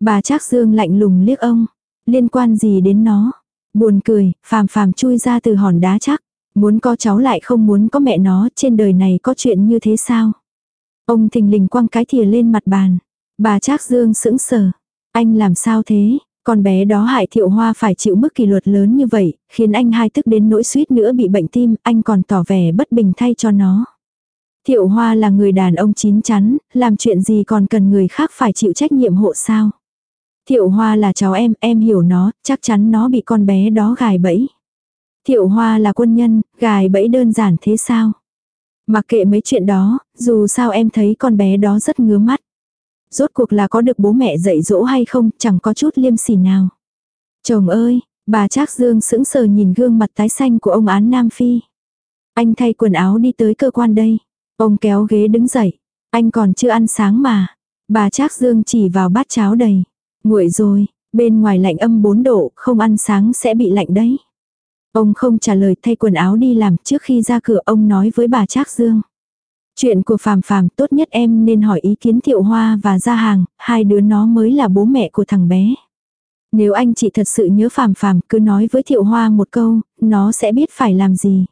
Bà Trác Dương lạnh lùng liếc ông. Liên quan gì đến nó? Buồn cười, phàm phàm chui ra từ hòn đá chắc. Muốn có cháu lại không muốn có mẹ nó, trên đời này có chuyện như thế sao? Ông thình lình quăng cái thìa lên mặt bàn. Bà Trác Dương sững sờ. Anh làm sao thế? Con bé đó hại thiệu hoa phải chịu mức kỷ luật lớn như vậy, khiến anh hai tức đến nỗi suýt nữa bị bệnh tim, anh còn tỏ vẻ bất bình thay cho nó. Thiệu hoa là người đàn ông chín chắn, làm chuyện gì còn cần người khác phải chịu trách nhiệm hộ sao. Thiệu hoa là cháu em, em hiểu nó, chắc chắn nó bị con bé đó gài bẫy. Thiệu hoa là quân nhân, gài bẫy đơn giản thế sao? Mặc kệ mấy chuyện đó, dù sao em thấy con bé đó rất ngứa mắt. Rốt cuộc là có được bố mẹ dạy dỗ hay không, chẳng có chút liêm sỉ nào. Chồng ơi, bà Trác Dương sững sờ nhìn gương mặt tái xanh của ông án Nam Phi. Anh thay quần áo đi tới cơ quan đây. Ông kéo ghế đứng dậy. Anh còn chưa ăn sáng mà. Bà Trác Dương chỉ vào bát cháo đầy. Nguội rồi, bên ngoài lạnh âm 4 độ, không ăn sáng sẽ bị lạnh đấy. Ông không trả lời thay quần áo đi làm trước khi ra cửa ông nói với bà Trác Dương. Chuyện của Phàm Phàm tốt nhất em nên hỏi ý kiến Thiệu Hoa và Gia Hàng, hai đứa nó mới là bố mẹ của thằng bé. Nếu anh chị thật sự nhớ Phàm Phàm cứ nói với Thiệu Hoa một câu, nó sẽ biết phải làm gì.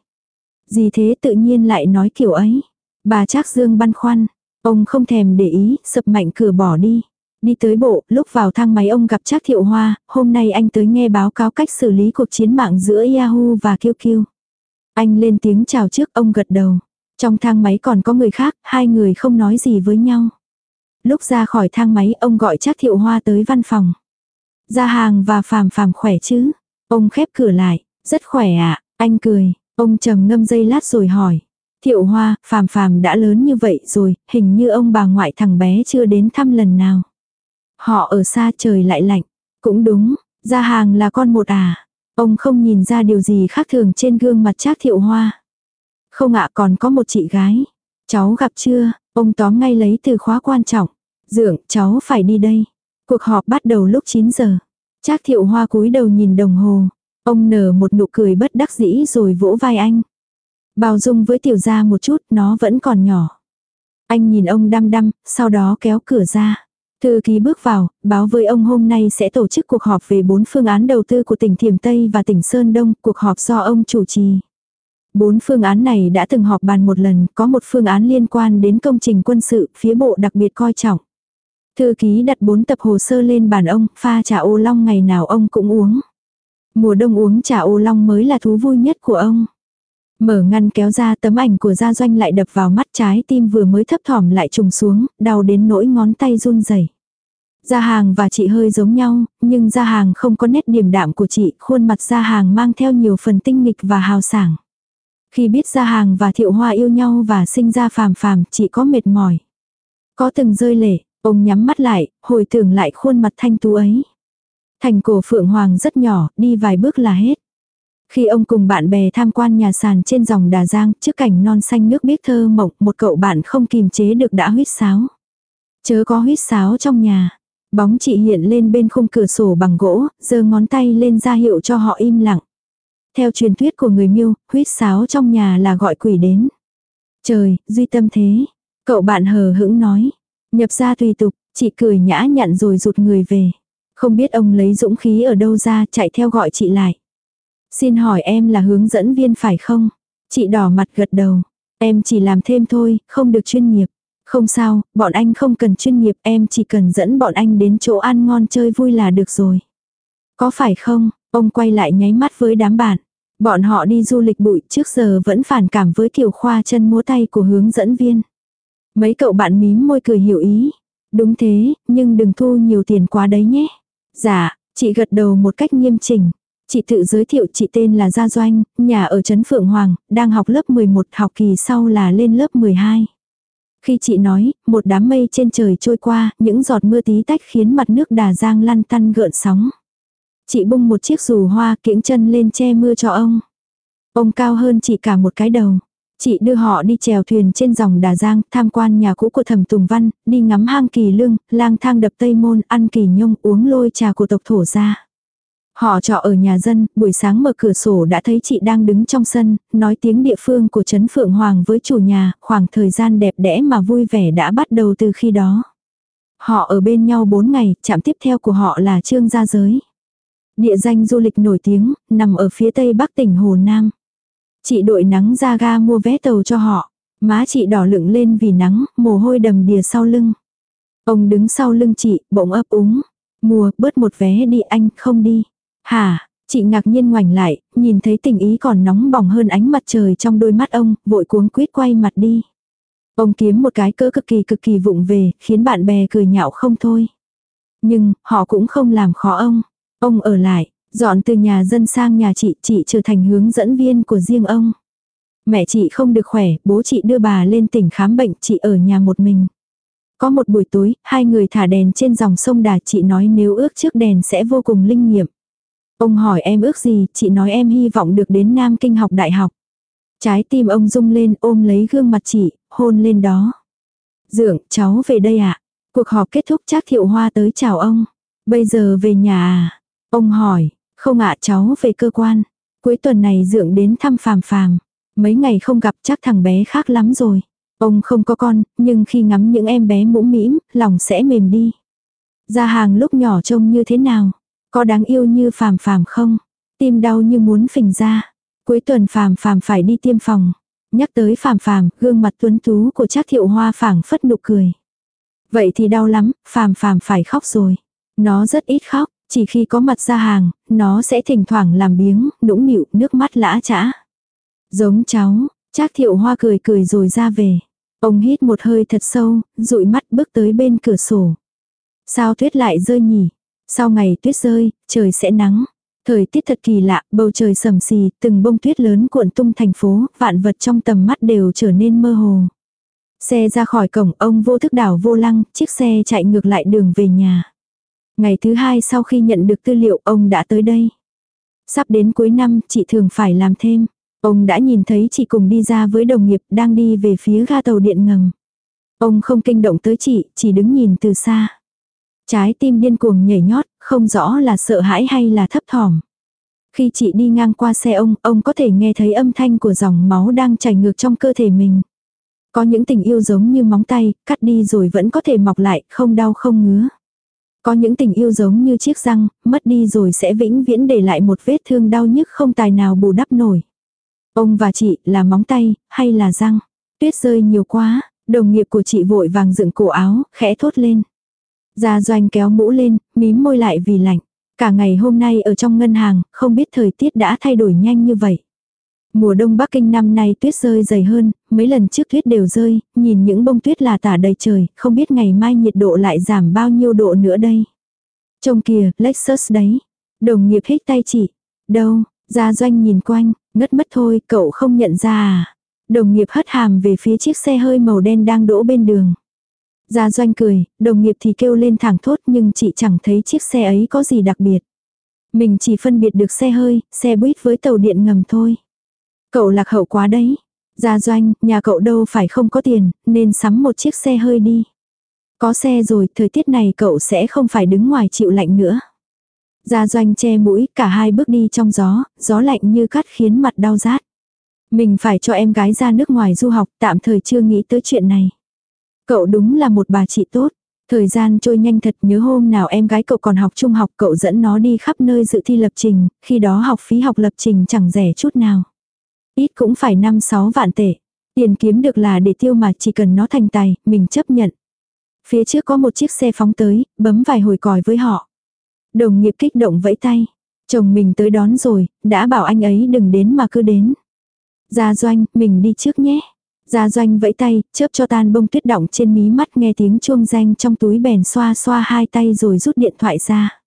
Gì thế tự nhiên lại nói kiểu ấy. Bà Trác Dương băn khoăn, ông không thèm để ý, sập mạnh cửa bỏ đi. Đi tới bộ, lúc vào thang máy ông gặp Trác Thiệu Hoa, hôm nay anh tới nghe báo cáo cách xử lý cuộc chiến mạng giữa Yahoo và QQ. Anh lên tiếng chào trước, ông gật đầu. Trong thang máy còn có người khác, hai người không nói gì với nhau. Lúc ra khỏi thang máy, ông gọi Trác Thiệu Hoa tới văn phòng. Ra hàng và phàm phàm khỏe chứ? Ông khép cửa lại, rất khỏe ạ, anh cười, ông trầm ngâm dây lát rồi hỏi. Thiệu Hoa, phàm phàm đã lớn như vậy rồi, hình như ông bà ngoại thằng bé chưa đến thăm lần nào. Họ ở xa trời lại lạnh. Cũng đúng, ra hàng là con một à. Ông không nhìn ra điều gì khác thường trên gương mặt Trác Thiệu Hoa. Không ạ còn có một chị gái. Cháu gặp chưa, ông tóm ngay lấy từ khóa quan trọng. Dượng, cháu phải đi đây. Cuộc họp bắt đầu lúc 9 giờ. Trác Thiệu Hoa cúi đầu nhìn đồng hồ. Ông nở một nụ cười bất đắc dĩ rồi vỗ vai anh. Bao dung với tiểu gia một chút, nó vẫn còn nhỏ. Anh nhìn ông đăm đăm, sau đó kéo cửa ra. Thư ký bước vào, báo với ông hôm nay sẽ tổ chức cuộc họp về bốn phương án đầu tư của tỉnh Thiểm Tây và tỉnh Sơn Đông, cuộc họp do ông chủ trì. Bốn phương án này đã từng họp bàn một lần, có một phương án liên quan đến công trình quân sự, phía bộ đặc biệt coi trọng. Thư ký đặt bốn tập hồ sơ lên bàn ông, pha trà ô long ngày nào ông cũng uống. Mùa đông uống trà ô long mới là thú vui nhất của ông. Mở ngăn kéo ra tấm ảnh của gia doanh lại đập vào mắt trái tim vừa mới thấp thỏm lại trùng xuống, đau đến nỗi ngón tay run rẩy. Gia hàng và chị hơi giống nhau, nhưng gia hàng không có nét điềm đạm của chị, khuôn mặt gia hàng mang theo nhiều phần tinh nghịch và hào sảng. Khi biết gia hàng và thiệu hoa yêu nhau và sinh ra phàm phàm, chị có mệt mỏi. Có từng rơi lệ, ông nhắm mắt lại, hồi tưởng lại khuôn mặt thanh tú ấy. Thành cổ phượng hoàng rất nhỏ, đi vài bước là hết. Khi ông cùng bạn bè tham quan nhà sàn trên dòng Đà Giang, trước cảnh non xanh nước biếc thơ mộng, một cậu bạn không kìm chế được đã huyết sáo. Chớ có huyết sáo trong nhà. Bóng chị hiện lên bên khung cửa sổ bằng gỗ, giơ ngón tay lên ra hiệu cho họ im lặng. Theo truyền thuyết của người miêu, huyết sáo trong nhà là gọi quỷ đến. Trời, duy tâm thế. Cậu bạn hờ hững nói. Nhập ra tùy tục, chị cười nhã nhặn rồi rụt người về. Không biết ông lấy dũng khí ở đâu ra chạy theo gọi chị lại. Xin hỏi em là hướng dẫn viên phải không? Chị đỏ mặt gật đầu. Em chỉ làm thêm thôi, không được chuyên nghiệp. Không sao, bọn anh không cần chuyên nghiệp, em chỉ cần dẫn bọn anh đến chỗ ăn ngon chơi vui là được rồi. Có phải không? Ông quay lại nháy mắt với đám bạn. Bọn họ đi du lịch bụi trước giờ vẫn phản cảm với kiểu khoa chân múa tay của hướng dẫn viên. Mấy cậu bạn mím môi cười hiểu ý. Đúng thế, nhưng đừng thu nhiều tiền quá đấy nhé. Dạ, chị gật đầu một cách nghiêm chỉnh. Chị tự giới thiệu chị tên là Gia Doanh, nhà ở Trấn Phượng Hoàng, đang học lớp 11 học kỳ sau là lên lớp 12. Khi chị nói, một đám mây trên trời trôi qua, những giọt mưa tí tách khiến mặt nước đà giang lăn tăn gợn sóng. Chị bung một chiếc dù hoa kiễng chân lên che mưa cho ông. Ông cao hơn chị cả một cái đầu. Chị đưa họ đi chèo thuyền trên dòng Đà Giang, tham quan nhà cũ của thẩm Tùng Văn, đi ngắm hang kỳ lương, lang thang đập Tây Môn, ăn kỳ nhung, uống lôi trà của tộc thổ gia. Họ trọ ở nhà dân, buổi sáng mở cửa sổ đã thấy chị đang đứng trong sân, nói tiếng địa phương của Trấn Phượng Hoàng với chủ nhà, khoảng thời gian đẹp đẽ mà vui vẻ đã bắt đầu từ khi đó. Họ ở bên nhau 4 ngày, chạm tiếp theo của họ là Trương Gia Giới. Địa danh du lịch nổi tiếng, nằm ở phía tây bắc tỉnh Hồ Nam. Chị đội nắng ra ga mua vé tàu cho họ. Má chị đỏ lựng lên vì nắng, mồ hôi đầm đìa sau lưng. Ông đứng sau lưng chị, bỗng ấp úng. Mua, bớt một vé đi anh, không đi. Hả, chị ngạc nhiên ngoảnh lại, nhìn thấy tình ý còn nóng bỏng hơn ánh mặt trời trong đôi mắt ông, vội cuống quýt quay mặt đi. Ông kiếm một cái cỡ cực kỳ cực kỳ vụng về, khiến bạn bè cười nhạo không thôi. Nhưng, họ cũng không làm khó ông. Ông ở lại, dọn từ nhà dân sang nhà chị, chị trở thành hướng dẫn viên của riêng ông. Mẹ chị không được khỏe, bố chị đưa bà lên tỉnh khám bệnh, chị ở nhà một mình. Có một buổi tối, hai người thả đèn trên dòng sông Đà, chị nói nếu ước trước đèn sẽ vô cùng linh nghiệm. Ông hỏi em ước gì, chị nói em hy vọng được đến Nam Kinh học đại học. Trái tim ông rung lên ôm lấy gương mặt chị, hôn lên đó. Dượng, cháu về đây ạ. À? Cuộc họp kết thúc chắc thiệu hoa tới chào ông. Bây giờ về nhà à? Ông hỏi, không ạ cháu về cơ quan. Cuối tuần này dượng đến thăm phàm phàm. Mấy ngày không gặp chắc thằng bé khác lắm rồi. Ông không có con, nhưng khi ngắm những em bé mũm mĩm, lòng sẽ mềm đi. Ra hàng lúc nhỏ trông như thế nào? Có đáng yêu như phàm phàm không? Tim đau như muốn phình ra. Cuối tuần phàm phàm phải đi tiêm phòng. Nhắc tới phàm phàm, gương mặt tuấn tú của Trác Thiệu Hoa phảng phất nụ cười. Vậy thì đau lắm, phàm phàm phải khóc rồi. Nó rất ít khóc, chỉ khi có mặt ra hàng, nó sẽ thỉnh thoảng làm biếng, nũng nịu, nước mắt lã chã. Giống cháu, Trác Thiệu Hoa cười cười rồi ra về. Ông hít một hơi thật sâu, dụi mắt bước tới bên cửa sổ. Sao tuyết lại rơi nhỉ? Sau ngày tuyết rơi, trời sẽ nắng. Thời tiết thật kỳ lạ, bầu trời sầm xì, từng bông tuyết lớn cuộn tung thành phố, vạn vật trong tầm mắt đều trở nên mơ hồ. Xe ra khỏi cổng, ông vô thức đảo vô lăng, chiếc xe chạy ngược lại đường về nhà. Ngày thứ hai sau khi nhận được tư liệu, ông đã tới đây. Sắp đến cuối năm, chị thường phải làm thêm. Ông đã nhìn thấy chị cùng đi ra với đồng nghiệp đang đi về phía ga tàu điện ngầm. Ông không kinh động tới chị, chỉ đứng nhìn từ xa. Trái tim điên cuồng nhảy nhót, không rõ là sợ hãi hay là thấp thỏm. Khi chị đi ngang qua xe ông, ông có thể nghe thấy âm thanh của dòng máu đang chảy ngược trong cơ thể mình. Có những tình yêu giống như móng tay, cắt đi rồi vẫn có thể mọc lại, không đau không ngứa. Có những tình yêu giống như chiếc răng, mất đi rồi sẽ vĩnh viễn để lại một vết thương đau nhức không tài nào bù đắp nổi. Ông và chị là móng tay, hay là răng? Tuyết rơi nhiều quá, đồng nghiệp của chị vội vàng dựng cổ áo, khẽ thốt lên. Gia doanh kéo mũ lên, mím môi lại vì lạnh. Cả ngày hôm nay ở trong ngân hàng, không biết thời tiết đã thay đổi nhanh như vậy. Mùa đông Bắc Kinh năm nay tuyết rơi dày hơn, mấy lần trước tuyết đều rơi, nhìn những bông tuyết là tả đầy trời, không biết ngày mai nhiệt độ lại giảm bao nhiêu độ nữa đây. Trông kìa, Lexus đấy. Đồng nghiệp hít tay chị. Đâu, Gia doanh nhìn quanh, ngất mất thôi, cậu không nhận ra à. Đồng nghiệp hất hàm về phía chiếc xe hơi màu đen đang đỗ bên đường. Gia doanh cười, đồng nghiệp thì kêu lên thẳng thốt nhưng chị chẳng thấy chiếc xe ấy có gì đặc biệt. Mình chỉ phân biệt được xe hơi, xe buýt với tàu điện ngầm thôi. Cậu lạc hậu quá đấy. Gia doanh, nhà cậu đâu phải không có tiền, nên sắm một chiếc xe hơi đi. Có xe rồi, thời tiết này cậu sẽ không phải đứng ngoài chịu lạnh nữa. Gia doanh che mũi, cả hai bước đi trong gió, gió lạnh như cắt khiến mặt đau rát. Mình phải cho em gái ra nước ngoài du học, tạm thời chưa nghĩ tới chuyện này. Cậu đúng là một bà chị tốt. Thời gian trôi nhanh thật nhớ hôm nào em gái cậu còn học trung học cậu dẫn nó đi khắp nơi dự thi lập trình, khi đó học phí học lập trình chẳng rẻ chút nào. Ít cũng phải 5-6 vạn tệ. Tiền kiếm được là để tiêu mà chỉ cần nó thành tài, mình chấp nhận. Phía trước có một chiếc xe phóng tới, bấm vài hồi còi với họ. Đồng nghiệp kích động vẫy tay. Chồng mình tới đón rồi, đã bảo anh ấy đừng đến mà cứ đến. Gia doanh, mình đi trước nhé. Gia doanh vẫy tay, chớp cho tan bông tuyết động trên mí mắt nghe tiếng chuông danh trong túi bèn xoa xoa hai tay rồi rút điện thoại ra.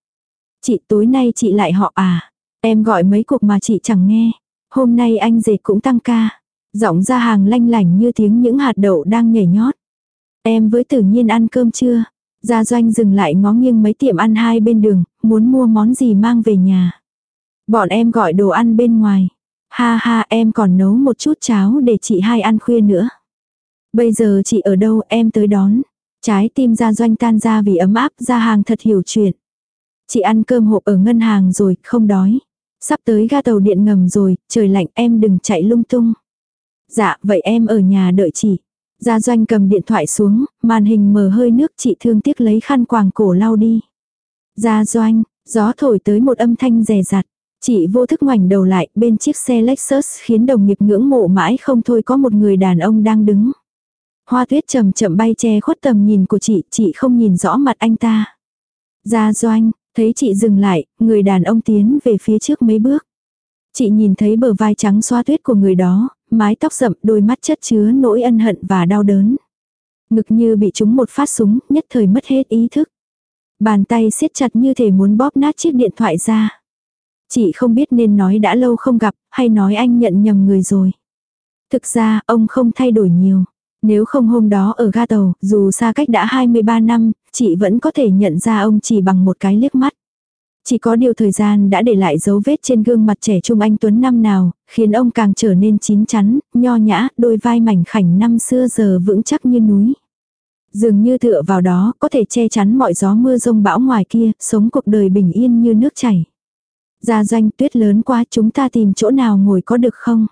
Chị tối nay chị lại họ à. Em gọi mấy cuộc mà chị chẳng nghe. Hôm nay anh dệt cũng tăng ca. Giọng ra hàng lanh lảnh như tiếng những hạt đậu đang nhảy nhót. Em với tự nhiên ăn cơm chưa? Gia doanh dừng lại ngó nghiêng mấy tiệm ăn hai bên đường, muốn mua món gì mang về nhà. Bọn em gọi đồ ăn bên ngoài. Ha ha em còn nấu một chút cháo để chị hai ăn khuya nữa. Bây giờ chị ở đâu em tới đón. Trái tim gia doanh tan ra vì ấm áp ra hàng thật hiểu chuyện. Chị ăn cơm hộp ở ngân hàng rồi, không đói. Sắp tới ga tàu điện ngầm rồi, trời lạnh em đừng chạy lung tung. Dạ, vậy em ở nhà đợi chị. Gia doanh cầm điện thoại xuống, màn hình mờ hơi nước chị thương tiếc lấy khăn quàng cổ lau đi. Gia doanh, gió thổi tới một âm thanh rè rặt. Chị vô thức ngoảnh đầu lại, bên chiếc xe Lexus khiến đồng nghiệp ngưỡng mộ mãi không thôi có một người đàn ông đang đứng. Hoa tuyết chậm chậm bay che khuất tầm nhìn của chị, chị không nhìn rõ mặt anh ta. Gia doanh, thấy chị dừng lại, người đàn ông tiến về phía trước mấy bước. Chị nhìn thấy bờ vai trắng xoa tuyết của người đó, mái tóc rậm, đôi mắt chất chứa nỗi ân hận và đau đớn. Ngực như bị trúng một phát súng, nhất thời mất hết ý thức. Bàn tay siết chặt như thể muốn bóp nát chiếc điện thoại ra. Chị không biết nên nói đã lâu không gặp, hay nói anh nhận nhầm người rồi. Thực ra, ông không thay đổi nhiều. Nếu không hôm đó ở ga tàu, dù xa cách đã 23 năm, chị vẫn có thể nhận ra ông chỉ bằng một cái liếc mắt. Chỉ có điều thời gian đã để lại dấu vết trên gương mặt trẻ trung anh Tuấn năm nào, khiến ông càng trở nên chín chắn, nho nhã, đôi vai mảnh khảnh năm xưa giờ vững chắc như núi. Dường như tựa vào đó, có thể che chắn mọi gió mưa rông bão ngoài kia, sống cuộc đời bình yên như nước chảy. Gia doanh tuyết lớn quá chúng ta tìm chỗ nào ngồi có được không?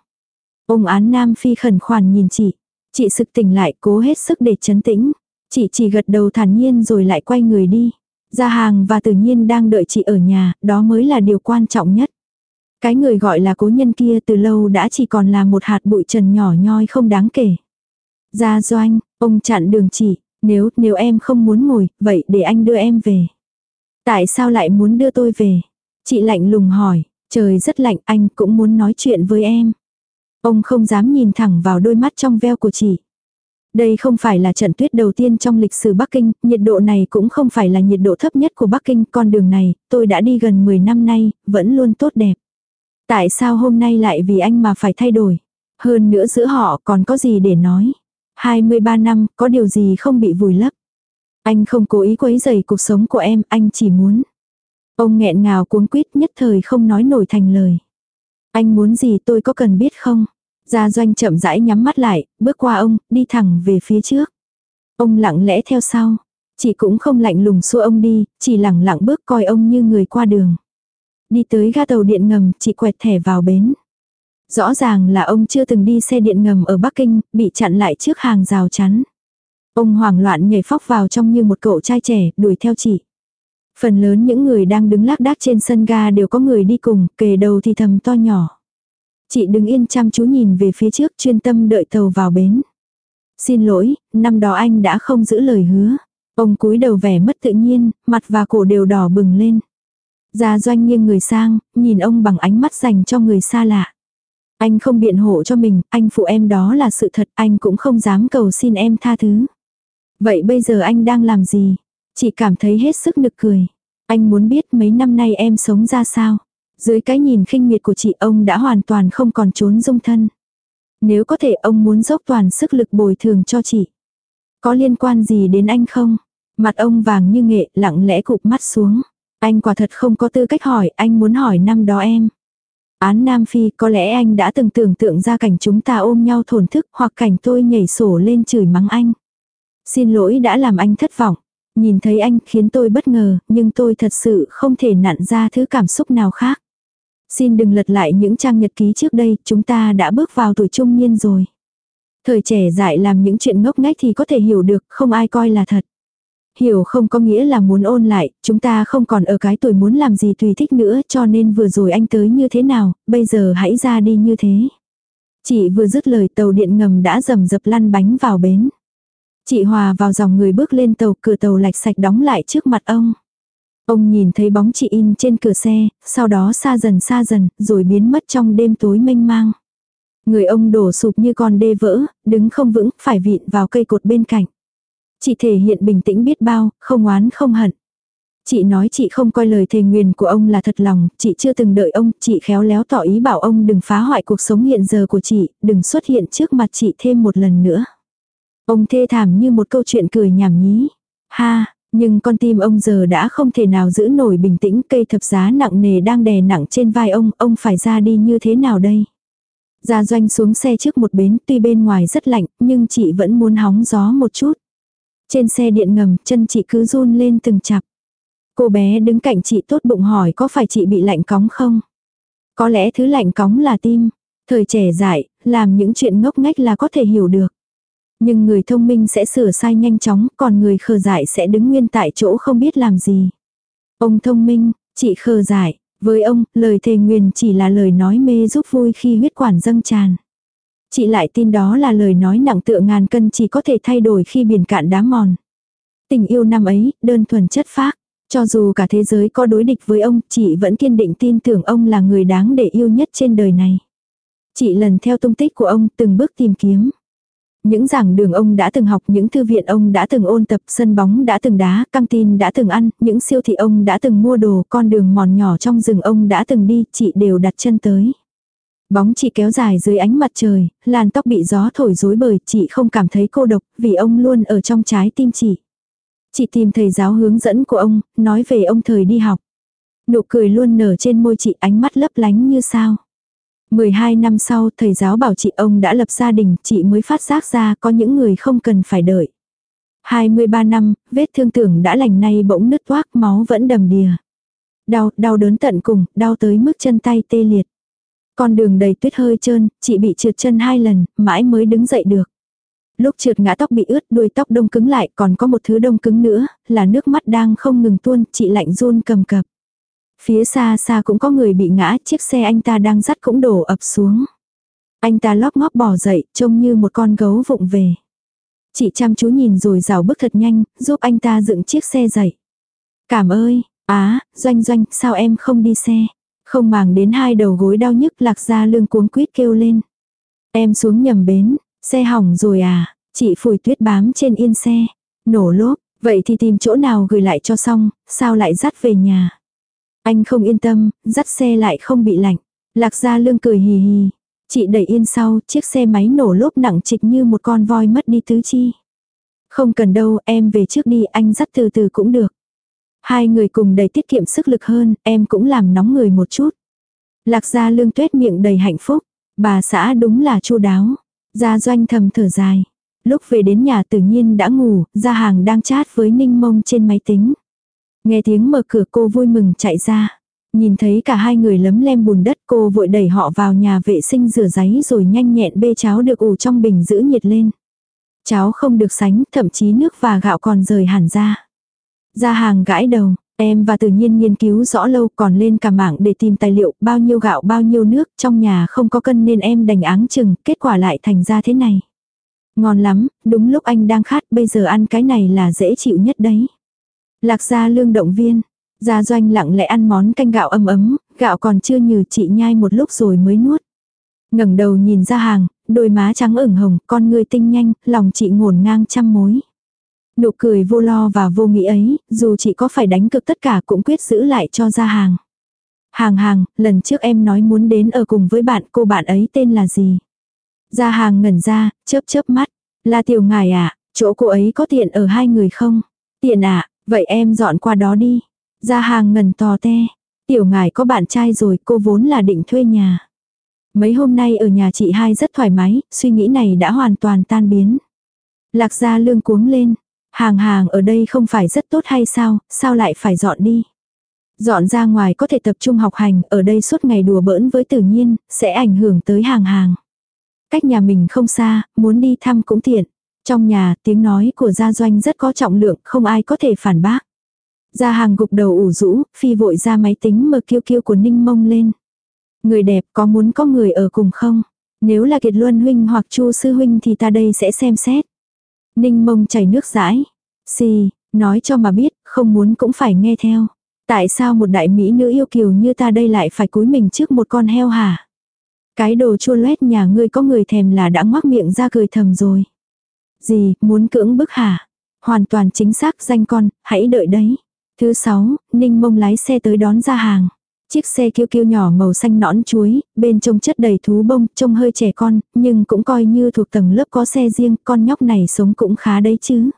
Ông án Nam Phi khẩn khoản nhìn chị. Chị sực tỉnh lại cố hết sức để chấn tĩnh. Chị chỉ gật đầu thản nhiên rồi lại quay người đi. Gia hàng và tự nhiên đang đợi chị ở nhà, đó mới là điều quan trọng nhất. Cái người gọi là cố nhân kia từ lâu đã chỉ còn là một hạt bụi trần nhỏ nhoi không đáng kể. Gia doanh, ông chặn đường chị, nếu, nếu em không muốn ngồi, vậy để anh đưa em về. Tại sao lại muốn đưa tôi về? Chị lạnh lùng hỏi, trời rất lạnh anh cũng muốn nói chuyện với em. Ông không dám nhìn thẳng vào đôi mắt trong veo của chị. Đây không phải là trận tuyết đầu tiên trong lịch sử Bắc Kinh, nhiệt độ này cũng không phải là nhiệt độ thấp nhất của Bắc Kinh, con đường này, tôi đã đi gần 10 năm nay, vẫn luôn tốt đẹp. Tại sao hôm nay lại vì anh mà phải thay đổi? Hơn nữa giữa họ còn có gì để nói? 23 năm, có điều gì không bị vùi lấp? Anh không cố ý quấy rầy cuộc sống của em, anh chỉ muốn. Ông nghẹn ngào cuống quýt nhất thời không nói nổi thành lời. Anh muốn gì tôi có cần biết không? Gia doanh chậm rãi nhắm mắt lại, bước qua ông, đi thẳng về phía trước. Ông lặng lẽ theo sau. Chị cũng không lạnh lùng xua ông đi, chỉ lặng lặng bước coi ông như người qua đường. Đi tới ga tàu điện ngầm, chị quẹt thẻ vào bến. Rõ ràng là ông chưa từng đi xe điện ngầm ở Bắc Kinh, bị chặn lại trước hàng rào chắn. Ông hoảng loạn nhảy phóc vào trong như một cậu trai trẻ, đuổi theo chị. Phần lớn những người đang đứng lác đác trên sân ga đều có người đi cùng, kề đầu thì thầm to nhỏ. Chị đứng yên chăm chú nhìn về phía trước chuyên tâm đợi tàu vào bến. Xin lỗi, năm đó anh đã không giữ lời hứa. Ông cúi đầu vẻ mất tự nhiên, mặt và cổ đều đỏ bừng lên. Gia doanh nghiêng người sang, nhìn ông bằng ánh mắt dành cho người xa lạ. Anh không biện hộ cho mình, anh phụ em đó là sự thật, anh cũng không dám cầu xin em tha thứ. Vậy bây giờ anh đang làm gì? Chị cảm thấy hết sức nực cười. Anh muốn biết mấy năm nay em sống ra sao? Dưới cái nhìn khinh miệt của chị ông đã hoàn toàn không còn trốn dung thân. Nếu có thể ông muốn dốc toàn sức lực bồi thường cho chị. Có liên quan gì đến anh không? Mặt ông vàng như nghệ lặng lẽ cụp mắt xuống. Anh quả thật không có tư cách hỏi, anh muốn hỏi năm đó em. Án Nam Phi có lẽ anh đã từng tưởng tượng ra cảnh chúng ta ôm nhau thổn thức hoặc cảnh tôi nhảy sổ lên chửi mắng anh. Xin lỗi đã làm anh thất vọng. Nhìn thấy anh khiến tôi bất ngờ, nhưng tôi thật sự không thể nặn ra thứ cảm xúc nào khác. Xin đừng lật lại những trang nhật ký trước đây, chúng ta đã bước vào tuổi trung niên rồi. Thời trẻ dại làm những chuyện ngốc nghếch thì có thể hiểu được, không ai coi là thật. Hiểu không có nghĩa là muốn ôn lại, chúng ta không còn ở cái tuổi muốn làm gì tùy thích nữa cho nên vừa rồi anh tới như thế nào, bây giờ hãy ra đi như thế. Chị vừa dứt lời tàu điện ngầm đã rầm rập lăn bánh vào bến. Chị Hòa vào dòng người bước lên tàu cửa tàu lạch sạch đóng lại trước mặt ông. Ông nhìn thấy bóng chị in trên cửa xe, sau đó xa dần xa dần, rồi biến mất trong đêm tối mênh mang. Người ông đổ sụp như con đê vỡ, đứng không vững, phải vịn vào cây cột bên cạnh. Chị thể hiện bình tĩnh biết bao, không oán không hận. Chị nói chị không coi lời thề nguyền của ông là thật lòng, chị chưa từng đợi ông, chị khéo léo tỏ ý bảo ông đừng phá hoại cuộc sống hiện giờ của chị, đừng xuất hiện trước mặt chị thêm một lần nữa. Ông thê thảm như một câu chuyện cười nhảm nhí. Ha, nhưng con tim ông giờ đã không thể nào giữ nổi bình tĩnh cây thập giá nặng nề đang đè nặng trên vai ông, ông phải ra đi như thế nào đây? Gia doanh xuống xe trước một bến, tuy bên ngoài rất lạnh, nhưng chị vẫn muốn hóng gió một chút. Trên xe điện ngầm, chân chị cứ run lên từng chặp. Cô bé đứng cạnh chị tốt bụng hỏi có phải chị bị lạnh cóng không? Có lẽ thứ lạnh cóng là tim. Thời trẻ dại, làm những chuyện ngốc nghếch là có thể hiểu được. Nhưng người thông minh sẽ sửa sai nhanh chóng, còn người khờ dại sẽ đứng nguyên tại chỗ không biết làm gì. Ông thông minh, chị khờ dại, với ông, lời thề nguyền chỉ là lời nói mê giúp vui khi huyết quản dâng tràn. Chị lại tin đó là lời nói nặng tựa ngàn cân chỉ có thể thay đổi khi biển cạn đá mòn. Tình yêu năm ấy, đơn thuần chất phác. Cho dù cả thế giới có đối địch với ông, chị vẫn kiên định tin tưởng ông là người đáng để yêu nhất trên đời này. Chị lần theo tung tích của ông từng bước tìm kiếm. Những giảng đường ông đã từng học, những thư viện ông đã từng ôn tập, sân bóng đã từng đá, căng tin đã từng ăn, những siêu thị ông đã từng mua đồ, con đường mòn nhỏ trong rừng ông đã từng đi, chị đều đặt chân tới. Bóng chị kéo dài dưới ánh mặt trời, làn tóc bị gió thổi rối bời, chị không cảm thấy cô độc, vì ông luôn ở trong trái tim chị. Chị tìm thầy giáo hướng dẫn của ông, nói về ông thời đi học. Nụ cười luôn nở trên môi chị ánh mắt lấp lánh như sao. 12 năm sau thầy giáo bảo chị ông đã lập gia đình, chị mới phát giác ra có những người không cần phải đợi. 23 năm, vết thương tưởng đã lành nay bỗng nứt toác máu vẫn đầm đìa. Đau, đau đớn tận cùng, đau tới mức chân tay tê liệt. Con đường đầy tuyết hơi trơn, chị bị trượt chân hai lần, mãi mới đứng dậy được. Lúc trượt ngã tóc bị ướt, đuôi tóc đông cứng lại, còn có một thứ đông cứng nữa, là nước mắt đang không ngừng tuôn, chị lạnh run cầm cập. Phía xa xa cũng có người bị ngã, chiếc xe anh ta đang dắt cũng đổ ập xuống. Anh ta lóp ngóp bỏ dậy, trông như một con gấu vụng về. Chị chăm chú nhìn rồi rào bước thật nhanh, giúp anh ta dựng chiếc xe dậy. Cảm ơi, á, doanh doanh, sao em không đi xe? Không màng đến hai đầu gối đau nhức lạc ra lương cuống quýt kêu lên. Em xuống nhầm bến, xe hỏng rồi à, chị phủi tuyết bám trên yên xe. Nổ lốp, vậy thì tìm chỗ nào gửi lại cho xong, sao lại dắt về nhà. Anh không yên tâm, dắt xe lại không bị lạnh. Lạc gia lương cười hì hì. Chị đẩy yên sau, chiếc xe máy nổ lốp nặng trịch như một con voi mất đi tứ chi. Không cần đâu, em về trước đi, anh dắt từ từ cũng được. Hai người cùng đầy tiết kiệm sức lực hơn, em cũng làm nóng người một chút. Lạc gia lương tuét miệng đầy hạnh phúc. Bà xã đúng là chu đáo. Gia doanh thầm thở dài. Lúc về đến nhà tự nhiên đã ngủ, gia hàng đang chat với ninh mông trên máy tính. Nghe tiếng mở cửa cô vui mừng chạy ra. Nhìn thấy cả hai người lấm lem bùn đất cô vội đẩy họ vào nhà vệ sinh rửa giấy rồi nhanh nhẹn bê cháo được ủ trong bình giữ nhiệt lên. Cháo không được sánh, thậm chí nước và gạo còn rời hẳn ra. Ra hàng gãi đầu, em và tự nhiên nghiên cứu rõ lâu còn lên cả mạng để tìm tài liệu bao nhiêu gạo bao nhiêu nước trong nhà không có cân nên em đành áng chừng, kết quả lại thành ra thế này. Ngon lắm, đúng lúc anh đang khát bây giờ ăn cái này là dễ chịu nhất đấy. Lạc gia lương động viên. Gia doanh lặng lẽ ăn món canh gạo ấm ấm, gạo còn chưa nhừ chị nhai một lúc rồi mới nuốt. ngẩng đầu nhìn ra hàng, đôi má trắng ửng hồng, con người tinh nhanh, lòng chị ngổn ngang trăm mối. Nụ cười vô lo và vô nghĩ ấy, dù chị có phải đánh cực tất cả cũng quyết giữ lại cho ra hàng. Hàng hàng, lần trước em nói muốn đến ở cùng với bạn, cô bạn ấy tên là gì? Ra hàng ngẩn ra, chớp chớp mắt. Là tiểu ngài à, chỗ cô ấy có tiện ở hai người không? Tiện à, Vậy em dọn qua đó đi. Ra hàng ngần tò te. Tiểu ngài có bạn trai rồi cô vốn là định thuê nhà. Mấy hôm nay ở nhà chị hai rất thoải mái, suy nghĩ này đã hoàn toàn tan biến. Lạc gia lương cuống lên. Hàng hàng ở đây không phải rất tốt hay sao, sao lại phải dọn đi. Dọn ra ngoài có thể tập trung học hành, ở đây suốt ngày đùa bỡn với tự nhiên, sẽ ảnh hưởng tới hàng hàng. Cách nhà mình không xa, muốn đi thăm cũng tiện. Trong nhà, tiếng nói của gia doanh rất có trọng lượng, không ai có thể phản bác. Gia hàng gục đầu ủ rũ, phi vội ra máy tính mở kiêu kiêu của Ninh Mông lên. Người đẹp có muốn có người ở cùng không? Nếu là Kiệt Luân huynh hoặc Chu sư huynh thì ta đây sẽ xem xét. Ninh Mông chảy nước rãi. Xì, nói cho mà biết, không muốn cũng phải nghe theo. Tại sao một đại mỹ nữ yêu kiều như ta đây lại phải cúi mình trước một con heo hả? Cái đồ chua loét nhà ngươi có người thèm là đã ngoác miệng ra cười thầm rồi. Gì, muốn cưỡng bức hả? Hoàn toàn chính xác danh con, hãy đợi đấy. Thứ sáu, Ninh mông lái xe tới đón ra hàng. Chiếc xe kiêu kiêu nhỏ màu xanh nõn chuối, bên trông chất đầy thú bông, trông hơi trẻ con, nhưng cũng coi như thuộc tầng lớp có xe riêng, con nhóc này sống cũng khá đấy chứ.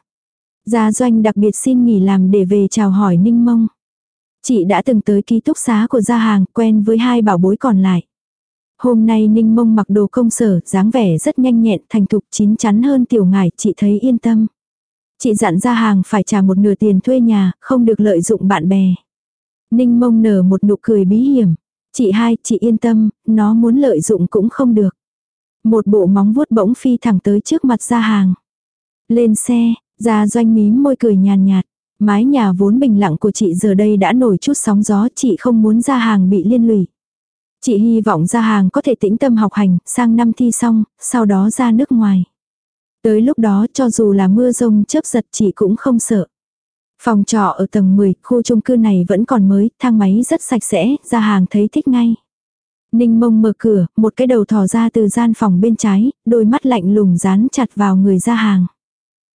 Gia doanh đặc biệt xin nghỉ làm để về chào hỏi Ninh mông. Chị đã từng tới ký túc xá của gia hàng, quen với hai bảo bối còn lại. Hôm nay Ninh Mông mặc đồ công sở, dáng vẻ rất nhanh nhẹn, thành thục chín chắn hơn tiểu ngải, chị thấy yên tâm. Chị dặn ra hàng phải trả một nửa tiền thuê nhà, không được lợi dụng bạn bè. Ninh Mông nở một nụ cười bí hiểm. Chị hai, chị yên tâm, nó muốn lợi dụng cũng không được. Một bộ móng vuốt bỗng phi thẳng tới trước mặt ra hàng. Lên xe, ra doanh mím môi cười nhàn nhạt. Mái nhà vốn bình lặng của chị giờ đây đã nổi chút sóng gió, chị không muốn ra hàng bị liên lụy. Chị hy vọng ra hàng có thể tĩnh tâm học hành, sang năm thi xong, sau đó ra nước ngoài. Tới lúc đó cho dù là mưa rông chớp giật chị cũng không sợ. Phòng trọ ở tầng 10, khu chung cư này vẫn còn mới, thang máy rất sạch sẽ, ra hàng thấy thích ngay. Ninh mông mở cửa, một cái đầu thò ra từ gian phòng bên trái, đôi mắt lạnh lùng dán chặt vào người ra hàng.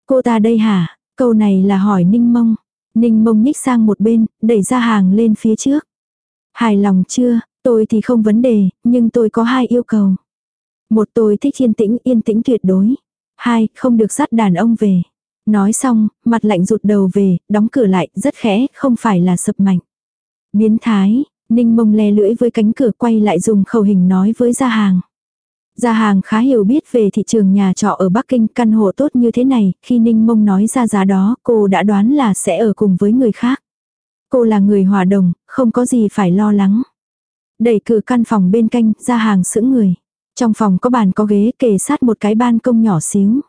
Cô ta đây hả? Câu này là hỏi ninh mông. Ninh mông nhích sang một bên, đẩy ra hàng lên phía trước. Hài lòng chưa? Tôi thì không vấn đề, nhưng tôi có hai yêu cầu. Một tôi thích yên tĩnh, yên tĩnh tuyệt đối. Hai, không được dắt đàn ông về. Nói xong, mặt lạnh rụt đầu về, đóng cửa lại, rất khẽ, không phải là sập mạnh. Biến thái, ninh mông le lưỡi với cánh cửa quay lại dùng khẩu hình nói với gia hàng. Gia hàng khá hiểu biết về thị trường nhà trọ ở Bắc Kinh căn hộ tốt như thế này, khi Ninh Mông nói ra giá đó cô đã đoán là sẽ ở cùng với người khác. Cô là người hòa đồng, không có gì phải lo lắng. Đẩy cửa căn phòng bên cạnh, ra hàng sững người. Trong phòng có bàn có ghế kề sát một cái ban công nhỏ xíu.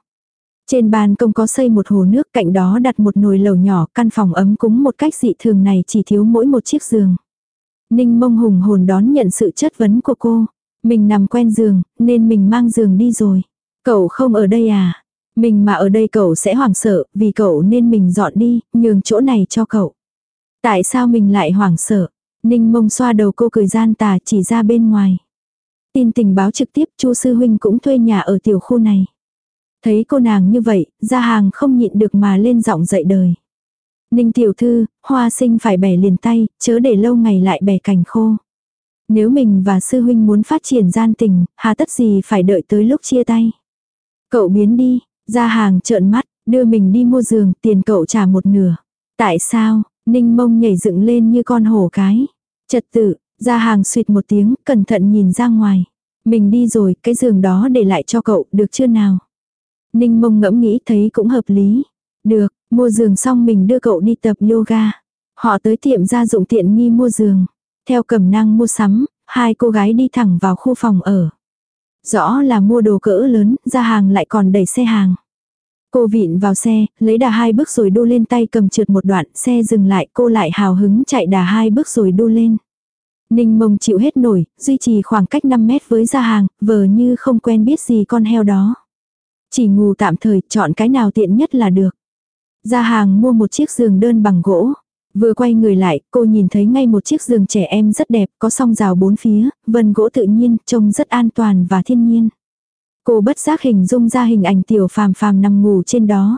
Trên ban công có xây một hồ nước cạnh đó đặt một nồi lẩu nhỏ, căn phòng ấm cúng một cách dị thường này chỉ thiếu mỗi một chiếc giường. Ninh mông hùng hồn đón nhận sự chất vấn của cô. Mình nằm quen giường, nên mình mang giường đi rồi. Cậu không ở đây à? Mình mà ở đây cậu sẽ hoảng sợ, vì cậu nên mình dọn đi, nhường chỗ này cho cậu. Tại sao mình lại hoảng sợ? Ninh mông xoa đầu cô cười gian tà chỉ ra bên ngoài. Tin tình báo trực tiếp chu sư huynh cũng thuê nhà ở tiểu khu này. Thấy cô nàng như vậy, ra hàng không nhịn được mà lên giọng dậy đời. Ninh tiểu thư, hoa sinh phải bẻ liền tay, chớ để lâu ngày lại bẻ cành khô. Nếu mình và sư huynh muốn phát triển gian tình, hà tất gì phải đợi tới lúc chia tay. Cậu biến đi, ra hàng trợn mắt, đưa mình đi mua giường, tiền cậu trả một nửa. Tại sao, ninh mông nhảy dựng lên như con hổ cái. Trật tự, ra hàng suyệt một tiếng, cẩn thận nhìn ra ngoài. Mình đi rồi, cái giường đó để lại cho cậu, được chưa nào? Ninh mông ngẫm nghĩ thấy cũng hợp lý. Được, mua giường xong mình đưa cậu đi tập yoga. Họ tới tiệm gia dụng tiện nghi mua giường. Theo cầm năng mua sắm, hai cô gái đi thẳng vào khu phòng ở. Rõ là mua đồ cỡ lớn, ra hàng lại còn đẩy xe hàng. Cô vịn vào xe, lấy đà hai bước rồi đu lên tay cầm trượt một đoạn, xe dừng lại, cô lại hào hứng chạy đà hai bước rồi đu lên. Ninh mông chịu hết nổi, duy trì khoảng cách 5 mét với gia hàng, vờ như không quen biết gì con heo đó. Chỉ ngủ tạm thời, chọn cái nào tiện nhất là được. Gia hàng mua một chiếc giường đơn bằng gỗ. Vừa quay người lại, cô nhìn thấy ngay một chiếc giường trẻ em rất đẹp, có song rào bốn phía, vân gỗ tự nhiên, trông rất an toàn và thiên nhiên. Cô bất giác hình dung ra hình ảnh tiểu phàm phàm nằm ngủ trên đó.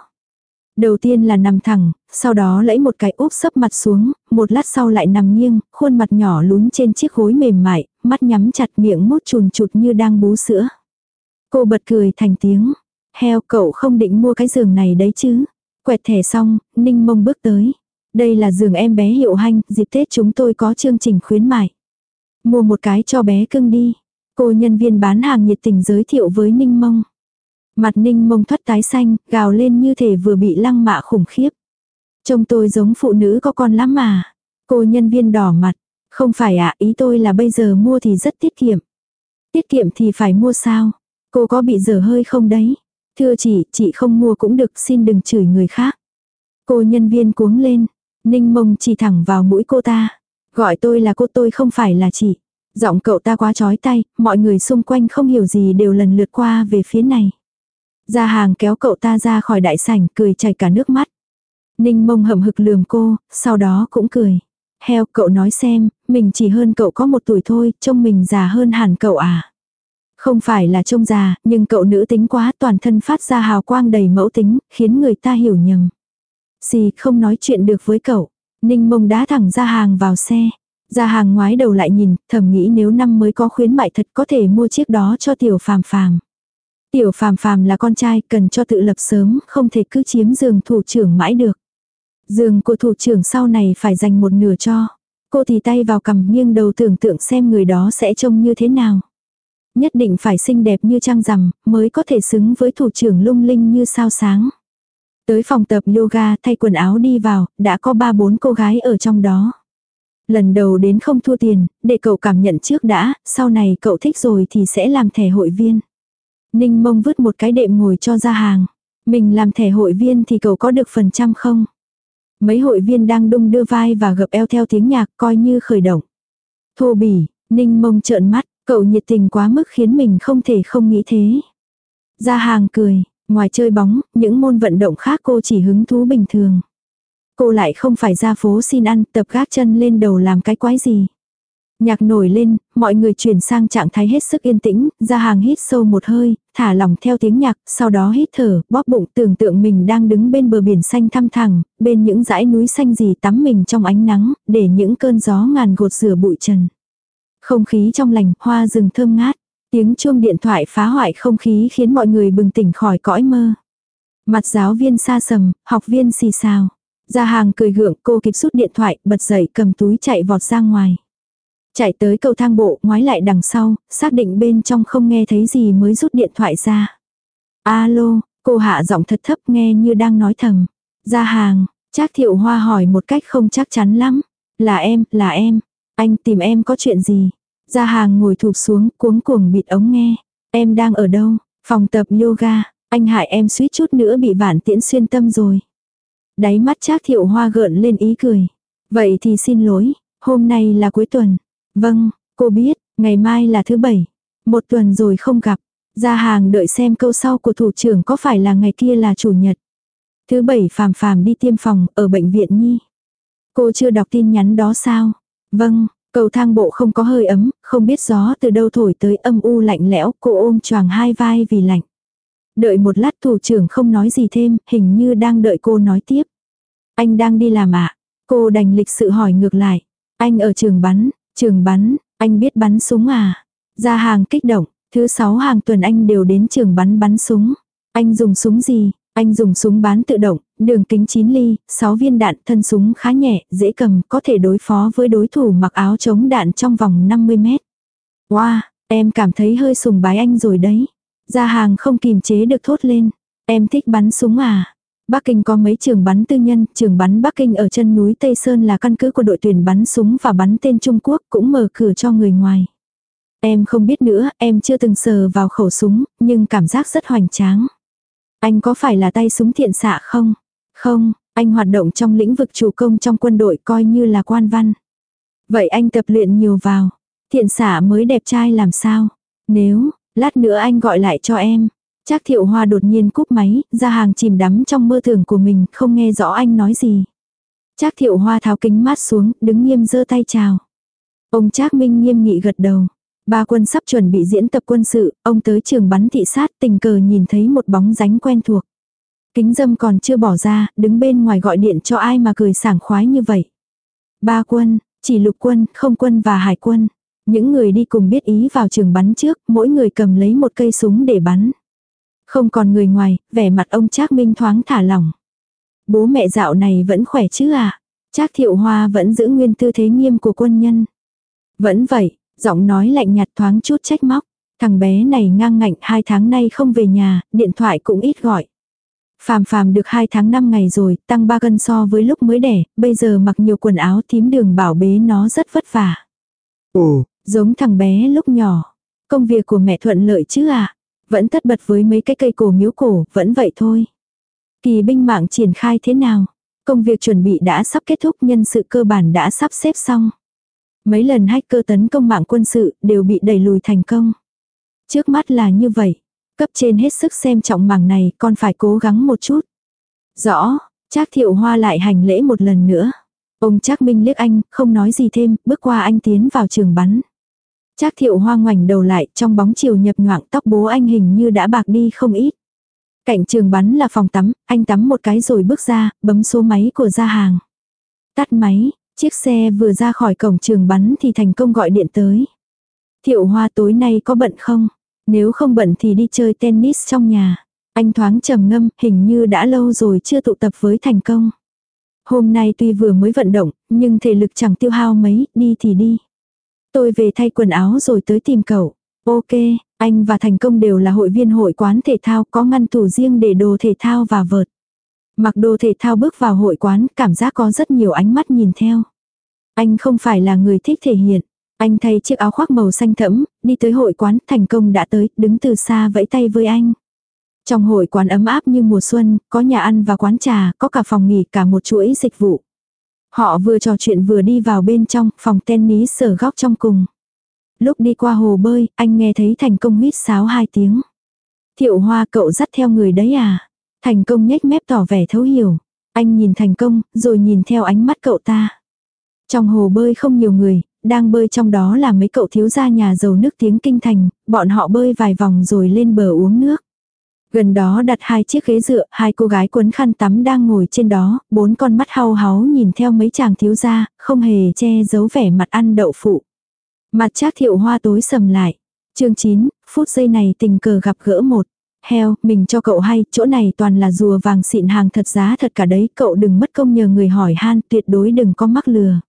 Đầu tiên là nằm thẳng, sau đó lấy một cái úp sấp mặt xuống, một lát sau lại nằm nghiêng, khuôn mặt nhỏ lún trên chiếc gối mềm mại, mắt nhắm chặt miệng mút chùn chụt như đang bú sữa. Cô bật cười thành tiếng. Heo cậu không định mua cái giường này đấy chứ. Quẹt thẻ xong, Ninh mông bước tới. Đây là giường em bé hiệu hanh, dịp Tết chúng tôi có chương trình khuyến mại. Mua một cái cho bé cưng đi. Cô nhân viên bán hàng nhiệt tình giới thiệu với Ninh mông. Mặt ninh mông thoát tái xanh, gào lên như thể vừa bị lăng mạ khủng khiếp. Trông tôi giống phụ nữ có con lắm mà. Cô nhân viên đỏ mặt. Không phải ạ, ý tôi là bây giờ mua thì rất tiết kiệm. Tiết kiệm thì phải mua sao? Cô có bị dở hơi không đấy? Thưa chị, chị không mua cũng được, xin đừng chửi người khác. Cô nhân viên cuống lên. Ninh mông chỉ thẳng vào mũi cô ta. Gọi tôi là cô tôi không phải là chị. Giọng cậu ta quá chói tay, mọi người xung quanh không hiểu gì đều lần lượt qua về phía này. Gia hàng kéo cậu ta ra khỏi đại sảnh cười chảy cả nước mắt. Ninh mông hậm hực lườm cô, sau đó cũng cười. Heo cậu nói xem, mình chỉ hơn cậu có một tuổi thôi, trông mình già hơn hẳn cậu à. Không phải là trông già, nhưng cậu nữ tính quá toàn thân phát ra hào quang đầy mẫu tính, khiến người ta hiểu nhầm. Xì không nói chuyện được với cậu. Ninh mông đá thẳng ra hàng vào xe. Ra hàng ngoái đầu lại nhìn, thầm nghĩ nếu năm mới có khuyến mại thật có thể mua chiếc đó cho tiểu phàm phàm. Tiểu phàm phàm là con trai cần cho tự lập sớm, không thể cứ chiếm giường thủ trưởng mãi được. Giường của thủ trưởng sau này phải dành một nửa cho. Cô thì tay vào cầm nghiêng đầu tưởng tượng xem người đó sẽ trông như thế nào. Nhất định phải xinh đẹp như trăng rằm, mới có thể xứng với thủ trưởng lung linh như sao sáng. Tới phòng tập yoga thay quần áo đi vào, đã có ba bốn cô gái ở trong đó. Lần đầu đến không thua tiền, để cậu cảm nhận trước đã, sau này cậu thích rồi thì sẽ làm thẻ hội viên. Ninh mông vứt một cái đệm ngồi cho ra hàng. Mình làm thẻ hội viên thì cậu có được phần trăm không? Mấy hội viên đang đung đưa vai và gập eo theo tiếng nhạc coi như khởi động. Thô bỉ, ninh mông trợn mắt, cậu nhiệt tình quá mức khiến mình không thể không nghĩ thế. Ra hàng cười, ngoài chơi bóng, những môn vận động khác cô chỉ hứng thú bình thường. Cô lại không phải ra phố xin ăn, tập gác chân lên đầu làm cái quái gì. Nhạc nổi lên, mọi người chuyển sang trạng thái hết sức yên tĩnh, ra hàng hít sâu một hơi, thả lỏng theo tiếng nhạc, sau đó hít thở, bóp bụng tưởng tượng mình đang đứng bên bờ biển xanh thăm thẳng, bên những dãy núi xanh gì tắm mình trong ánh nắng, để những cơn gió ngàn gột rửa bụi trần. Không khí trong lành, hoa rừng thơm ngát, tiếng chuông điện thoại phá hoại không khí khiến mọi người bừng tỉnh khỏi cõi mơ. Mặt giáo viên xa sầm, học viên xì xào gia hàng cười gượng cô kịp rút điện thoại, bật dậy cầm túi chạy vọt ra ngoài. Chạy tới cầu thang bộ, ngoái lại đằng sau, xác định bên trong không nghe thấy gì mới rút điện thoại ra. Alo, cô hạ giọng thật thấp nghe như đang nói thầm. gia hàng, Trác thiệu hoa hỏi một cách không chắc chắn lắm. Là em, là em. Anh tìm em có chuyện gì? gia hàng ngồi thụp xuống, cuống cuồng bịt ống nghe. Em đang ở đâu? Phòng tập yoga. Anh hại em suýt chút nữa bị vạn tiễn xuyên tâm rồi. Đáy mắt Trác thiệu hoa gợn lên ý cười. Vậy thì xin lỗi, hôm nay là cuối tuần. Vâng, cô biết, ngày mai là thứ bảy. Một tuần rồi không gặp. Ra hàng đợi xem câu sau của thủ trưởng có phải là ngày kia là chủ nhật. Thứ bảy phàm phàm đi tiêm phòng ở bệnh viện Nhi. Cô chưa đọc tin nhắn đó sao? Vâng, cầu thang bộ không có hơi ấm, không biết gió từ đâu thổi tới âm u lạnh lẽo, cô ôm choàng hai vai vì lạnh. Đợi một lát thủ trưởng không nói gì thêm, hình như đang đợi cô nói tiếp. Anh đang đi làm ạ? À? Cô đành lịch sự hỏi ngược lại. Anh ở trường bắn, trường bắn, anh biết bắn súng à? Ra hàng kích động, thứ sáu hàng tuần anh đều đến trường bắn bắn súng. Anh dùng súng gì? Anh dùng súng bán tự động, đường kính 9 ly, 6 viên đạn, thân súng khá nhẹ, dễ cầm, có thể đối phó với đối thủ mặc áo chống đạn trong vòng 50 mét. Wow, em cảm thấy hơi sùng bái anh rồi đấy. Gia hàng không kìm chế được thốt lên. Em thích bắn súng à? Bắc Kinh có mấy trường bắn tư nhân, trường bắn Bắc Kinh ở chân núi Tây Sơn là căn cứ của đội tuyển bắn súng và bắn tên Trung Quốc cũng mở cửa cho người ngoài. Em không biết nữa, em chưa từng sờ vào khẩu súng, nhưng cảm giác rất hoành tráng. Anh có phải là tay súng thiện xạ không? Không, anh hoạt động trong lĩnh vực chủ công trong quân đội coi như là quan văn. Vậy anh tập luyện nhiều vào. Thiện xạ mới đẹp trai làm sao? Nếu, lát nữa anh gọi lại cho em. Trác thiệu hoa đột nhiên cúp máy, ra hàng chìm đắm trong mơ tưởng của mình, không nghe rõ anh nói gì. Trác thiệu hoa tháo kính mát xuống, đứng nghiêm giơ tay chào. Ông Trác Minh nghiêm nghị gật đầu. Ba quân sắp chuẩn bị diễn tập quân sự, ông tới trường bắn thị sát tình cờ nhìn thấy một bóng dáng quen thuộc. Kính dâm còn chưa bỏ ra, đứng bên ngoài gọi điện cho ai mà cười sảng khoái như vậy. Ba quân, chỉ lục quân, không quân và hải quân. Những người đi cùng biết ý vào trường bắn trước, mỗi người cầm lấy một cây súng để bắn. Không còn người ngoài, vẻ mặt ông Trác Minh thoáng thả lỏng. Bố mẹ dạo này vẫn khỏe chứ à? Trác Thiệu Hoa vẫn giữ nguyên tư thế nghiêm của quân nhân. Vẫn vậy, giọng nói lạnh nhạt thoáng chút trách móc. Thằng bé này ngang ngạnh hai tháng nay không về nhà, điện thoại cũng ít gọi. Phàm phàm được 2 tháng 5 ngày rồi, tăng 3 cân so với lúc mới đẻ, bây giờ mặc nhiều quần áo tím đường bảo bế nó rất vất vả. Ồ, giống thằng bé lúc nhỏ. Công việc của mẹ thuận lợi chứ à? Vẫn tất bật với mấy cái cây cổ miếu cổ, vẫn vậy thôi. Kỳ binh mạng triển khai thế nào? Công việc chuẩn bị đã sắp kết thúc nhân sự cơ bản đã sắp xếp xong. Mấy lần hacker tấn công mạng quân sự đều bị đẩy lùi thành công. Trước mắt là như vậy. Cấp trên hết sức xem trọng mảng này, con phải cố gắng một chút. Rõ, Trác Thiệu Hoa lại hành lễ một lần nữa. Ông Trác Minh liếc anh, không nói gì thêm, bước qua anh tiến vào trường bắn. Trác Thiệu Hoa ngoảnh đầu lại, trong bóng chiều nhập nhoạng tóc bố anh hình như đã bạc đi không ít. Cạnh trường bắn là phòng tắm, anh tắm một cái rồi bước ra, bấm số máy của gia hàng. Tắt máy, chiếc xe vừa ra khỏi cổng trường bắn thì thành công gọi điện tới. Thiệu Hoa tối nay có bận không? Nếu không bận thì đi chơi tennis trong nhà. Anh thoáng trầm ngâm, hình như đã lâu rồi chưa tụ tập với thành công. Hôm nay tuy vừa mới vận động, nhưng thể lực chẳng tiêu hao mấy, đi thì đi. Tôi về thay quần áo rồi tới tìm cậu. Ok, anh và Thành Công đều là hội viên hội quán thể thao có ngăn tủ riêng để đồ thể thao và vợt. Mặc đồ thể thao bước vào hội quán, cảm giác có rất nhiều ánh mắt nhìn theo. Anh không phải là người thích thể hiện. Anh thay chiếc áo khoác màu xanh thẫm, đi tới hội quán, thành công đã tới, đứng từ xa vẫy tay với anh. Trong hội quán ấm áp như mùa xuân, có nhà ăn và quán trà, có cả phòng nghỉ, cả một chuỗi dịch vụ. Họ vừa trò chuyện vừa đi vào bên trong, phòng tennis sở góc trong cùng. Lúc đi qua hồ bơi, anh nghe thấy thành công huyết sáo hai tiếng. Thiệu hoa cậu dắt theo người đấy à? Thành công nhếch mép tỏ vẻ thấu hiểu. Anh nhìn thành công, rồi nhìn theo ánh mắt cậu ta. Trong hồ bơi không nhiều người, đang bơi trong đó là mấy cậu thiếu gia nhà giàu nước tiếng kinh thành, bọn họ bơi vài vòng rồi lên bờ uống nước. Gần đó đặt hai chiếc ghế dựa, hai cô gái quấn khăn tắm đang ngồi trên đó, bốn con mắt hau háu nhìn theo mấy chàng thiếu gia, không hề che giấu vẻ mặt ăn đậu phụ. Mặt trác thiệu hoa tối sầm lại. chương 9, phút giây này tình cờ gặp gỡ một. Heo, mình cho cậu hay, chỗ này toàn là rùa vàng xịn hàng thật giá thật cả đấy, cậu đừng mất công nhờ người hỏi han, tuyệt đối đừng có mắc lừa.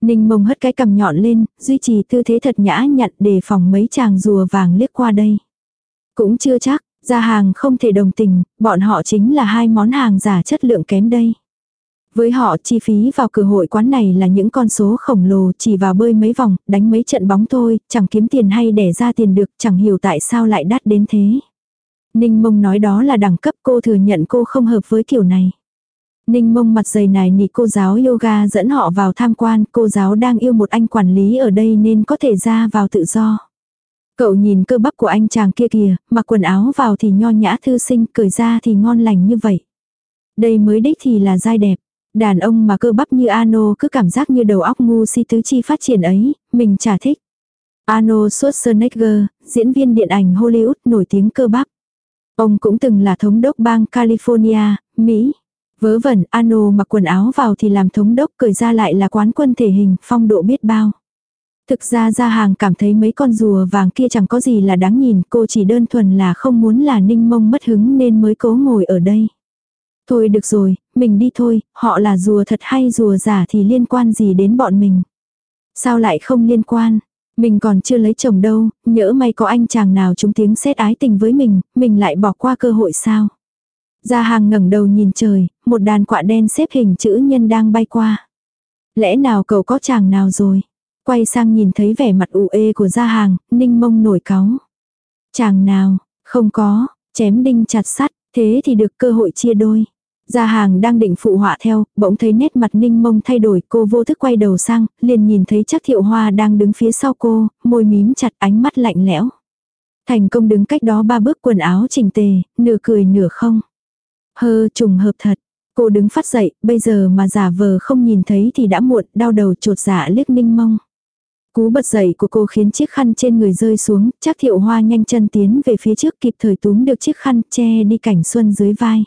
Ninh mông hất cái cầm nhọn lên, duy trì tư thế thật nhã nhặn để phòng mấy chàng rùa vàng liếc qua đây. Cũng chưa chắc, ra hàng không thể đồng tình, bọn họ chính là hai món hàng giả chất lượng kém đây. Với họ chi phí vào cửa hội quán này là những con số khổng lồ chỉ vào bơi mấy vòng, đánh mấy trận bóng thôi, chẳng kiếm tiền hay để ra tiền được, chẳng hiểu tại sao lại đắt đến thế. Ninh mông nói đó là đẳng cấp cô thừa nhận cô không hợp với kiểu này. Ninh mông mặt dày này nị cô giáo yoga dẫn họ vào tham quan, cô giáo đang yêu một anh quản lý ở đây nên có thể ra vào tự do. Cậu nhìn cơ bắp của anh chàng kia kìa, mặc quần áo vào thì nho nhã thư sinh, cười ra thì ngon lành như vậy. Đây mới đích thì là dai đẹp. Đàn ông mà cơ bắp như Ano cứ cảm giác như đầu óc ngu si tứ chi phát triển ấy, mình chả thích. Arnold Schwarzenegger, diễn viên điện ảnh Hollywood nổi tiếng cơ bắp. Ông cũng từng là thống đốc bang California, Mỹ. Vớ vẩn, Ano mặc quần áo vào thì làm thống đốc cười ra lại là quán quân thể hình, phong độ biết bao. Thực ra ra hàng cảm thấy mấy con rùa vàng kia chẳng có gì là đáng nhìn, cô chỉ đơn thuần là không muốn là ninh mông mất hứng nên mới cố ngồi ở đây. Thôi được rồi, mình đi thôi, họ là rùa thật hay rùa giả thì liên quan gì đến bọn mình. Sao lại không liên quan? Mình còn chưa lấy chồng đâu, nhỡ may có anh chàng nào trúng tiếng xét ái tình với mình, mình lại bỏ qua cơ hội sao? Gia hàng ngẩng đầu nhìn trời, một đàn quạ đen xếp hình chữ nhân đang bay qua. Lẽ nào cậu có chàng nào rồi? Quay sang nhìn thấy vẻ mặt ủ ê của gia hàng, ninh mông nổi cáu. Chàng nào, không có, chém đinh chặt sắt, thế thì được cơ hội chia đôi. Gia hàng đang định phụ họa theo, bỗng thấy nét mặt ninh mông thay đổi, cô vô thức quay đầu sang, liền nhìn thấy chắc thiệu hoa đang đứng phía sau cô, môi mím chặt ánh mắt lạnh lẽo. Thành công đứng cách đó ba bước quần áo chỉnh tề, nửa cười nửa không. Hơ trùng hợp thật. Cô đứng phát dậy, bây giờ mà giả vờ không nhìn thấy thì đã muộn, đau đầu trột dạ liếc ninh mông. Cú bật dậy của cô khiến chiếc khăn trên người rơi xuống, chắc thiệu hoa nhanh chân tiến về phía trước kịp thời túm được chiếc khăn che đi cảnh xuân dưới vai.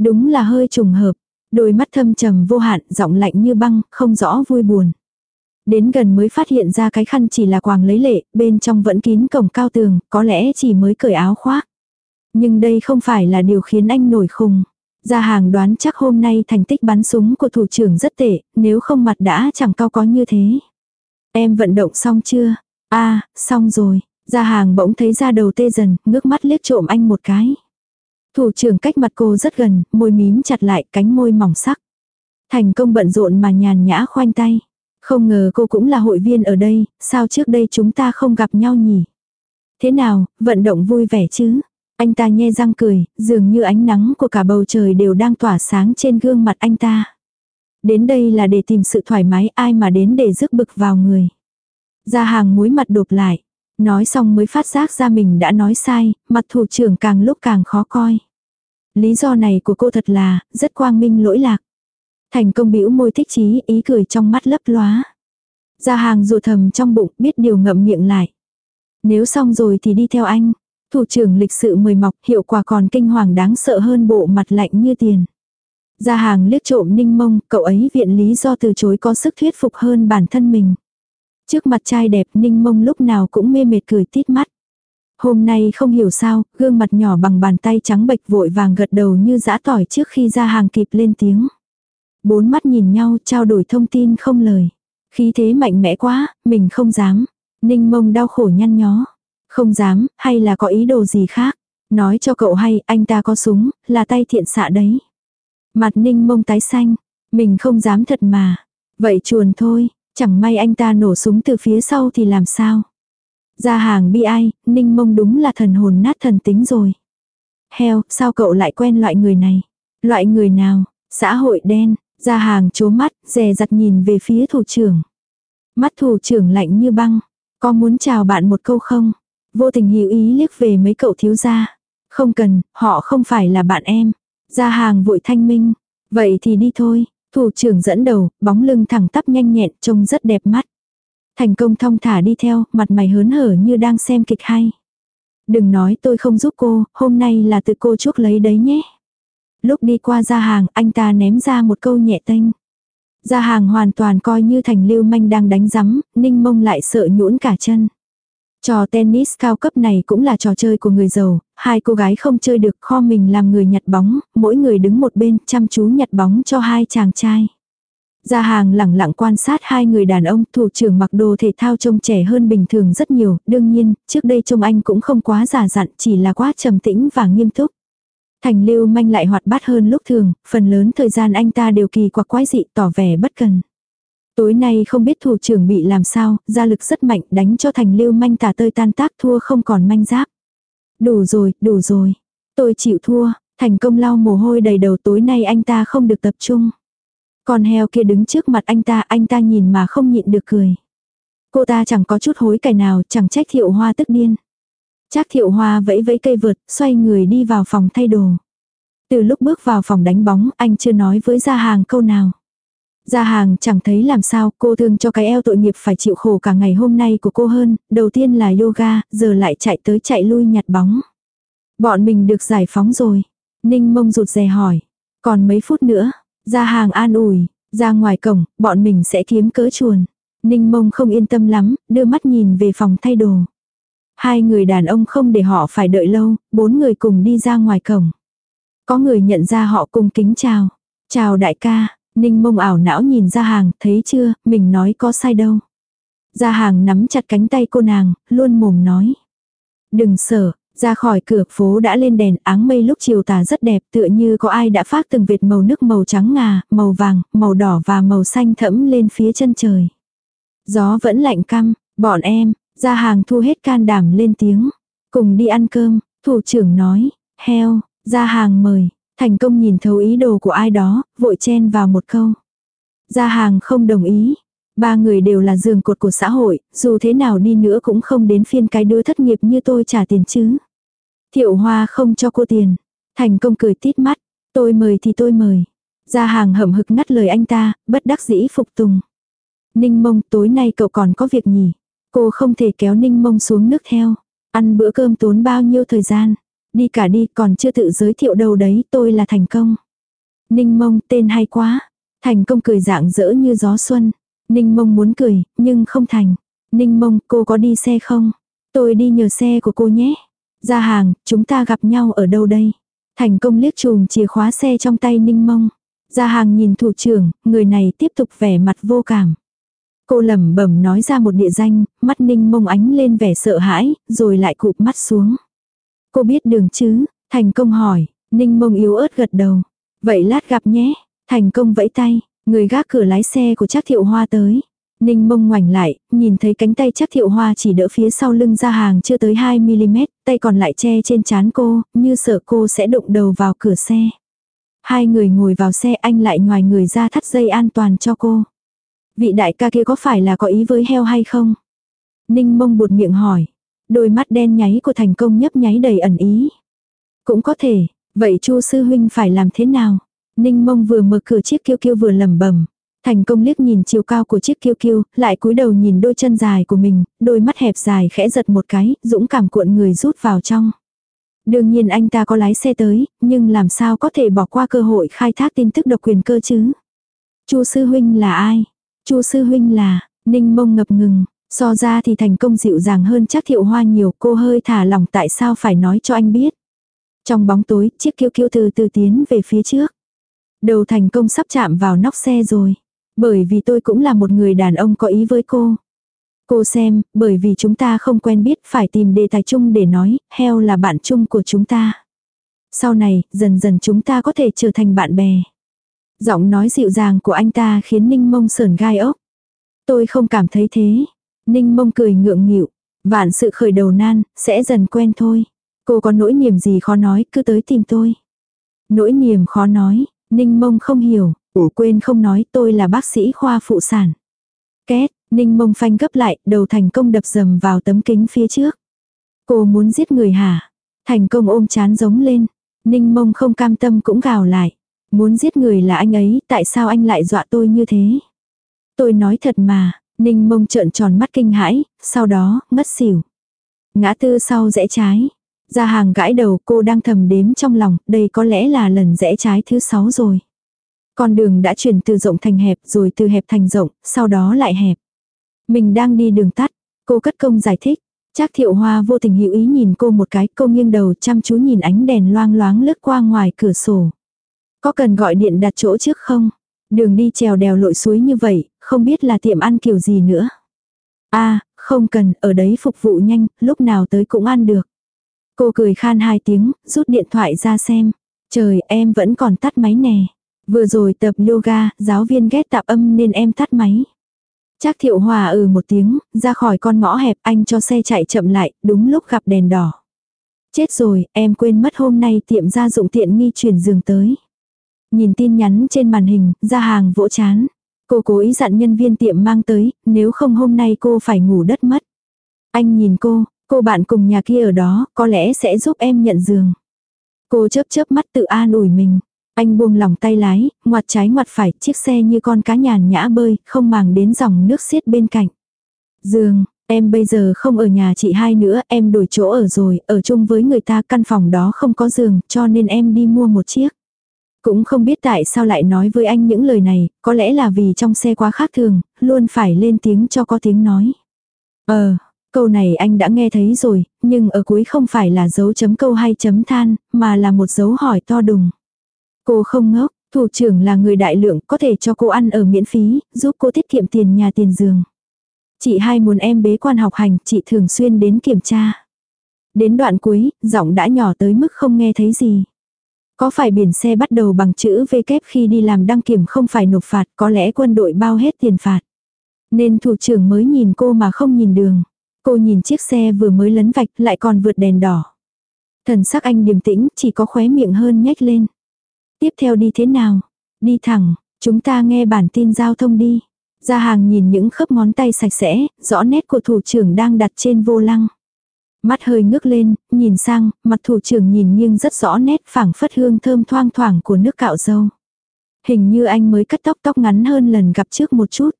Đúng là hơi trùng hợp, đôi mắt thâm trầm vô hạn, giọng lạnh như băng, không rõ vui buồn. Đến gần mới phát hiện ra cái khăn chỉ là quàng lấy lệ, bên trong vẫn kín cổng cao tường, có lẽ chỉ mới cởi áo khoác. Nhưng đây không phải là điều khiến anh nổi khùng. Gia hàng đoán chắc hôm nay thành tích bắn súng của thủ trưởng rất tệ, nếu không mặt đã chẳng cao có như thế. Em vận động xong chưa? a à, xong rồi. Gia hàng bỗng thấy ra đầu tê dần, ngước mắt liếc trộm anh một cái. Thủ trưởng cách mặt cô rất gần, môi mím chặt lại, cánh môi mỏng sắc. Thành công bận rộn mà nhàn nhã khoanh tay. Không ngờ cô cũng là hội viên ở đây, sao trước đây chúng ta không gặp nhau nhỉ? Thế nào, vận động vui vẻ chứ? Anh ta nhe răng cười, dường như ánh nắng của cả bầu trời đều đang tỏa sáng trên gương mặt anh ta. Đến đây là để tìm sự thoải mái ai mà đến để rước bực vào người. Ra hàng muối mặt đột lại. Nói xong mới phát giác ra mình đã nói sai, mặt thủ trưởng càng lúc càng khó coi. Lý do này của cô thật là, rất quang minh lỗi lạc. Thành công bĩu môi thích chí, ý cười trong mắt lấp lóa. Ra hàng dụ thầm trong bụng, biết điều ngậm miệng lại. Nếu xong rồi thì đi theo anh. Thủ trưởng lịch sự mời mọc, hiệu quả còn kinh hoàng đáng sợ hơn bộ mặt lạnh như tiền. Ra hàng liếc trộm ninh mông, cậu ấy viện lý do từ chối có sức thuyết phục hơn bản thân mình. Trước mặt trai đẹp ninh mông lúc nào cũng mê mệt cười tít mắt. Hôm nay không hiểu sao, gương mặt nhỏ bằng bàn tay trắng bệch vội vàng gật đầu như dã tỏi trước khi ra hàng kịp lên tiếng. Bốn mắt nhìn nhau trao đổi thông tin không lời. Khí thế mạnh mẽ quá, mình không dám. Ninh mông đau khổ nhăn nhó. Không dám, hay là có ý đồ gì khác. Nói cho cậu hay, anh ta có súng, là tay thiện xạ đấy. Mặt ninh mông tái xanh. Mình không dám thật mà. Vậy chuồn thôi, chẳng may anh ta nổ súng từ phía sau thì làm sao. Ra hàng bi ai, ninh mông đúng là thần hồn nát thần tính rồi. Heo, sao cậu lại quen loại người này? Loại người nào? Xã hội đen, ra hàng chố mắt, dè dặt nhìn về phía thủ trưởng. Mắt thủ trưởng lạnh như băng. Có muốn chào bạn một câu không? Vô tình hiểu ý liếc về mấy cậu thiếu gia. Không cần, họ không phải là bạn em. Ra hàng vội thanh minh. Vậy thì đi thôi, thủ trưởng dẫn đầu, bóng lưng thẳng tắp nhanh nhẹn, trông rất đẹp mắt. Thành công thong thả đi theo, mặt mày hớn hở như đang xem kịch hay. Đừng nói tôi không giúp cô, hôm nay là tự cô chuốc lấy đấy nhé. Lúc đi qua ra hàng, anh ta ném ra một câu nhẹ tênh. Ra hàng hoàn toàn coi như thành lưu manh đang đánh rắm, ninh mông lại sợ nhũn cả chân. Trò tennis cao cấp này cũng là trò chơi của người giàu, hai cô gái không chơi được kho mình làm người nhặt bóng, mỗi người đứng một bên chăm chú nhặt bóng cho hai chàng trai. Ra hàng lẳng lặng quan sát hai người đàn ông thủ trưởng mặc đồ thể thao trông trẻ hơn bình thường rất nhiều, đương nhiên, trước đây trông anh cũng không quá giả dặn, chỉ là quá trầm tĩnh và nghiêm túc. Thành lưu manh lại hoạt bát hơn lúc thường, phần lớn thời gian anh ta đều kỳ quặc quái dị tỏ vẻ bất cần. Tối nay không biết thủ trưởng bị làm sao, gia lực rất mạnh đánh cho thành lưu manh tả tơi tan tác thua không còn manh giáp. Đủ rồi, đủ rồi. Tôi chịu thua, thành công lau mồ hôi đầy đầu tối nay anh ta không được tập trung. Con heo kia đứng trước mặt anh ta, anh ta nhìn mà không nhịn được cười. Cô ta chẳng có chút hối cải nào, chẳng trách thiệu hoa tức điên. Trác thiệu hoa vẫy vẫy cây vượt, xoay người đi vào phòng thay đồ. Từ lúc bước vào phòng đánh bóng, anh chưa nói với gia hàng câu nào. Gia hàng chẳng thấy làm sao, cô thương cho cái eo tội nghiệp phải chịu khổ cả ngày hôm nay của cô hơn, đầu tiên là yoga, giờ lại chạy tới chạy lui nhặt bóng. Bọn mình được giải phóng rồi. Ninh mông rụt rè hỏi. Còn mấy phút nữa, gia hàng an ủi, ra ngoài cổng, bọn mình sẽ kiếm cớ chuồn. Ninh mông không yên tâm lắm, đưa mắt nhìn về phòng thay đồ. Hai người đàn ông không để họ phải đợi lâu, bốn người cùng đi ra ngoài cổng. Có người nhận ra họ cùng kính chào. Chào đại ca, Ninh mông ảo não nhìn ra hàng, thấy chưa, mình nói có sai đâu. Ra hàng nắm chặt cánh tay cô nàng, luôn mồm nói. Đừng sợ, ra khỏi cửa phố đã lên đèn áng mây lúc chiều tà rất đẹp tựa như có ai đã phát từng vệt màu nước màu trắng ngà, màu vàng, màu đỏ và màu xanh thẫm lên phía chân trời. Gió vẫn lạnh căm, bọn em, ra hàng thu hết can đảm lên tiếng. Cùng đi ăn cơm, thủ trưởng nói, heo, ra hàng mời, thành công nhìn thấu ý đồ của ai đó, vội chen vào một câu. gia hàng không đồng ý. Ba người đều là giường cột của xã hội, dù thế nào đi nữa cũng không đến phiên cái đứa thất nghiệp như tôi trả tiền chứ. Thiệu hoa không cho cô tiền. Thành công cười tít mắt. Tôi mời thì tôi mời. gia hàng hậm hực ngắt lời anh ta, bất đắc dĩ phục tùng. Ninh mông tối nay cậu còn có việc nhỉ? Cô không thể kéo ninh mông xuống nước theo. Ăn bữa cơm tốn bao nhiêu thời gian. Đi cả đi còn chưa tự giới thiệu đâu đấy tôi là thành công. Ninh mông tên hay quá. Thành công cười dạng dỡ như gió xuân. Ninh mông muốn cười, nhưng không thành. Ninh mông cô có đi xe không? Tôi đi nhờ xe của cô nhé. Ra hàng, chúng ta gặp nhau ở đâu đây? Thành công liếc chùm chìa khóa xe trong tay ninh mông. Ra hàng nhìn thủ trưởng, người này tiếp tục vẻ mặt vô cảm. Cô lẩm bẩm nói ra một địa danh, mắt ninh mông ánh lên vẻ sợ hãi, rồi lại cụp mắt xuống. Cô biết đường chứ? Thành công hỏi, ninh mông yếu ớt gật đầu. Vậy lát gặp nhé. Thành công vẫy tay, người gác cửa lái xe của chắc thiệu hoa tới. Ninh mông ngoảnh lại, nhìn thấy cánh tay chắc thiệu hoa chỉ đỡ phía sau lưng ra hàng chưa tới 2mm, tay còn lại che trên chán cô, như sợ cô sẽ đụng đầu vào cửa xe. Hai người ngồi vào xe anh lại ngoài người ra thắt dây an toàn cho cô. Vị đại ca kia có phải là có ý với heo hay không? Ninh mông buột miệng hỏi. Đôi mắt đen nháy của thành công nhấp nháy đầy ẩn ý. Cũng có thể, vậy chu sư huynh phải làm thế nào? Ninh mông vừa mở cửa chiếc kiêu kiêu vừa lẩm bẩm Thành công liếc nhìn chiều cao của chiếc kiêu kiêu, lại cúi đầu nhìn đôi chân dài của mình, đôi mắt hẹp dài khẽ giật một cái, dũng cảm cuộn người rút vào trong. Đương nhiên anh ta có lái xe tới, nhưng làm sao có thể bỏ qua cơ hội khai thác tin tức độc quyền cơ chứ? Chu sư huynh là ai? Chu sư huynh là, Ninh Mông ngập ngừng, so ra thì thành công dịu dàng hơn chắc Thiệu Hoa nhiều, cô hơi thả lòng tại sao phải nói cho anh biết. Trong bóng tối, chiếc kiêu kiêu từ từ tiến về phía trước. Đầu thành công sắp chạm vào nóc xe rồi. Bởi vì tôi cũng là một người đàn ông có ý với cô. Cô xem, bởi vì chúng ta không quen biết phải tìm đề tài chung để nói, heo là bạn chung của chúng ta. Sau này, dần dần chúng ta có thể trở thành bạn bè. Giọng nói dịu dàng của anh ta khiến Ninh Mông sờn gai ốc. Tôi không cảm thấy thế. Ninh Mông cười ngượng nghịu. Vạn sự khởi đầu nan, sẽ dần quen thôi. Cô có nỗi niềm gì khó nói, cứ tới tìm tôi. Nỗi niềm khó nói, Ninh Mông không hiểu. Ủa quên không nói tôi là bác sĩ khoa phụ sản. Két, Ninh Mông phanh gấp lại, đầu thành công đập dầm vào tấm kính phía trước. Cô muốn giết người hả? Thành công ôm chán giống lên. Ninh Mông không cam tâm cũng gào lại. Muốn giết người là anh ấy, tại sao anh lại dọa tôi như thế? Tôi nói thật mà, Ninh mông trợn tròn mắt kinh hãi, sau đó, ngất xỉu. Ngã tư sau rẽ trái. Ra hàng gãi đầu cô đang thầm đếm trong lòng, đây có lẽ là lần rẽ trái thứ sáu rồi. Con đường đã chuyển từ rộng thành hẹp rồi từ hẹp thành rộng, sau đó lại hẹp. Mình đang đi đường tắt, cô cất công giải thích. Trác thiệu hoa vô tình hữu ý nhìn cô một cái, cô nghiêng đầu chăm chú nhìn ánh đèn loang loáng lướt qua ngoài cửa sổ. Có cần gọi điện đặt chỗ trước không? Đường đi trèo đèo lội suối như vậy, không biết là tiệm ăn kiểu gì nữa. a à, không cần, ở đấy phục vụ nhanh, lúc nào tới cũng ăn được. Cô cười khan hai tiếng, rút điện thoại ra xem. Trời, em vẫn còn tắt máy nè. Vừa rồi tập yoga, giáo viên ghét tạp âm nên em tắt máy. Trác thiệu hòa ừ một tiếng, ra khỏi con ngõ hẹp anh cho xe chạy chậm lại, đúng lúc gặp đèn đỏ. Chết rồi, em quên mất hôm nay tiệm gia dụng tiện nghi chuyển giường tới. Nhìn tin nhắn trên màn hình, ra hàng vỗ chán. Cô cố ý dặn nhân viên tiệm mang tới, nếu không hôm nay cô phải ngủ đất mất. Anh nhìn cô, cô bạn cùng nhà kia ở đó, có lẽ sẽ giúp em nhận giường. Cô chớp chớp mắt tự an ủi mình. Anh buông lòng tay lái, ngoặt trái ngoặt phải, chiếc xe như con cá nhàn nhã bơi, không màng đến dòng nước xiết bên cạnh. Dương, em bây giờ không ở nhà chị hai nữa, em đổi chỗ ở rồi, ở chung với người ta căn phòng đó không có giường, cho nên em đi mua một chiếc. Cũng không biết tại sao lại nói với anh những lời này, có lẽ là vì trong xe quá khác thường, luôn phải lên tiếng cho có tiếng nói. Ờ, câu này anh đã nghe thấy rồi, nhưng ở cuối không phải là dấu chấm câu hay chấm than, mà là một dấu hỏi to đùng. Cô không ngốc, thủ trưởng là người đại lượng có thể cho cô ăn ở miễn phí, giúp cô tiết kiệm tiền nhà tiền giường. Chị hai muốn em bế quan học hành, chị thường xuyên đến kiểm tra. Đến đoạn cuối, giọng đã nhỏ tới mức không nghe thấy gì. Có phải biển xe bắt đầu bằng chữ V kép khi đi làm đăng kiểm không phải nộp phạt, có lẽ quân đội bao hết tiền phạt. Nên thủ trưởng mới nhìn cô mà không nhìn đường. Cô nhìn chiếc xe vừa mới lấn vạch lại còn vượt đèn đỏ. Thần sắc anh điềm tĩnh, chỉ có khóe miệng hơn nhếch lên. Tiếp theo đi thế nào? Đi thẳng, chúng ta nghe bản tin giao thông đi. Gia hàng nhìn những khớp ngón tay sạch sẽ, rõ nét của thủ trưởng đang đặt trên vô lăng. Mắt hơi ngước lên, nhìn sang, mặt thủ trưởng nhìn nghiêng rất rõ nét phảng phất hương thơm thoang thoảng của nước cạo dâu. Hình như anh mới cắt tóc tóc ngắn hơn lần gặp trước một chút.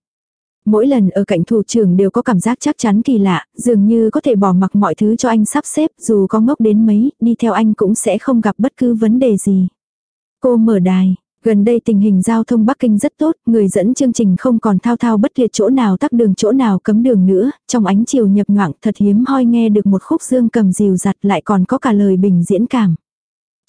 Mỗi lần ở cạnh thủ trưởng đều có cảm giác chắc chắn kỳ lạ, dường như có thể bỏ mặc mọi thứ cho anh sắp xếp, dù có ngốc đến mấy, đi theo anh cũng sẽ không gặp bất cứ vấn đề gì. Cô mở đài, Gần đây tình hình giao thông Bắc Kinh rất tốt, người dẫn chương trình không còn thao thao bất liệt chỗ nào tắc đường chỗ nào cấm đường nữa, trong ánh chiều nhập nhoạng thật hiếm hoi nghe được một khúc dương cầm dìu giặt lại còn có cả lời bình diễn cảm.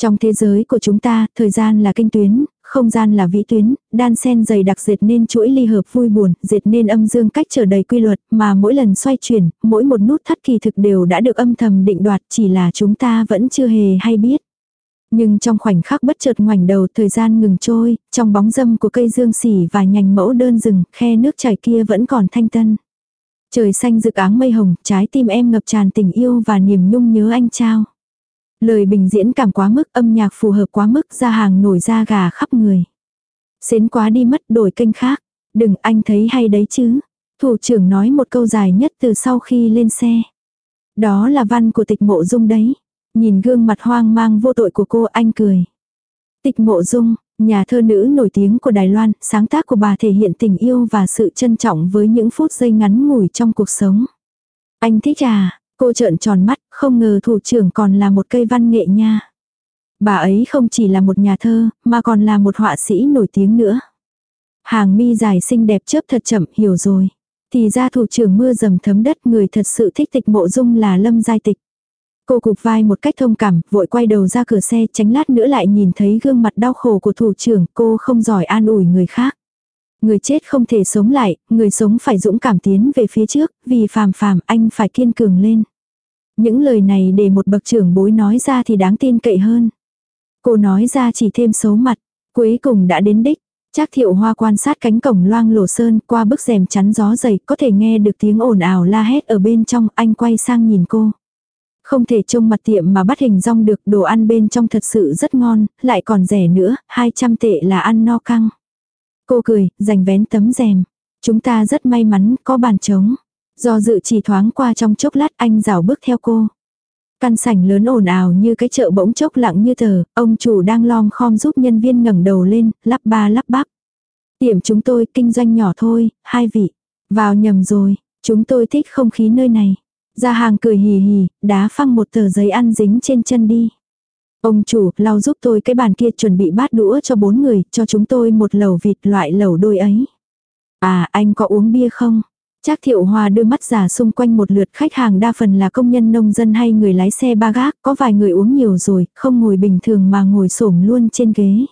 Trong thế giới của chúng ta, thời gian là kinh tuyến, không gian là vĩ tuyến, đan sen dày đặc dệt nên chuỗi ly hợp vui buồn, dệt nên âm dương cách trở đầy quy luật, mà mỗi lần xoay chuyển, mỗi một nút thắt kỳ thực đều đã được âm thầm định đoạt, chỉ là chúng ta vẫn chưa hề hay biết. Nhưng trong khoảnh khắc bất chợt ngoảnh đầu thời gian ngừng trôi, trong bóng dâm của cây dương xỉ và nhành mẫu đơn rừng, khe nước chảy kia vẫn còn thanh tân. Trời xanh rực áng mây hồng, trái tim em ngập tràn tình yêu và niềm nhung nhớ anh trao. Lời bình diễn cảm quá mức, âm nhạc phù hợp quá mức, ra hàng nổi da gà khắp người. Xến quá đi mất đổi kênh khác. Đừng anh thấy hay đấy chứ. Thủ trưởng nói một câu dài nhất từ sau khi lên xe. Đó là văn của tịch mộ dung đấy. Nhìn gương mặt hoang mang vô tội của cô anh cười. Tịch mộ dung, nhà thơ nữ nổi tiếng của Đài Loan, sáng tác của bà thể hiện tình yêu và sự trân trọng với những phút giây ngắn ngủi trong cuộc sống. Anh thích à, cô trợn tròn mắt, không ngờ thủ trưởng còn là một cây văn nghệ nha. Bà ấy không chỉ là một nhà thơ, mà còn là một họa sĩ nổi tiếng nữa. Hàng mi dài xinh đẹp chớp thật chậm, hiểu rồi. Thì ra thủ trưởng mưa dầm thấm đất người thật sự thích tịch mộ dung là lâm giai tịch. Cô cục vai một cách thông cảm, vội quay đầu ra cửa xe tránh lát nữa lại nhìn thấy gương mặt đau khổ của thủ trưởng, cô không giỏi an ủi người khác. Người chết không thể sống lại, người sống phải dũng cảm tiến về phía trước, vì phàm phàm anh phải kiên cường lên. Những lời này để một bậc trưởng bối nói ra thì đáng tin cậy hơn. Cô nói ra chỉ thêm xấu mặt, cuối cùng đã đến đích. Trác thiệu hoa quan sát cánh cổng loang lổ sơn qua bức rèm chắn gió dày có thể nghe được tiếng ồn ào la hét ở bên trong anh quay sang nhìn cô. Không thể trông mặt tiệm mà bắt hình rong được đồ ăn bên trong thật sự rất ngon, lại còn rẻ nữa, 200 tệ là ăn no căng. Cô cười, giành vén tấm rèm. Chúng ta rất may mắn, có bàn trống. Do dự chỉ thoáng qua trong chốc lát anh rảo bước theo cô. Căn sảnh lớn ồn ào như cái chợ bỗng chốc lặng như tờ, ông chủ đang lom khom giúp nhân viên ngẩng đầu lên, lắp ba lắp bắp. Tiệm chúng tôi kinh doanh nhỏ thôi, hai vị. Vào nhầm rồi, chúng tôi thích không khí nơi này gia hàng cười hì hì, đá phăng một tờ giấy ăn dính trên chân đi. Ông chủ, lau giúp tôi cái bàn kia chuẩn bị bát đũa cho bốn người, cho chúng tôi một lẩu vịt loại lẩu đôi ấy. À, anh có uống bia không? Trác Thiệu Hòa đưa mắt giả xung quanh một lượt khách hàng đa phần là công nhân nông dân hay người lái xe ba gác, có vài người uống nhiều rồi, không ngồi bình thường mà ngồi xổm luôn trên ghế.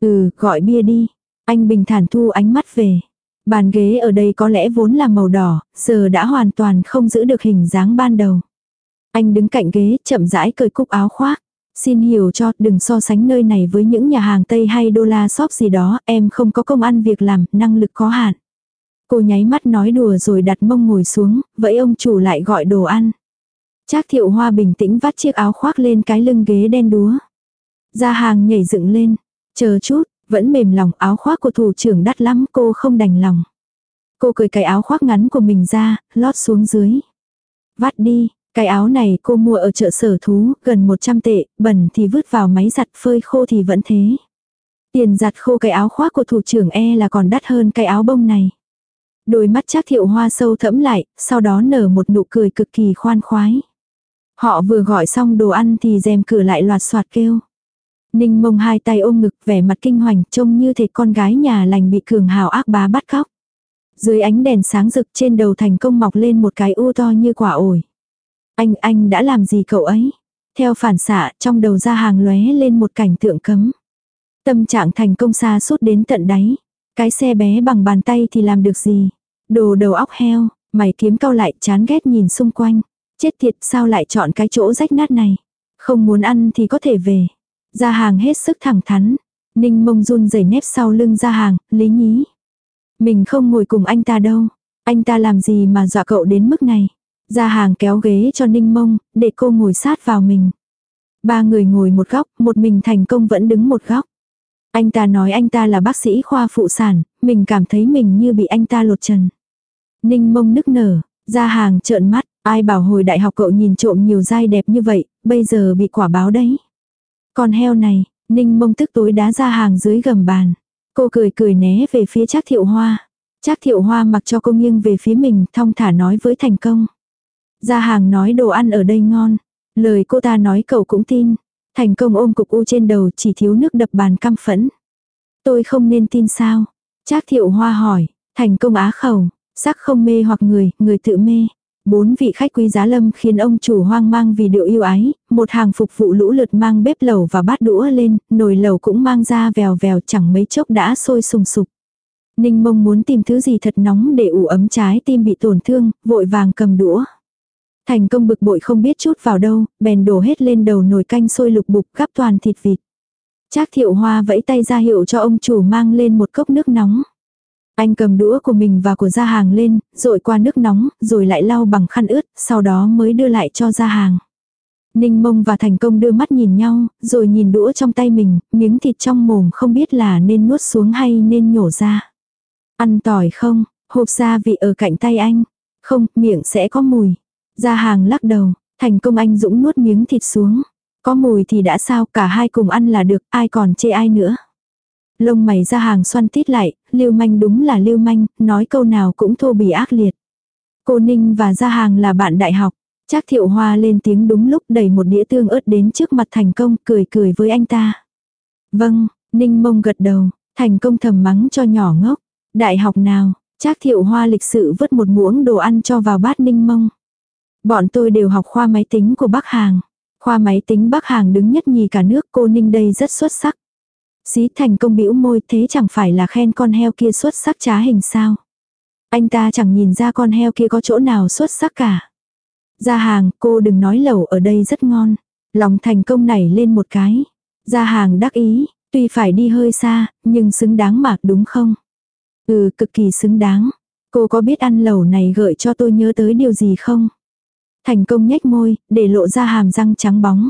Ừ, gọi bia đi. Anh bình thản thu ánh mắt về. Bàn ghế ở đây có lẽ vốn là màu đỏ, giờ đã hoàn toàn không giữ được hình dáng ban đầu. Anh đứng cạnh ghế, chậm rãi cởi cúc áo khoác. Xin hiểu cho, đừng so sánh nơi này với những nhà hàng Tây hay đô la shop gì đó, em không có công ăn việc làm, năng lực có hạn. Cô nháy mắt nói đùa rồi đặt mông ngồi xuống, vậy ông chủ lại gọi đồ ăn. Trác thiệu hoa bình tĩnh vắt chiếc áo khoác lên cái lưng ghế đen đúa. Ra hàng nhảy dựng lên. Chờ chút, vẫn mềm lòng áo khoác của thủ trưởng đắt lắm cô không đành lòng. Cô cười cái áo khoác ngắn của mình ra, lót xuống dưới. Vắt đi, cái áo này cô mua ở chợ sở thú, gần 100 tệ, bẩn thì vứt vào máy giặt phơi khô thì vẫn thế. Tiền giặt khô cái áo khoác của thủ trưởng e là còn đắt hơn cái áo bông này. Đôi mắt chắc thiệu hoa sâu thẫm lại, sau đó nở một nụ cười cực kỳ khoan khoái. Họ vừa gọi xong đồ ăn thì rèm cửa lại loạt soạt kêu. Ninh mông hai tay ôm ngực vẻ mặt kinh hoàng trông như thể con gái nhà lành bị cường hào ác bá bắt cóc. Dưới ánh đèn sáng rực trên đầu thành công mọc lên một cái u to như quả ổi. Anh, anh đã làm gì cậu ấy? Theo phản xạ, trong đầu ra hàng lóe lên một cảnh tượng cấm. Tâm trạng thành công xa suốt đến tận đáy. Cái xe bé bằng bàn tay thì làm được gì? Đồ đầu óc heo, mày kiếm cao lại chán ghét nhìn xung quanh. Chết tiệt sao lại chọn cái chỗ rách nát này? Không muốn ăn thì có thể về. Ra hàng hết sức thẳng thắn. Ninh mông run rẩy nếp sau lưng ra hàng, lý nhí. Mình không ngồi cùng anh ta đâu. Anh ta làm gì mà dọa cậu đến mức này. Ra hàng kéo ghế cho ninh mông, để cô ngồi sát vào mình. Ba người ngồi một góc, một mình thành công vẫn đứng một góc. Anh ta nói anh ta là bác sĩ khoa phụ sản, mình cảm thấy mình như bị anh ta lột trần. Ninh mông nức nở, ra hàng trợn mắt, ai bảo hồi đại học cậu nhìn trộm nhiều dai đẹp như vậy, bây giờ bị quả báo đấy. Con heo này, ninh mông tức tối đá ra hàng dưới gầm bàn. Cô cười cười né về phía Trác thiệu hoa. Trác thiệu hoa mặc cho cô nghiêng về phía mình, thong thả nói với thành công. Ra hàng nói đồ ăn ở đây ngon. Lời cô ta nói cậu cũng tin. Thành công ôm cục u trên đầu chỉ thiếu nước đập bàn căm phẫn. Tôi không nên tin sao? Trác thiệu hoa hỏi. Thành công á khẩu. Sắc không mê hoặc người, người tự mê. Bốn vị khách quý giá lâm khiến ông chủ hoang mang vì điệu yêu ái, một hàng phục vụ lũ lượt mang bếp lẩu và bát đũa lên, nồi lẩu cũng mang ra vèo vèo chẳng mấy chốc đã sôi sùng sục. Ninh mông muốn tìm thứ gì thật nóng để ủ ấm trái tim bị tổn thương, vội vàng cầm đũa. Thành công bực bội không biết chút vào đâu, bèn đổ hết lên đầu nồi canh sôi lục bục gắp toàn thịt vịt. Trác thiệu hoa vẫy tay ra hiệu cho ông chủ mang lên một cốc nước nóng. Anh cầm đũa của mình và của gia hàng lên, rồi qua nước nóng, rồi lại lau bằng khăn ướt, sau đó mới đưa lại cho gia hàng. Ninh mông và thành công đưa mắt nhìn nhau, rồi nhìn đũa trong tay mình, miếng thịt trong mồm không biết là nên nuốt xuống hay nên nhổ ra. Ăn tỏi không, hộp gia vị ở cạnh tay anh. Không, miệng sẽ có mùi. Gia hàng lắc đầu, thành công anh dũng nuốt miếng thịt xuống. Có mùi thì đã sao, cả hai cùng ăn là được, ai còn chê ai nữa. Lông mày ra hàng xoăn tít lại, lưu manh đúng là lưu manh, nói câu nào cũng thô bỉ ác liệt. Cô Ninh và ra hàng là bạn đại học. Chắc thiệu hoa lên tiếng đúng lúc đẩy một đĩa tương ớt đến trước mặt thành công cười cười với anh ta. Vâng, Ninh mông gật đầu, thành công thầm mắng cho nhỏ ngốc. Đại học nào, chắc thiệu hoa lịch sự vứt một muỗng đồ ăn cho vào bát Ninh mông. Bọn tôi đều học khoa máy tính của Bắc Hàng. Khoa máy tính Bắc Hàng đứng nhất nhì cả nước cô Ninh đây rất xuất sắc. Xí thành công bĩu môi thế chẳng phải là khen con heo kia xuất sắc trá hình sao. Anh ta chẳng nhìn ra con heo kia có chỗ nào xuất sắc cả. Ra hàng, cô đừng nói lẩu ở đây rất ngon. Lòng thành công nảy lên một cái. Ra hàng đắc ý, tuy phải đi hơi xa, nhưng xứng đáng mạc đúng không? Ừ, cực kỳ xứng đáng. Cô có biết ăn lẩu này gợi cho tôi nhớ tới điều gì không? Thành công nhếch môi, để lộ ra hàm răng trắng bóng.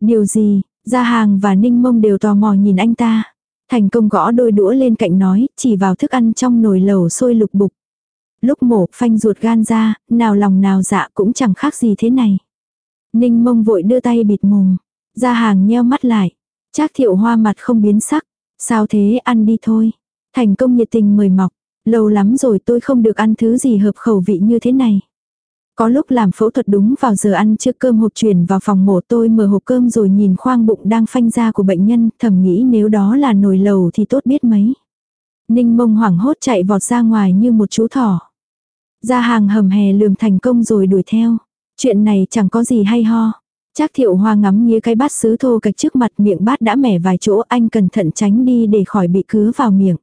Điều gì, Gia hàng và ninh mông đều tò mò nhìn anh ta. Thành công gõ đôi đũa lên cạnh nói, chỉ vào thức ăn trong nồi lẩu sôi lục bục. Lúc mổ phanh ruột gan ra, nào lòng nào dạ cũng chẳng khác gì thế này. Ninh mông vội đưa tay bịt mồm. gia hàng nheo mắt lại. Trác thiệu hoa mặt không biến sắc. Sao thế ăn đi thôi. Thành công nhiệt tình mời mọc. Lâu lắm rồi tôi không được ăn thứ gì hợp khẩu vị như thế này. Có lúc làm phẫu thuật đúng vào giờ ăn trước cơm hộp chuyển vào phòng mổ tôi mở hộp cơm rồi nhìn khoang bụng đang phanh ra của bệnh nhân, thầm nghĩ nếu đó là nồi lầu thì tốt biết mấy. Ninh mông hoảng hốt chạy vọt ra ngoài như một chú thỏ. Ra hàng hầm hè lườm thành công rồi đuổi theo. Chuyện này chẳng có gì hay ho. Trác thiệu hoa ngắm nghía cái bát sứ thô cạch trước mặt miệng bát đã mẻ vài chỗ anh cẩn thận tránh đi để khỏi bị cứa vào miệng.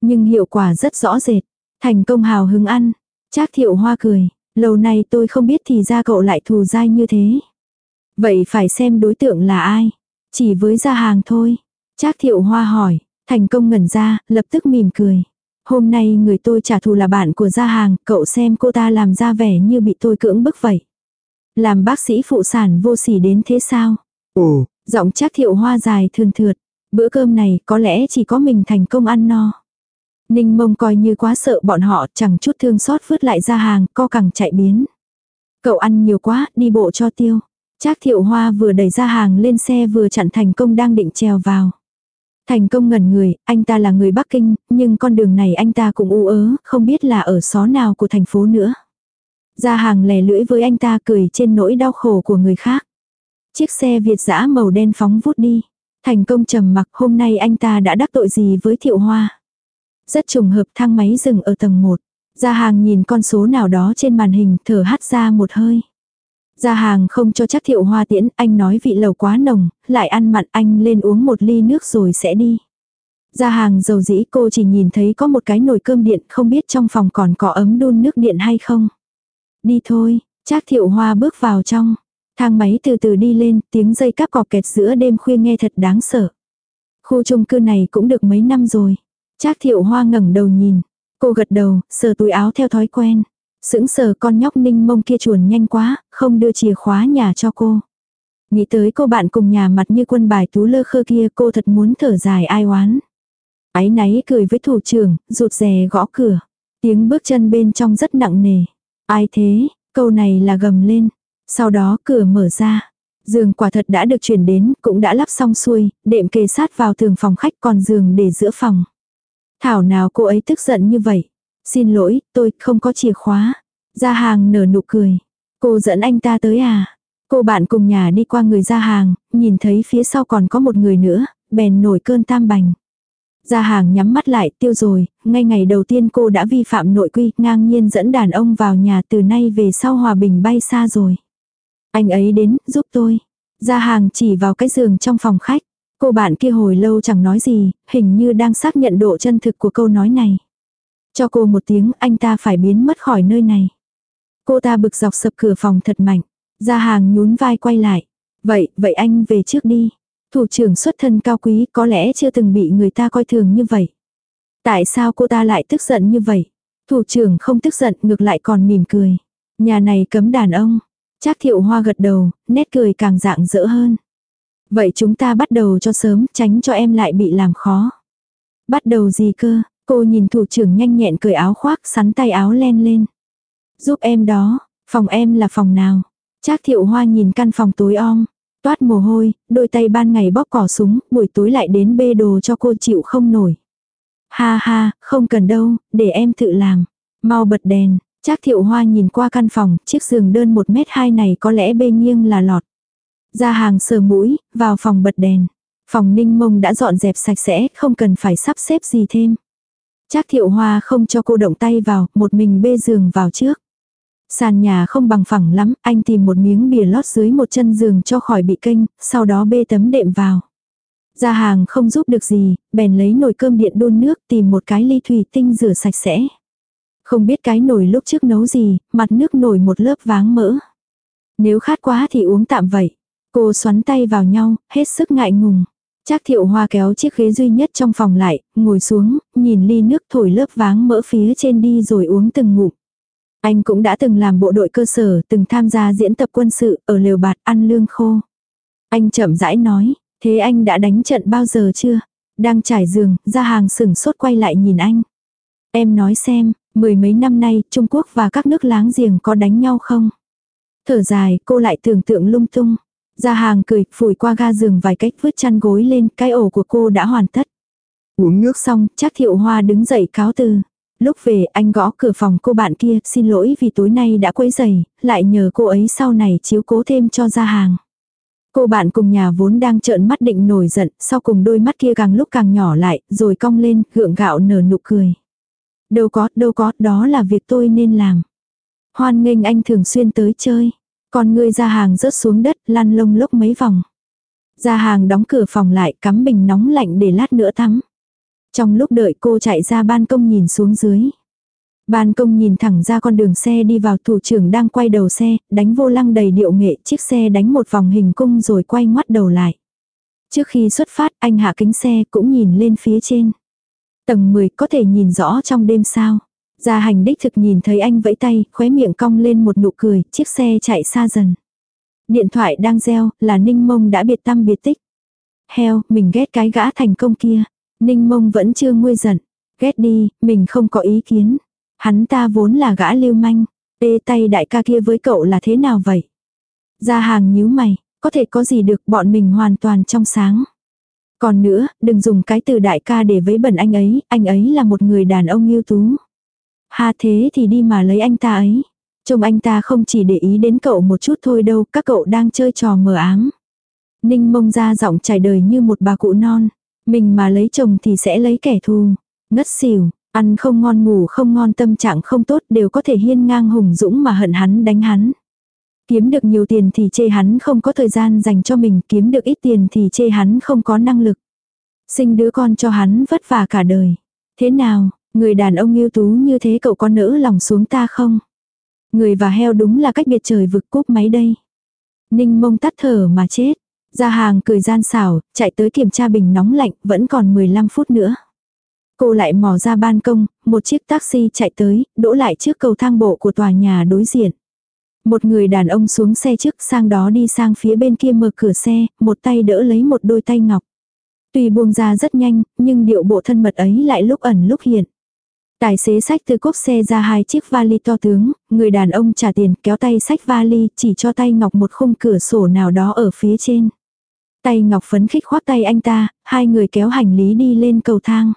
Nhưng hiệu quả rất rõ rệt. Thành công hào hứng ăn. Trác thiệu hoa cười. Lâu nay tôi không biết thì ra cậu lại thù dai như thế. Vậy phải xem đối tượng là ai. Chỉ với gia hàng thôi. Trác thiệu hoa hỏi. Thành công ngẩn ra, lập tức mỉm cười. Hôm nay người tôi trả thù là bạn của gia hàng, cậu xem cô ta làm ra vẻ như bị tôi cưỡng bức vậy. Làm bác sĩ phụ sản vô sỉ đến thế sao? Ồ, Giọng chắc thiệu hoa dài thườn thượt. Bữa cơm này có lẽ chỉ có mình thành công ăn no. Ninh mông coi như quá sợ bọn họ chẳng chút thương xót vứt lại ra hàng, co cẳng chạy biến. Cậu ăn nhiều quá, đi bộ cho tiêu. Trác thiệu hoa vừa đẩy ra hàng lên xe vừa chặn thành công đang định trèo vào. Thành công ngẩn người, anh ta là người Bắc Kinh, nhưng con đường này anh ta cũng u ớ, không biết là ở xó nào của thành phố nữa. Ra hàng lè lưỡi với anh ta cười trên nỗi đau khổ của người khác. Chiếc xe Việt dã màu đen phóng vút đi. Thành công trầm mặc hôm nay anh ta đã đắc tội gì với thiệu hoa. Rất trùng hợp thang máy dừng ở tầng 1. Gia hàng nhìn con số nào đó trên màn hình thở hắt ra một hơi. Gia hàng không cho chắc thiệu hoa tiễn, anh nói vị lầu quá nồng, lại ăn mặn anh lên uống một ly nước rồi sẽ đi. Gia hàng dầu dĩ cô chỉ nhìn thấy có một cái nồi cơm điện không biết trong phòng còn có ấm đun nước điện hay không. Đi thôi, Trác thiệu hoa bước vào trong. Thang máy từ từ đi lên, tiếng dây cáp cọp kẹt giữa đêm khuya nghe thật đáng sợ. Khu chung cư này cũng được mấy năm rồi. Trác thiệu hoa ngẩng đầu nhìn. Cô gật đầu, sờ túi áo theo thói quen. Sững sờ con nhóc ninh mông kia chuồn nhanh quá, không đưa chìa khóa nhà cho cô. Nghĩ tới cô bạn cùng nhà mặt như quân bài tú lơ khơ kia cô thật muốn thở dài ai oán. Ái náy cười với thủ trưởng, rụt rè gõ cửa. Tiếng bước chân bên trong rất nặng nề. Ai thế, câu này là gầm lên. Sau đó cửa mở ra. Giường quả thật đã được chuyển đến, cũng đã lắp xong xuôi, đệm kề sát vào tường phòng khách còn giường để giữa phòng. Thảo nào cô ấy tức giận như vậy. Xin lỗi, tôi không có chìa khóa. Ra hàng nở nụ cười. Cô dẫn anh ta tới à? Cô bạn cùng nhà đi qua người ra hàng, nhìn thấy phía sau còn có một người nữa, bèn nổi cơn tam bành. Ra hàng nhắm mắt lại tiêu rồi, ngay ngày đầu tiên cô đã vi phạm nội quy, ngang nhiên dẫn đàn ông vào nhà từ nay về sau hòa bình bay xa rồi. Anh ấy đến, giúp tôi. Ra hàng chỉ vào cái giường trong phòng khách. Cô bạn kia hồi lâu chẳng nói gì, hình như đang xác nhận độ chân thực của câu nói này. Cho cô một tiếng anh ta phải biến mất khỏi nơi này. Cô ta bực dọc sập cửa phòng thật mạnh. Ra hàng nhún vai quay lại. Vậy, vậy anh về trước đi. Thủ trưởng xuất thân cao quý có lẽ chưa từng bị người ta coi thường như vậy. Tại sao cô ta lại tức giận như vậy? Thủ trưởng không tức giận ngược lại còn mỉm cười. Nhà này cấm đàn ông. Trác thiệu hoa gật đầu, nét cười càng dạng dỡ hơn. Vậy chúng ta bắt đầu cho sớm, tránh cho em lại bị làm khó. Bắt đầu gì cơ? Cô nhìn thủ trưởng nhanh nhẹn cởi áo khoác, sắn tay áo len lên. Giúp em đó, phòng em là phòng nào? Trác thiệu hoa nhìn căn phòng tối om. Toát mồ hôi, đôi tay ban ngày bóp cỏ súng, buổi tối lại đến bê đồ cho cô chịu không nổi. Ha ha, không cần đâu, để em tự làm. Mau bật đèn, Trác thiệu hoa nhìn qua căn phòng, chiếc giường đơn 1 mét 2 này có lẽ bê nghiêng là lọt. Ra hàng sờ mũi, vào phòng bật đèn. Phòng ninh mông đã dọn dẹp sạch sẽ, không cần phải sắp xếp gì thêm. Trác thiệu hoa không cho cô động tay vào, một mình bê giường vào trước. Sàn nhà không bằng phẳng lắm, anh tìm một miếng bìa lót dưới một chân giường cho khỏi bị kênh, sau đó bê tấm đệm vào. Ra hàng không giúp được gì, bèn lấy nồi cơm điện đun nước tìm một cái ly thủy tinh rửa sạch sẽ. Không biết cái nồi lúc trước nấu gì, mặt nước nổi một lớp váng mỡ. Nếu khát quá thì uống tạm vậy. Cô xoắn tay vào nhau, hết sức ngại ngùng. Trác thiệu hoa kéo chiếc ghế duy nhất trong phòng lại, ngồi xuống, nhìn ly nước thổi lớp váng mỡ phía trên đi rồi uống từng ngụm. Anh cũng đã từng làm bộ đội cơ sở, từng tham gia diễn tập quân sự, ở lều bạt ăn lương khô. Anh chậm rãi nói, thế anh đã đánh trận bao giờ chưa? Đang trải giường, ra hàng sửng sốt quay lại nhìn anh. Em nói xem, mười mấy năm nay Trung Quốc và các nước láng giềng có đánh nhau không? Thở dài, cô lại tưởng tượng lung tung gia hàng cười, phủi qua ga giường vài cách vứt chăn gối lên, cái ổ của cô đã hoàn tất. Uống nước xong, chắc thiệu hoa đứng dậy cáo từ. Lúc về anh gõ cửa phòng cô bạn kia, xin lỗi vì tối nay đã quấy giày, lại nhờ cô ấy sau này chiếu cố thêm cho gia hàng. Cô bạn cùng nhà vốn đang trợn mắt định nổi giận, sau cùng đôi mắt kia càng lúc càng nhỏ lại, rồi cong lên, gượng gạo nở nụ cười. Đâu có, đâu có, đó là việc tôi nên làm. Hoan nghênh anh thường xuyên tới chơi. Còn người ra hàng rớt xuống đất, lăn lông lốc mấy vòng. Ra hàng đóng cửa phòng lại, cắm bình nóng lạnh để lát nữa tắm. Trong lúc đợi cô chạy ra ban công nhìn xuống dưới. Ban công nhìn thẳng ra con đường xe đi vào thủ trưởng đang quay đầu xe, đánh vô lăng đầy điệu nghệ, chiếc xe đánh một vòng hình cung rồi quay ngoắt đầu lại. Trước khi xuất phát anh hạ kính xe cũng nhìn lên phía trên. Tầng 10 có thể nhìn rõ trong đêm sao. Gia hành đích thực nhìn thấy anh vẫy tay, khóe miệng cong lên một nụ cười, chiếc xe chạy xa dần. Điện thoại đang reo, là Ninh Mông đã biệt tâm biệt tích. Heo, mình ghét cái gã thành công kia. Ninh Mông vẫn chưa nguôi giận. Ghét đi, mình không có ý kiến. Hắn ta vốn là gã lưu manh. Ê tay đại ca kia với cậu là thế nào vậy? Gia hàng nhíu mày, có thể có gì được bọn mình hoàn toàn trong sáng. Còn nữa, đừng dùng cái từ đại ca để vấy bẩn anh ấy, anh ấy là một người đàn ông ưu tú. Ha thế thì đi mà lấy anh ta ấy. Trông anh ta không chỉ để ý đến cậu một chút thôi đâu, các cậu đang chơi trò mờ ám. Ninh mông ra giọng trải đời như một bà cụ non. Mình mà lấy chồng thì sẽ lấy kẻ thù. Ngất xỉu, ăn không ngon ngủ không ngon tâm trạng không tốt đều có thể hiên ngang hùng dũng mà hận hắn đánh hắn. Kiếm được nhiều tiền thì chê hắn không có thời gian dành cho mình, kiếm được ít tiền thì chê hắn không có năng lực. Sinh đứa con cho hắn vất vả cả đời. Thế nào, người đàn ông yêu tú như thế cậu có nỡ lòng xuống ta không? Người và heo đúng là cách biệt trời vực cúp máy đây. Ninh mông tắt thở mà chết. Ra hàng cười gian xảo, chạy tới kiểm tra bình nóng lạnh, vẫn còn 15 phút nữa. Cô lại mò ra ban công, một chiếc taxi chạy tới, đỗ lại trước cầu thang bộ của tòa nhà đối diện. Một người đàn ông xuống xe trước sang đó đi sang phía bên kia mở cửa xe, một tay đỡ lấy một đôi tay ngọc. Tuy buông ra rất nhanh, nhưng điệu bộ thân mật ấy lại lúc ẩn lúc hiện. Tài xế sách từ cốp xe ra hai chiếc vali to tướng, người đàn ông trả tiền kéo tay sách vali chỉ cho tay ngọc một khung cửa sổ nào đó ở phía trên. Tay ngọc phấn khích khoác tay anh ta, hai người kéo hành lý đi lên cầu thang.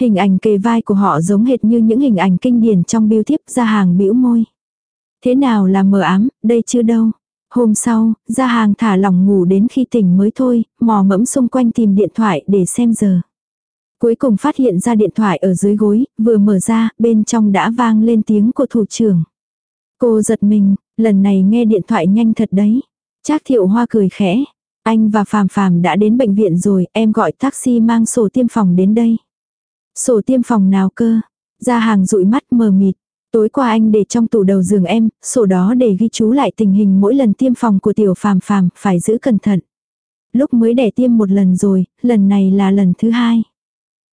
Hình ảnh kề vai của họ giống hệt như những hình ảnh kinh điển trong biêu thiếp ra hàng bĩu môi. Thế nào là mờ ám, đây chưa đâu. Hôm sau, ra hàng thả lỏng ngủ đến khi tỉnh mới thôi, mò mẫm xung quanh tìm điện thoại để xem giờ. Cuối cùng phát hiện ra điện thoại ở dưới gối, vừa mở ra, bên trong đã vang lên tiếng của thủ trưởng. Cô giật mình, lần này nghe điện thoại nhanh thật đấy. Trác thiệu hoa cười khẽ. Anh và Phàm Phàm đã đến bệnh viện rồi, em gọi taxi mang sổ tiêm phòng đến đây. Sổ tiêm phòng nào cơ? Ra hàng dụi mắt mờ mịt. Tối qua anh để trong tủ đầu giường em, sổ đó để ghi chú lại tình hình mỗi lần tiêm phòng của tiểu phàm phàm, phải giữ cẩn thận. Lúc mới để tiêm một lần rồi, lần này là lần thứ hai.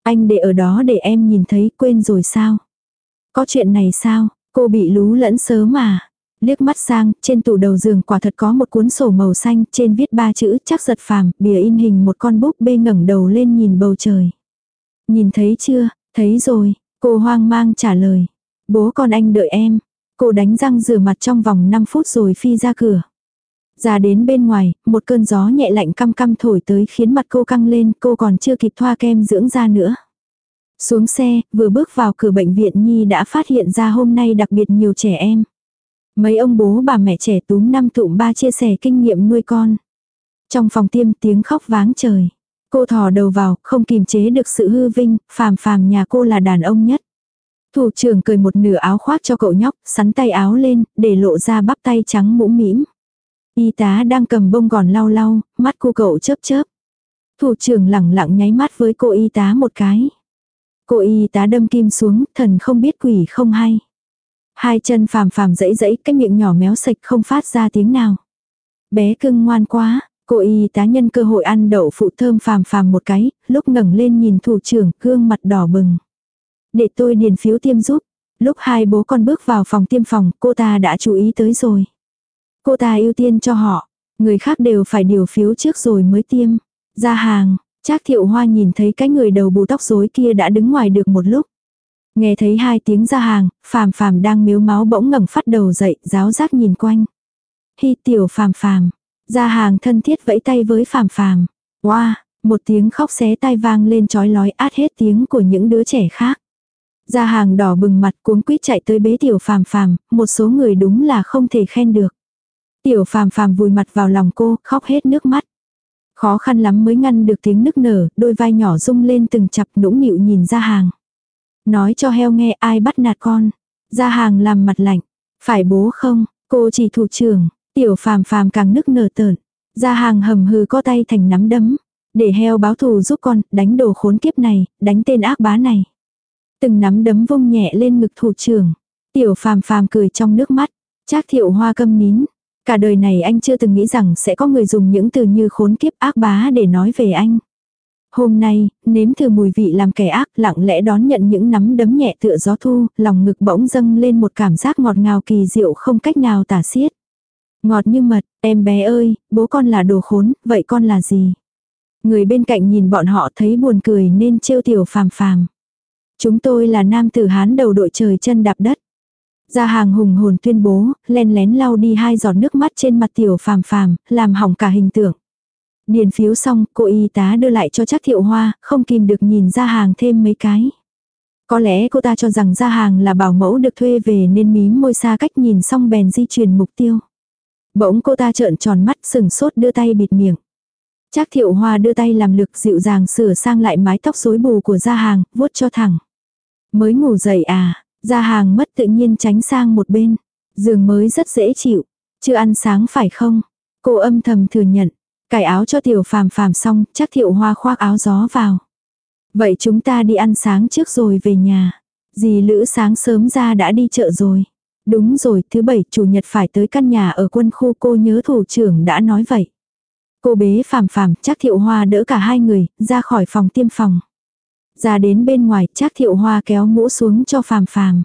Anh để ở đó để em nhìn thấy quên rồi sao? Có chuyện này sao? Cô bị lú lẫn sớm mà. Liếc mắt sang, trên tủ đầu giường quả thật có một cuốn sổ màu xanh, trên viết ba chữ chắc giật phàm, bìa in hình một con búp bê ngẩng đầu lên nhìn bầu trời. Nhìn thấy chưa? Thấy rồi, cô hoang mang trả lời. Bố con anh đợi em. Cô đánh răng rửa mặt trong vòng 5 phút rồi phi ra cửa. Ra đến bên ngoài, một cơn gió nhẹ lạnh căm căm thổi tới khiến mặt cô căng lên, cô còn chưa kịp thoa kem dưỡng da nữa. Xuống xe, vừa bước vào cửa bệnh viện Nhi đã phát hiện ra hôm nay đặc biệt nhiều trẻ em. Mấy ông bố bà mẹ trẻ túm năm tụm ba chia sẻ kinh nghiệm nuôi con. Trong phòng tiêm tiếng khóc váng trời. Cô thò đầu vào, không kìm chế được sự hư vinh, phàm phàm nhà cô là đàn ông nhất. Thủ trưởng cười một nửa áo khoác cho cậu nhóc, sắn tay áo lên, để lộ ra bắp tay trắng mũm mĩm. Y tá đang cầm bông gòn lau lau, mắt cô cậu chớp chớp. Thủ trưởng lẳng lặng nháy mắt với cô y tá một cái. Cô y tá đâm kim xuống, thần không biết quỷ không hay. Hai chân phàm phàm dẫy dẫy, cái miệng nhỏ méo sạch không phát ra tiếng nào. Bé cưng ngoan quá, cô y tá nhân cơ hội ăn đậu phụ thơm phàm phàm một cái, lúc ngẩng lên nhìn thủ trưởng, gương mặt đỏ bừng. Để tôi điền phiếu tiêm giúp. Lúc hai bố con bước vào phòng tiêm phòng, cô ta đã chú ý tới rồi. Cô ta ưu tiên cho họ. Người khác đều phải điều phiếu trước rồi mới tiêm. Ra hàng, Trác thiệu hoa nhìn thấy cái người đầu bù tóc rối kia đã đứng ngoài được một lúc. Nghe thấy hai tiếng ra hàng, phàm phàm đang miếu máu bỗng ngẩng phát đầu dậy, giáo giác nhìn quanh. hi tiểu phàm phàm. ra hàng thân thiết vẫy tay với phàm phàm. Wow, một tiếng khóc xé tai vang lên trói lói át hết tiếng của những đứa trẻ khác. ra hàng đỏ bừng mặt cuống quýt chạy tới bế tiểu phàm phàm, một số người đúng là không thể khen được. Tiểu phàm phàm vùi mặt vào lòng cô, khóc hết nước mắt. Khó khăn lắm mới ngăn được tiếng nức nở, đôi vai nhỏ rung lên từng chặp nũng nịu nhìn ra hàng. Nói cho heo nghe ai bắt nạt con. Ra hàng làm mặt lạnh. Phải bố không, cô chỉ thủ trưởng. Tiểu phàm phàm càng nức nở tợn. Ra hàng hầm hừ co tay thành nắm đấm. Để heo báo thù giúp con, đánh đồ khốn kiếp này, đánh tên ác bá này. Từng nắm đấm vung nhẹ lên ngực thủ trưởng. Tiểu phàm phàm cười trong nước mắt. Trác thiệu hoa câm nín. Cả đời này anh chưa từng nghĩ rằng sẽ có người dùng những từ như khốn kiếp ác bá để nói về anh. Hôm nay, nếm thử mùi vị làm kẻ ác, lặng lẽ đón nhận những nắm đấm nhẹ tựa gió thu, lòng ngực bỗng dâng lên một cảm giác ngọt ngào kỳ diệu không cách nào tả xiết. Ngọt như mật, em bé ơi, bố con là đồ khốn, vậy con là gì? Người bên cạnh nhìn bọn họ thấy buồn cười nên trêu tiểu phàm phàm. Chúng tôi là nam tử hán đầu đội trời chân đạp đất. Gia hàng hùng hồn tuyên bố, len lén lau đi hai giọt nước mắt trên mặt tiểu phàm phàm, làm hỏng cả hình tượng. Điền phiếu xong, cô y tá đưa lại cho chắc thiệu hoa, không kìm được nhìn ra hàng thêm mấy cái. Có lẽ cô ta cho rằng ra hàng là bảo mẫu được thuê về nên mím môi xa cách nhìn xong bèn di chuyển mục tiêu. Bỗng cô ta trợn tròn mắt sừng sốt đưa tay bịt miệng. Trác thiệu hoa đưa tay làm lực dịu dàng sửa sang lại mái tóc rối bù của gia hàng, vuốt cho thẳng. Mới ngủ dậy à, gia hàng mất tự nhiên tránh sang một bên. Giường mới rất dễ chịu. Chưa ăn sáng phải không? Cô âm thầm thừa nhận. Cải áo cho tiểu phàm phàm xong, chắc thiệu hoa khoác áo gió vào. Vậy chúng ta đi ăn sáng trước rồi về nhà. Dì Lữ sáng sớm ra đã đi chợ rồi. Đúng rồi, thứ bảy chủ nhật phải tới căn nhà ở quân khu cô nhớ thủ trưởng đã nói vậy. Cô bế phàm phàm chắc thiệu hoa đỡ cả hai người, ra khỏi phòng tiêm phòng. Ra đến bên ngoài chắc thiệu hoa kéo mũ xuống cho phàm phàm.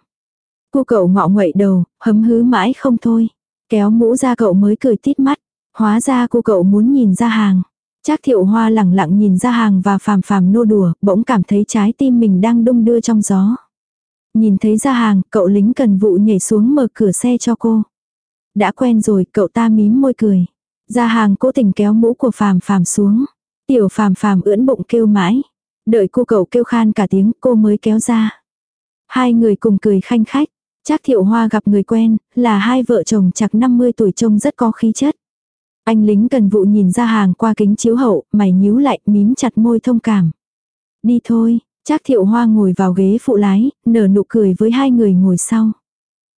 Cô cậu ngọ nguậy đầu, hấm hứ mãi không thôi. Kéo mũ ra cậu mới cười tít mắt. Hóa ra cô cậu muốn nhìn ra hàng. Trác thiệu hoa lẳng lặng nhìn ra hàng và phàm phàm nô đùa, bỗng cảm thấy trái tim mình đang đung đưa trong gió. Nhìn thấy ra hàng, cậu lính cần vụ nhảy xuống mở cửa xe cho cô. Đã quen rồi, cậu ta mím môi cười. Ra hàng cố tình kéo mũ của phàm phàm xuống. Tiểu phàm phàm ưỡn bụng kêu mãi. Đợi cô cậu kêu khan cả tiếng cô mới kéo ra. Hai người cùng cười khanh khách. Trác thiệu hoa gặp người quen, là hai vợ chồng chặt 50 tuổi trông rất có khí chất. Anh lính cần vụ nhìn ra hàng qua kính chiếu hậu, mày nhíu lại, mím chặt môi thông cảm. Đi thôi, Trác thiệu hoa ngồi vào ghế phụ lái, nở nụ cười với hai người ngồi sau.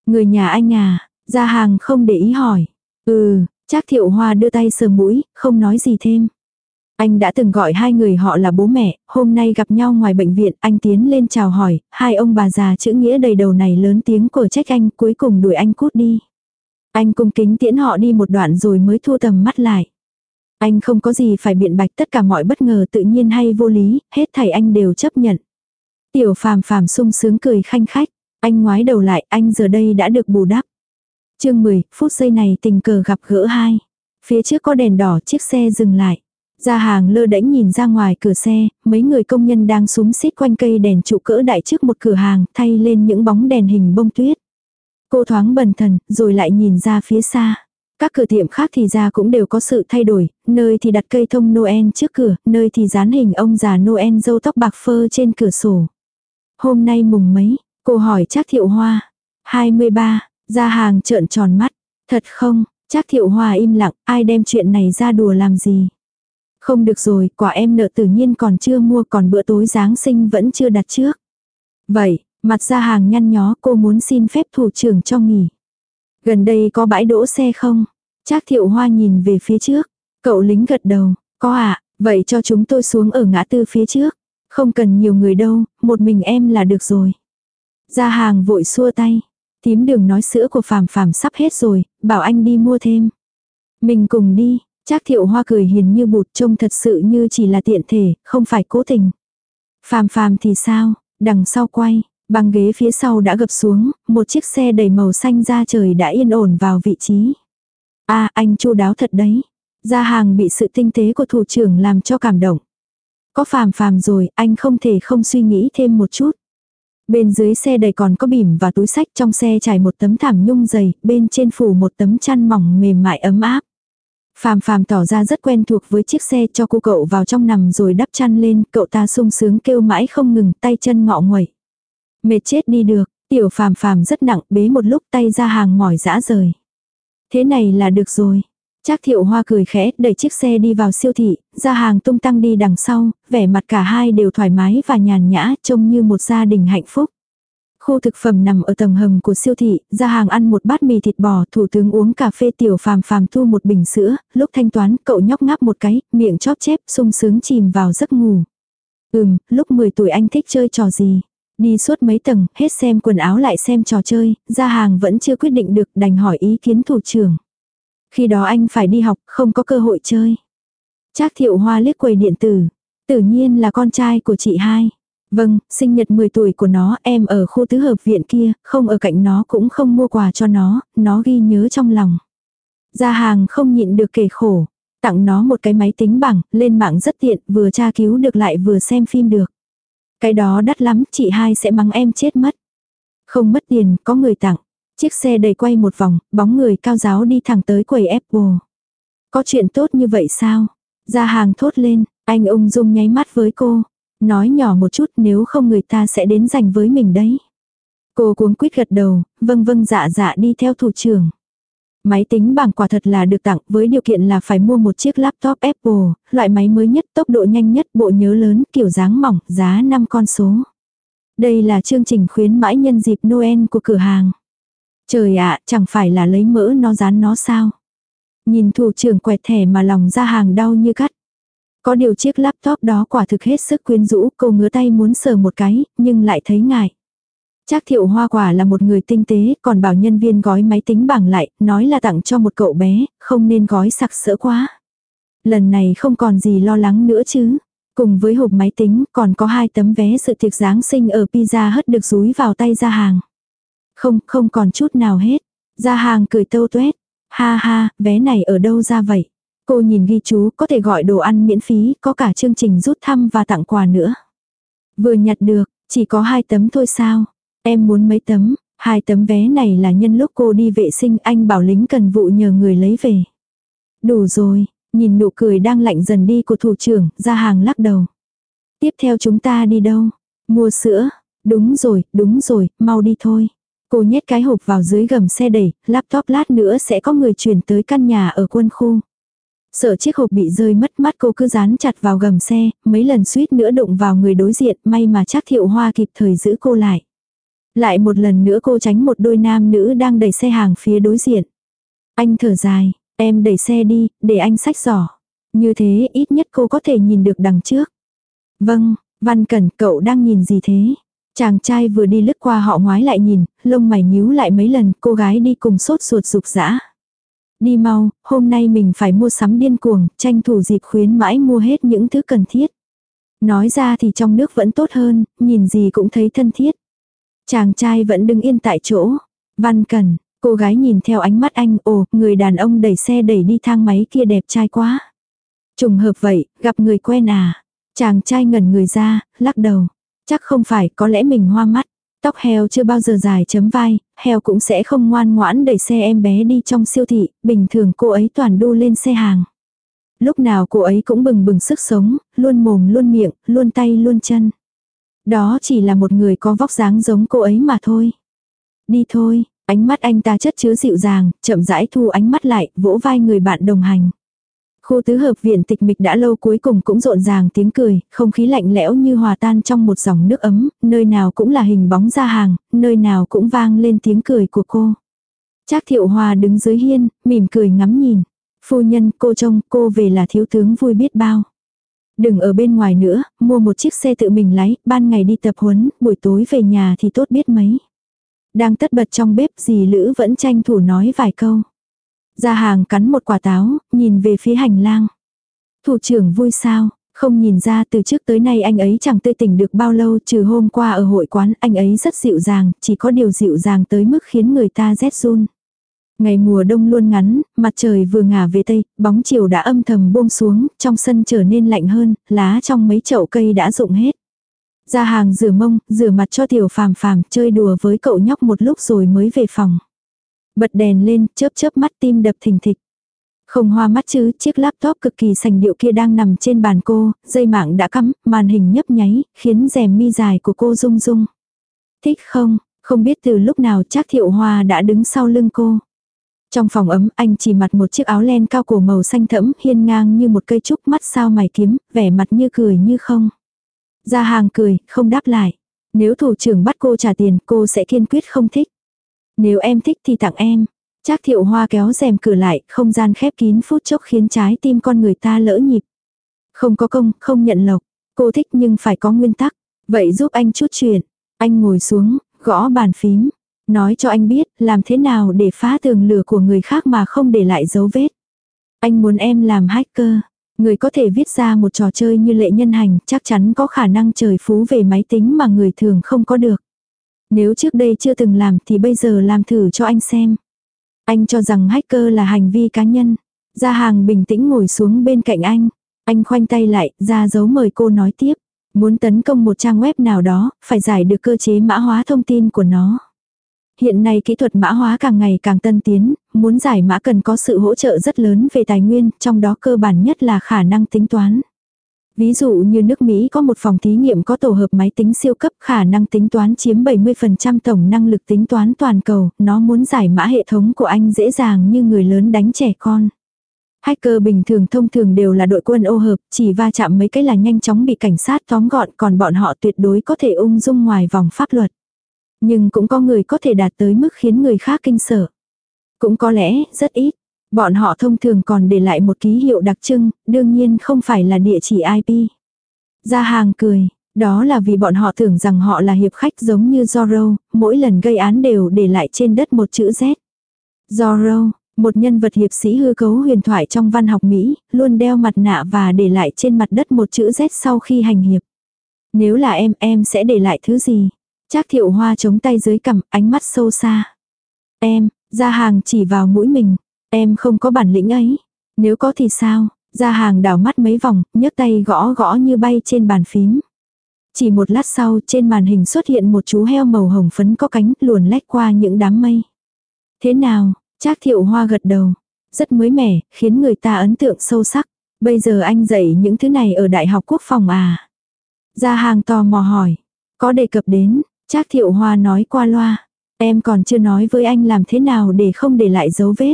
Người nhà anh à, ra hàng không để ý hỏi. Ừ, Trác thiệu hoa đưa tay sờ mũi, không nói gì thêm. Anh đã từng gọi hai người họ là bố mẹ, hôm nay gặp nhau ngoài bệnh viện, anh tiến lên chào hỏi, hai ông bà già chữ nghĩa đầy đầu này lớn tiếng của trách anh, cuối cùng đuổi anh cút đi. Anh cung kính tiễn họ đi một đoạn rồi mới thu tầm mắt lại. Anh không có gì phải biện bạch tất cả mọi bất ngờ tự nhiên hay vô lý, hết thảy anh đều chấp nhận. Tiểu phàm phàm sung sướng cười khanh khách. Anh ngoái đầu lại, anh giờ đây đã được bù đắp. chương 10, phút giây này tình cờ gặp gỡ hai. Phía trước có đèn đỏ chiếc xe dừng lại. Ra hàng lơ đễnh nhìn ra ngoài cửa xe, mấy người công nhân đang súng xít quanh cây đèn trụ cỡ đại trước một cửa hàng thay lên những bóng đèn hình bông tuyết. Cô thoáng bần thần, rồi lại nhìn ra phía xa. Các cửa tiệm khác thì ra cũng đều có sự thay đổi, nơi thì đặt cây thông Noel trước cửa, nơi thì dán hình ông già Noel dâu tóc bạc phơ trên cửa sổ. Hôm nay mùng mấy, cô hỏi chắc thiệu hoa. 23, ra hàng trợn tròn mắt. Thật không, chắc thiệu hoa im lặng, ai đem chuyện này ra đùa làm gì. Không được rồi, quả em nợ tự nhiên còn chưa mua còn bữa tối Giáng sinh vẫn chưa đặt trước. Vậy, Mặt ra hàng nhăn nhó cô muốn xin phép thủ trưởng cho nghỉ. Gần đây có bãi đỗ xe không? Trác thiệu hoa nhìn về phía trước. Cậu lính gật đầu. Có ạ, à, vậy cho chúng tôi xuống ở ngã tư phía trước. Không cần nhiều người đâu, một mình em là được rồi. Ra hàng vội xua tay. Tím đường nói sữa của phàm phàm sắp hết rồi, bảo anh đi mua thêm. Mình cùng đi, Trác thiệu hoa cười hiền như bụt trông thật sự như chỉ là tiện thể, không phải cố tình. Phàm phàm thì sao, đằng sau quay, Băng ghế phía sau đã gập xuống, một chiếc xe đầy màu xanh ra trời đã yên ổn vào vị trí. a anh chu đáo thật đấy. Gia hàng bị sự tinh tế của thủ trưởng làm cho cảm động. Có phàm phàm rồi, anh không thể không suy nghĩ thêm một chút. Bên dưới xe đầy còn có bìm và túi sách trong xe trải một tấm thảm nhung dày, bên trên phủ một tấm chăn mỏng mềm mại ấm áp. Phàm phàm tỏ ra rất quen thuộc với chiếc xe cho cô cậu vào trong nằm rồi đắp chăn lên, cậu ta sung sướng kêu mãi không ngừng, tay chân ngọ nguậy. Mệt chết đi được, tiểu phàm phàm rất nặng, bế một lúc tay ra hàng mỏi dã rời. Thế này là được rồi. Trác thiệu hoa cười khẽ, đẩy chiếc xe đi vào siêu thị, ra hàng tung tăng đi đằng sau, vẻ mặt cả hai đều thoải mái và nhàn nhã, trông như một gia đình hạnh phúc. Khu thực phẩm nằm ở tầng hầm của siêu thị, ra hàng ăn một bát mì thịt bò, thủ tướng uống cà phê tiểu phàm phàm thu một bình sữa, lúc thanh toán cậu nhóc ngáp một cái, miệng chóp chép, sung sướng chìm vào giấc ngủ. Ừm, lúc 10 tuổi anh thích chơi trò gì? Đi suốt mấy tầng, hết xem quần áo lại xem trò chơi, ra hàng vẫn chưa quyết định được đành hỏi ý kiến thủ trưởng. Khi đó anh phải đi học, không có cơ hội chơi. Trác thiệu hoa liếc quầy điện tử. Tự nhiên là con trai của chị hai. Vâng, sinh nhật 10 tuổi của nó, em ở khu tứ hợp viện kia, không ở cạnh nó cũng không mua quà cho nó, nó ghi nhớ trong lòng. Gia hàng không nhịn được kể khổ. Tặng nó một cái máy tính bảng, lên mạng rất tiện, vừa tra cứu được lại vừa xem phim được. Cái đó đắt lắm, chị hai sẽ mắng em chết mất. Không mất tiền, có người tặng. Chiếc xe đầy quay một vòng, bóng người cao giáo đi thẳng tới quầy Apple. Có chuyện tốt như vậy sao? gia hàng thốt lên, anh ung dung nháy mắt với cô. Nói nhỏ một chút nếu không người ta sẽ đến giành với mình đấy. Cô cuống quýt gật đầu, vâng vâng dạ dạ đi theo thủ trưởng. Máy tính bảng quả thật là được tặng với điều kiện là phải mua một chiếc laptop Apple, loại máy mới nhất, tốc độ nhanh nhất, bộ nhớ lớn, kiểu dáng mỏng, giá 5 con số. Đây là chương trình khuyến mãi nhân dịp Noel của cửa hàng. Trời ạ, chẳng phải là lấy mỡ nó dán nó sao? Nhìn thủ trưởng quẹt thẻ mà lòng ra hàng đau như cắt. Có điều chiếc laptop đó quả thực hết sức quyến rũ, cô ngứa tay muốn sờ một cái, nhưng lại thấy ngại. Trác thiệu hoa quả là một người tinh tế, còn bảo nhân viên gói máy tính bảng lại, nói là tặng cho một cậu bé, không nên gói sặc sỡ quá. Lần này không còn gì lo lắng nữa chứ. Cùng với hộp máy tính còn có hai tấm vé sự tiệc Giáng sinh ở pizza hất được rúi vào tay ra hàng. Không, không còn chút nào hết. Ra hàng cười tâu tuét. Ha ha, vé này ở đâu ra vậy? Cô nhìn ghi chú có thể gọi đồ ăn miễn phí, có cả chương trình rút thăm và tặng quà nữa. Vừa nhặt được, chỉ có hai tấm thôi sao? Em muốn mấy tấm, hai tấm vé này là nhân lúc cô đi vệ sinh anh bảo lính cần vụ nhờ người lấy về. Đủ rồi, nhìn nụ cười đang lạnh dần đi của thủ trưởng, ra hàng lắc đầu. Tiếp theo chúng ta đi đâu? Mua sữa. Đúng rồi, đúng rồi, mau đi thôi. Cô nhét cái hộp vào dưới gầm xe đẩy, laptop lát nữa sẽ có người chuyển tới căn nhà ở quân khu. Sợ chiếc hộp bị rơi mất mắt cô cứ dán chặt vào gầm xe, mấy lần suýt nữa đụng vào người đối diện, may mà chắc thiệu hoa kịp thời giữ cô lại. Lại một lần nữa cô tránh một đôi nam nữ đang đẩy xe hàng phía đối diện. Anh thở dài, em đẩy xe đi, để anh sách giỏ. Như thế ít nhất cô có thể nhìn được đằng trước. Vâng, Văn Cẩn cậu đang nhìn gì thế? Chàng trai vừa đi lướt qua họ ngoái lại nhìn, lông mày nhíu lại mấy lần, cô gái đi cùng sốt ruột rục rã. Đi mau, hôm nay mình phải mua sắm điên cuồng, tranh thủ dịp khuyến mãi mua hết những thứ cần thiết. Nói ra thì trong nước vẫn tốt hơn, nhìn gì cũng thấy thân thiết. Chàng trai vẫn đứng yên tại chỗ. Văn Cần, cô gái nhìn theo ánh mắt anh, ồ, người đàn ông đẩy xe đẩy đi thang máy kia đẹp trai quá. Trùng hợp vậy, gặp người quen à. Chàng trai ngẩn người ra, lắc đầu. Chắc không phải, có lẽ mình hoa mắt. Tóc heo chưa bao giờ dài chấm vai, heo cũng sẽ không ngoan ngoãn đẩy xe em bé đi trong siêu thị, bình thường cô ấy toàn đu lên xe hàng. Lúc nào cô ấy cũng bừng bừng sức sống, luôn mồm luôn miệng, luôn tay luôn chân. Đó chỉ là một người có vóc dáng giống cô ấy mà thôi. Đi thôi, ánh mắt anh ta chất chứa dịu dàng, chậm rãi thu ánh mắt lại, vỗ vai người bạn đồng hành. Khu tứ hợp viện tịch mịch đã lâu cuối cùng cũng rộn ràng tiếng cười, không khí lạnh lẽo như hòa tan trong một dòng nước ấm, nơi nào cũng là hình bóng ra hàng, nơi nào cũng vang lên tiếng cười của cô. Trác thiệu hòa đứng dưới hiên, mỉm cười ngắm nhìn. Phu nhân cô trông cô về là thiếu tướng vui biết bao. Đừng ở bên ngoài nữa, mua một chiếc xe tự mình lái, ban ngày đi tập huấn, buổi tối về nhà thì tốt biết mấy. Đang tất bật trong bếp dì Lữ vẫn tranh thủ nói vài câu. Ra hàng cắn một quả táo, nhìn về phía hành lang. Thủ trưởng vui sao, không nhìn ra từ trước tới nay anh ấy chẳng tươi tỉnh được bao lâu trừ hôm qua ở hội quán anh ấy rất dịu dàng, chỉ có điều dịu dàng tới mức khiến người ta rét run. Ngày mùa đông luôn ngắn, mặt trời vừa ngả về tây, bóng chiều đã âm thầm buông xuống, trong sân trở nên lạnh hơn, lá trong mấy chậu cây đã rụng hết. Ra hàng rửa mông, rửa mặt cho tiểu phàm phàm, chơi đùa với cậu nhóc một lúc rồi mới về phòng. Bật đèn lên, chớp chớp mắt tim đập thình thịch. Không hoa mắt chứ, chiếc laptop cực kỳ sành điệu kia đang nằm trên bàn cô, dây mạng đã cắm, màn hình nhấp nháy, khiến rèm mi dài của cô rung rung. Thích không, không biết từ lúc nào chắc thiệu hoa đã đứng sau lưng cô. Trong phòng ấm anh chỉ mặc một chiếc áo len cao cổ màu xanh thẫm hiên ngang như một cây trúc mắt sao mày kiếm, vẻ mặt như cười như không. Ra hàng cười, không đáp lại. Nếu thủ trưởng bắt cô trả tiền cô sẽ kiên quyết không thích. Nếu em thích thì tặng em. Trác thiệu hoa kéo rèm cửa lại, không gian khép kín phút chốc khiến trái tim con người ta lỡ nhịp. Không có công, không nhận lộc. Cô thích nhưng phải có nguyên tắc. Vậy giúp anh chút chuyện. Anh ngồi xuống, gõ bàn phím. Nói cho anh biết, làm thế nào để phá tường lửa của người khác mà không để lại dấu vết. Anh muốn em làm hacker. Người có thể viết ra một trò chơi như lệ nhân hành chắc chắn có khả năng trời phú về máy tính mà người thường không có được. Nếu trước đây chưa từng làm thì bây giờ làm thử cho anh xem. Anh cho rằng hacker là hành vi cá nhân. Gia hàng bình tĩnh ngồi xuống bên cạnh anh. Anh khoanh tay lại, ra dấu mời cô nói tiếp. Muốn tấn công một trang web nào đó, phải giải được cơ chế mã hóa thông tin của nó. Hiện nay kỹ thuật mã hóa càng ngày càng tân tiến, muốn giải mã cần có sự hỗ trợ rất lớn về tài nguyên, trong đó cơ bản nhất là khả năng tính toán. Ví dụ như nước Mỹ có một phòng thí nghiệm có tổ hợp máy tính siêu cấp khả năng tính toán chiếm 70% tổng năng lực tính toán toàn cầu, nó muốn giải mã hệ thống của anh dễ dàng như người lớn đánh trẻ con. Hacker bình thường thông thường đều là đội quân ô hợp, chỉ va chạm mấy cái là nhanh chóng bị cảnh sát tóm gọn còn bọn họ tuyệt đối có thể ung dung ngoài vòng pháp luật. Nhưng cũng có người có thể đạt tới mức khiến người khác kinh sợ. Cũng có lẽ, rất ít. Bọn họ thông thường còn để lại một ký hiệu đặc trưng, đương nhiên không phải là địa chỉ IP. Gia hàng cười, đó là vì bọn họ tưởng rằng họ là hiệp khách giống như Zorro, mỗi lần gây án đều để lại trên đất một chữ Z. Zorro, một nhân vật hiệp sĩ hư cấu huyền thoại trong văn học Mỹ, luôn đeo mặt nạ và để lại trên mặt đất một chữ Z sau khi hành hiệp. Nếu là em, em sẽ để lại thứ gì? Trác thiệu hoa chống tay dưới cằm, ánh mắt sâu xa. Em, ra hàng chỉ vào mũi mình. Em không có bản lĩnh ấy. Nếu có thì sao? Ra hàng đảo mắt mấy vòng, nhấc tay gõ gõ như bay trên bàn phím. Chỉ một lát sau trên màn hình xuất hiện một chú heo màu hồng phấn có cánh luồn lách qua những đám mây. Thế nào? Trác thiệu hoa gật đầu. Rất mới mẻ, khiến người ta ấn tượng sâu sắc. Bây giờ anh dạy những thứ này ở Đại học Quốc phòng à? Ra hàng tò mò hỏi. Có đề cập đến, Trác thiệu hoa nói qua loa. Em còn chưa nói với anh làm thế nào để không để lại dấu vết.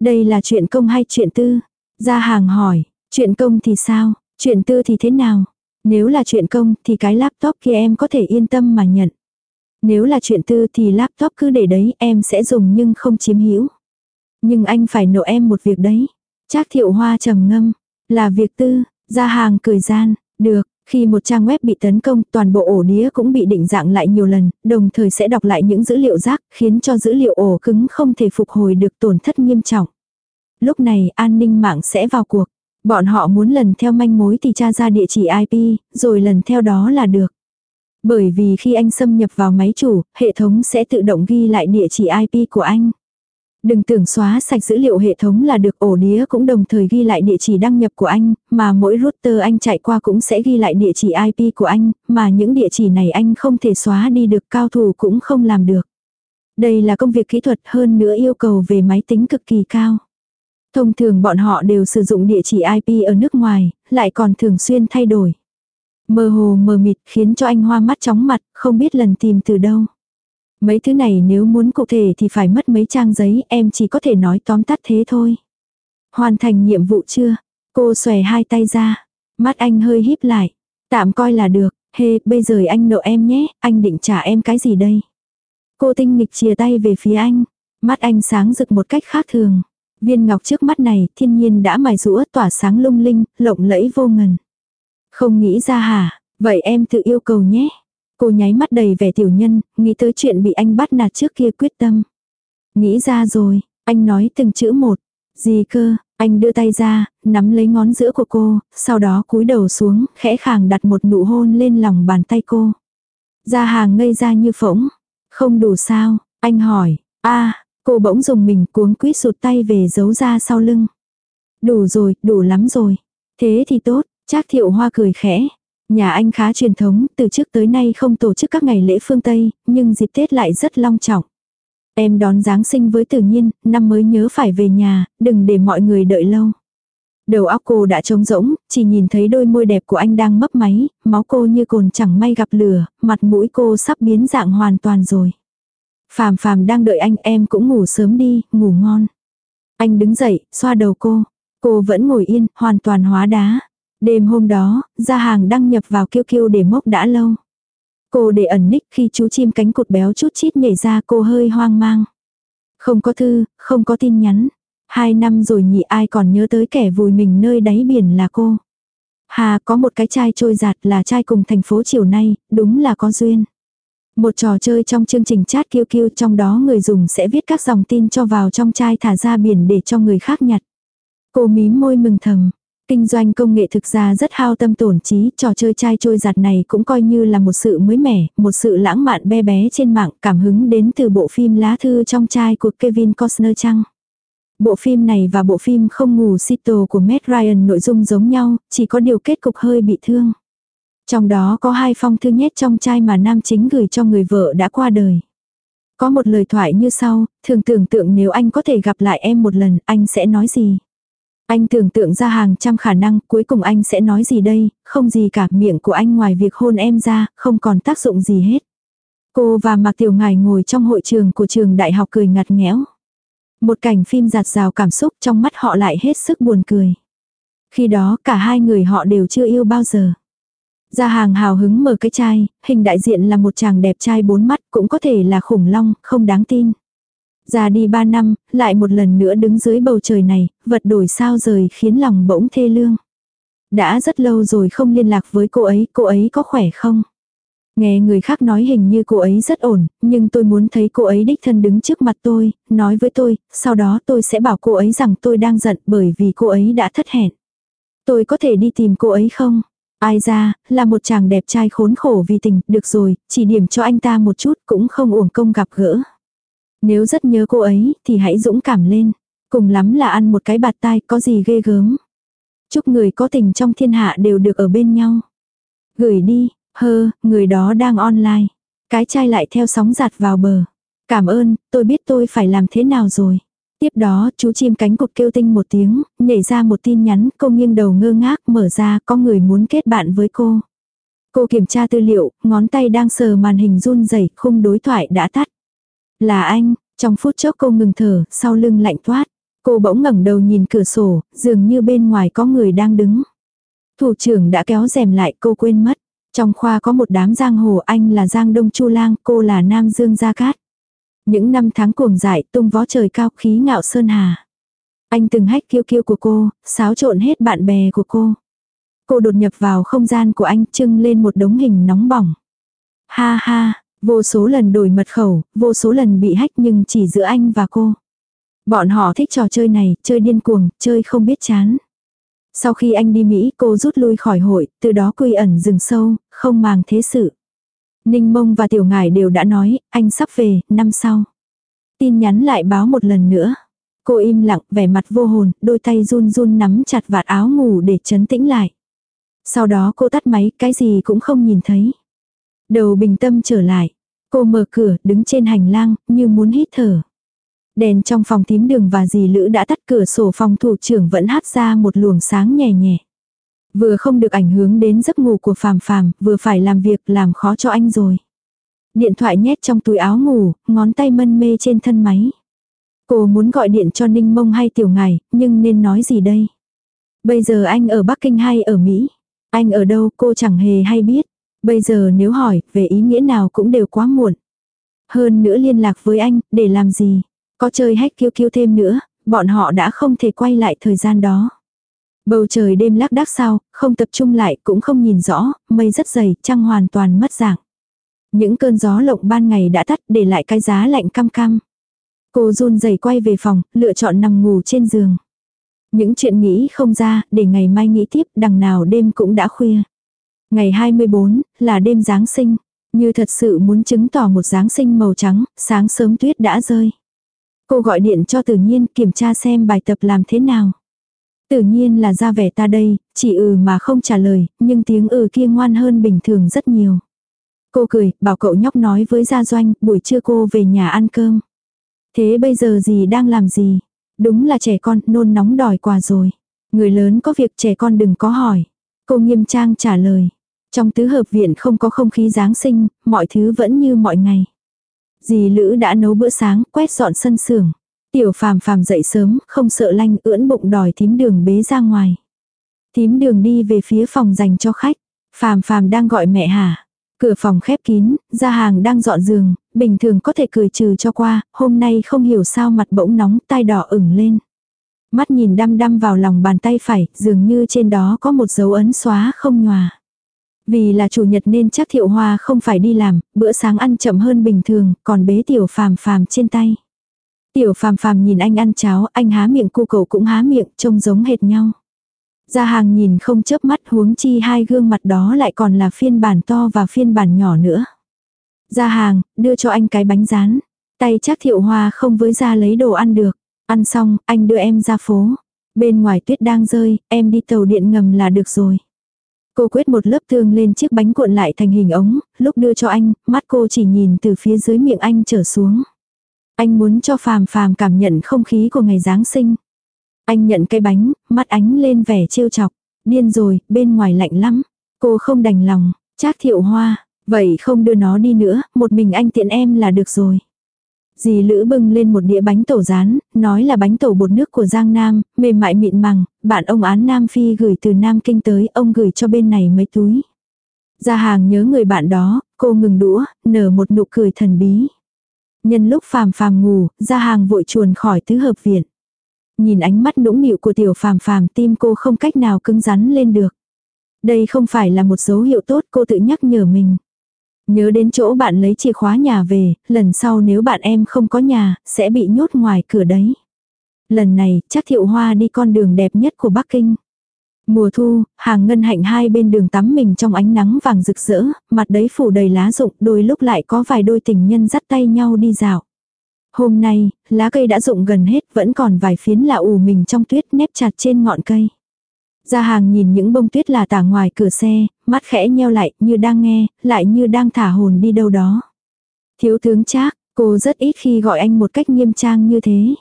Đây là chuyện công hay chuyện tư? Gia hàng hỏi, chuyện công thì sao, chuyện tư thì thế nào? Nếu là chuyện công thì cái laptop kia em có thể yên tâm mà nhận. Nếu là chuyện tư thì laptop cứ để đấy em sẽ dùng nhưng không chiếm hữu. Nhưng anh phải nộ em một việc đấy. Trác thiệu hoa trầm ngâm, là việc tư, gia hàng cười gian, được, khi một trang web bị tấn công, toàn bộ ổ đĩa cũng bị định dạng lại nhiều lần, đồng thời sẽ đọc lại những dữ liệu rác, khiến cho dữ liệu ổ cứng không thể phục hồi được tổn thất nghiêm trọng. Lúc này an ninh mạng sẽ vào cuộc. Bọn họ muốn lần theo manh mối thì tra ra địa chỉ IP, rồi lần theo đó là được. Bởi vì khi anh xâm nhập vào máy chủ, hệ thống sẽ tự động ghi lại địa chỉ IP của anh. Đừng tưởng xóa sạch dữ liệu hệ thống là được ổ đĩa cũng đồng thời ghi lại địa chỉ đăng nhập của anh, mà mỗi router anh chạy qua cũng sẽ ghi lại địa chỉ IP của anh, mà những địa chỉ này anh không thể xóa đi được cao thủ cũng không làm được. Đây là công việc kỹ thuật hơn nữa yêu cầu về máy tính cực kỳ cao. Thông thường bọn họ đều sử dụng địa chỉ IP ở nước ngoài, lại còn thường xuyên thay đổi. Mơ hồ mờ mịt khiến cho anh hoa mắt chóng mặt, không biết lần tìm từ đâu. Mấy thứ này nếu muốn cụ thể thì phải mất mấy trang giấy, em chỉ có thể nói tóm tắt thế thôi. Hoàn thành nhiệm vụ chưa? Cô xòe hai tay ra. Mắt anh hơi híp lại. Tạm coi là được. Hê, bây giờ anh nợ em nhé, anh định trả em cái gì đây? Cô tinh nghịch chia tay về phía anh. Mắt anh sáng rực một cách khác thường. Viên ngọc trước mắt này thiên nhiên đã mài rũa tỏa sáng lung linh, lộng lẫy vô ngần. Không nghĩ ra hả? Vậy em tự yêu cầu nhé. Cô nháy mắt đầy vẻ tiểu nhân, nghĩ tới chuyện bị anh bắt nạt trước kia quyết tâm. Nghĩ ra rồi, anh nói từng chữ một. Gì cơ, anh đưa tay ra, nắm lấy ngón giữa của cô, sau đó cúi đầu xuống, khẽ khàng đặt một nụ hôn lên lòng bàn tay cô. Gia hàng ngây ra như phỗng. Không đủ sao, anh hỏi. a cô bỗng dùng mình cuống quýt sụt tay về giấu ra sau lưng. Đủ rồi, đủ lắm rồi. Thế thì tốt, Trác thiệu hoa cười khẽ. Nhà anh khá truyền thống, từ trước tới nay không tổ chức các ngày lễ phương Tây, nhưng dịp Tết lại rất long trọng. Em đón Giáng sinh với tự nhiên, năm mới nhớ phải về nhà, đừng để mọi người đợi lâu. Đầu óc cô đã trống rỗng, chỉ nhìn thấy đôi môi đẹp của anh đang mấp máy, máu cô như cồn chẳng may gặp lửa, mặt mũi cô sắp biến dạng hoàn toàn rồi. Phàm phàm đang đợi anh em cũng ngủ sớm đi, ngủ ngon. Anh đứng dậy, xoa đầu cô. Cô vẫn ngồi yên, hoàn toàn hóa đá. Đêm hôm đó, gia hàng đăng nhập vào kiêu kiêu để mốc đã lâu. Cô để ẩn ních khi chú chim cánh cụt béo chút chít nhảy ra cô hơi hoang mang. Không có thư, không có tin nhắn. Hai năm rồi nhị ai còn nhớ tới kẻ vùi mình nơi đáy biển là cô. Hà có một cái chai trôi giạt là chai cùng thành phố chiều nay, đúng là có duyên. Một trò chơi trong chương trình chat kiêu kiêu trong đó người dùng sẽ viết các dòng tin cho vào trong chai thả ra biển để cho người khác nhặt. Cô mím môi mừng thầm. Kinh doanh công nghệ thực ra rất hao tâm tổn trí, trò chơi chai trôi giặt này cũng coi như là một sự mới mẻ, một sự lãng mạn bé bé trên mạng, cảm hứng đến từ bộ phim Lá Thư trong chai của Kevin Costner chăng. Bộ phim này và bộ phim Không ngủ Sito của Matt Ryan nội dung giống nhau, chỉ có điều kết cục hơi bị thương. Trong đó có hai phong thư nhét trong chai mà nam chính gửi cho người vợ đã qua đời. Có một lời thoại như sau, thường tưởng tượng nếu anh có thể gặp lại em một lần, anh sẽ nói gì? Anh tưởng tượng ra hàng trăm khả năng, cuối cùng anh sẽ nói gì đây, không gì cả, miệng của anh ngoài việc hôn em ra, không còn tác dụng gì hết. Cô và Mạc Tiểu Ngài ngồi trong hội trường của trường đại học cười ngặt nghẽo. Một cảnh phim giạt rào cảm xúc trong mắt họ lại hết sức buồn cười. Khi đó cả hai người họ đều chưa yêu bao giờ. gia hàng hào hứng mở cái chai, hình đại diện là một chàng đẹp trai bốn mắt, cũng có thể là khủng long, không đáng tin. Ra đi ba năm, lại một lần nữa đứng dưới bầu trời này, vật đổi sao rời khiến lòng bỗng thê lương. Đã rất lâu rồi không liên lạc với cô ấy, cô ấy có khỏe không? Nghe người khác nói hình như cô ấy rất ổn, nhưng tôi muốn thấy cô ấy đích thân đứng trước mặt tôi, nói với tôi, sau đó tôi sẽ bảo cô ấy rằng tôi đang giận bởi vì cô ấy đã thất hẹn. Tôi có thể đi tìm cô ấy không? Ai ra, là một chàng đẹp trai khốn khổ vì tình, được rồi, chỉ điểm cho anh ta một chút cũng không uổng công gặp gỡ. Nếu rất nhớ cô ấy, thì hãy dũng cảm lên. Cùng lắm là ăn một cái bạt tai, có gì ghê gớm. Chúc người có tình trong thiên hạ đều được ở bên nhau. Gửi đi, hơ, người đó đang online. Cái chai lại theo sóng giặt vào bờ. Cảm ơn, tôi biết tôi phải làm thế nào rồi. Tiếp đó, chú chim cánh cụt kêu tinh một tiếng, nhảy ra một tin nhắn, cô nghiêng đầu ngơ ngác, mở ra, có người muốn kết bạn với cô. Cô kiểm tra tư liệu, ngón tay đang sờ màn hình run rẩy, khung đối thoại đã tắt. Là anh, trong phút chốc cô ngừng thở, sau lưng lạnh toát. Cô bỗng ngẩng đầu nhìn cửa sổ, dường như bên ngoài có người đang đứng. Thủ trưởng đã kéo rèm lại cô quên mất. Trong khoa có một đám giang hồ anh là Giang Đông Chu Lang, cô là Nam Dương Gia Cát. Những năm tháng cuồng dại tung vó trời cao khí ngạo sơn hà. Anh từng hách kiêu kiêu của cô, xáo trộn hết bạn bè của cô. Cô đột nhập vào không gian của anh trưng lên một đống hình nóng bỏng. Ha ha, vô số lần đổi mật khẩu, vô số lần bị hách nhưng chỉ giữa anh và cô. Bọn họ thích trò chơi này, chơi điên cuồng, chơi không biết chán. Sau khi anh đi Mỹ cô rút lui khỏi hội, từ đó quy ẩn rừng sâu, không màng thế sự. Ninh mông và tiểu ngải đều đã nói, anh sắp về, năm sau. Tin nhắn lại báo một lần nữa. Cô im lặng, vẻ mặt vô hồn, đôi tay run run nắm chặt vạt áo ngủ để chấn tĩnh lại. Sau đó cô tắt máy, cái gì cũng không nhìn thấy. Đầu bình tâm trở lại. Cô mở cửa, đứng trên hành lang, như muốn hít thở. Đèn trong phòng thím đường và dì Lữ đã tắt cửa sổ phòng thủ trưởng vẫn hát ra một luồng sáng nhẹ nhẹ. Vừa không được ảnh hưởng đến giấc ngủ của phàm phàm, vừa phải làm việc làm khó cho anh rồi. Điện thoại nhét trong túi áo ngủ, ngón tay mân mê trên thân máy. Cô muốn gọi điện cho Ninh Mông hay Tiểu Ngài, nhưng nên nói gì đây? Bây giờ anh ở Bắc Kinh hay ở Mỹ? Anh ở đâu cô chẳng hề hay biết. Bây giờ nếu hỏi, về ý nghĩa nào cũng đều quá muộn. Hơn nữa liên lạc với anh, để làm gì? Có chơi hách kiêu kiêu thêm nữa, bọn họ đã không thể quay lại thời gian đó. Bầu trời đêm lác đác sao, không tập trung lại cũng không nhìn rõ, mây rất dày, trăng hoàn toàn mất dạng. Những cơn gió lộng ban ngày đã tắt để lại cái giá lạnh cam cam. Cô run rẩy quay về phòng, lựa chọn nằm ngủ trên giường. Những chuyện nghĩ không ra, để ngày mai nghĩ tiếp, đằng nào đêm cũng đã khuya. Ngày 24, là đêm Giáng sinh. Như thật sự muốn chứng tỏ một Giáng sinh màu trắng, sáng sớm tuyết đã rơi. Cô gọi điện cho tự nhiên kiểm tra xem bài tập làm thế nào. Tự nhiên là ra vẻ ta đây, chỉ ừ mà không trả lời, nhưng tiếng ừ kia ngoan hơn bình thường rất nhiều. Cô cười, bảo cậu nhóc nói với Gia Doanh, buổi trưa cô về nhà ăn cơm. Thế bây giờ gì đang làm gì? Đúng là trẻ con, nôn nóng đòi quà rồi. Người lớn có việc trẻ con đừng có hỏi. Cô nghiêm trang trả lời. Trong tứ hợp viện không có không khí Giáng sinh, mọi thứ vẫn như mọi ngày. Dì Lữ đã nấu bữa sáng, quét dọn sân sưởng Tiểu phàm phàm dậy sớm, không sợ lanh, ưỡn bụng đòi thím đường bế ra ngoài. Thím đường đi về phía phòng dành cho khách. Phàm phàm đang gọi mẹ hả? Cửa phòng khép kín, gia hàng đang dọn giường, bình thường có thể cười trừ cho qua, hôm nay không hiểu sao mặt bỗng nóng, tai đỏ ửng lên. Mắt nhìn đăm đăm vào lòng bàn tay phải, dường như trên đó có một dấu ấn xóa không nhòa. Vì là chủ nhật nên chắc thiệu hoa không phải đi làm, bữa sáng ăn chậm hơn bình thường, còn bế tiểu phàm phàm trên tay. Tiểu phàm phàm nhìn anh ăn cháo, anh há miệng cu cậu cũng há miệng, trông giống hệt nhau. Gia hàng nhìn không chớp mắt huống chi hai gương mặt đó lại còn là phiên bản to và phiên bản nhỏ nữa. Gia hàng, đưa cho anh cái bánh rán. Tay chắc thiệu hoa không với ra lấy đồ ăn được. Ăn xong, anh đưa em ra phố. Bên ngoài tuyết đang rơi, em đi tàu điện ngầm là được rồi. Cô quét một lớp tương lên chiếc bánh cuộn lại thành hình ống, lúc đưa cho anh, mắt cô chỉ nhìn từ phía dưới miệng anh trở xuống. Anh muốn cho phàm phàm cảm nhận không khí của ngày Giáng sinh. Anh nhận cái bánh, mắt ánh lên vẻ trêu chọc. Điên rồi, bên ngoài lạnh lắm. Cô không đành lòng, trác thiệu hoa. Vậy không đưa nó đi nữa, một mình anh tiện em là được rồi. Dì Lữ bưng lên một đĩa bánh tổ rán, nói là bánh tổ bột nước của Giang Nam, mềm mại mịn màng, bạn ông án Nam Phi gửi từ Nam Kinh tới, ông gửi cho bên này mấy túi. Gia hàng nhớ người bạn đó, cô ngừng đũa, nở một nụ cười thần bí. Nhân lúc phàm phàm ngủ, Gia hàng vội chuồn khỏi tứ hợp viện. Nhìn ánh mắt nũng nịu của tiểu phàm phàm tim cô không cách nào cứng rắn lên được. Đây không phải là một dấu hiệu tốt cô tự nhắc nhở mình. Nhớ đến chỗ bạn lấy chìa khóa nhà về, lần sau nếu bạn em không có nhà, sẽ bị nhốt ngoài cửa đấy. Lần này, chắc thiệu hoa đi con đường đẹp nhất của Bắc Kinh. Mùa thu, hàng ngân hạnh hai bên đường tắm mình trong ánh nắng vàng rực rỡ, mặt đấy phủ đầy lá rụng, đôi lúc lại có vài đôi tình nhân dắt tay nhau đi dạo. Hôm nay, lá cây đã rụng gần hết, vẫn còn vài phiến là ủ mình trong tuyết nép chặt trên ngọn cây. Gia hàng nhìn những bông tuyết là tả ngoài cửa xe, mắt khẽ nheo lại như đang nghe, lại như đang thả hồn đi đâu đó. Thiếu tướng Trác, cô rất ít khi gọi anh một cách nghiêm trang như thế.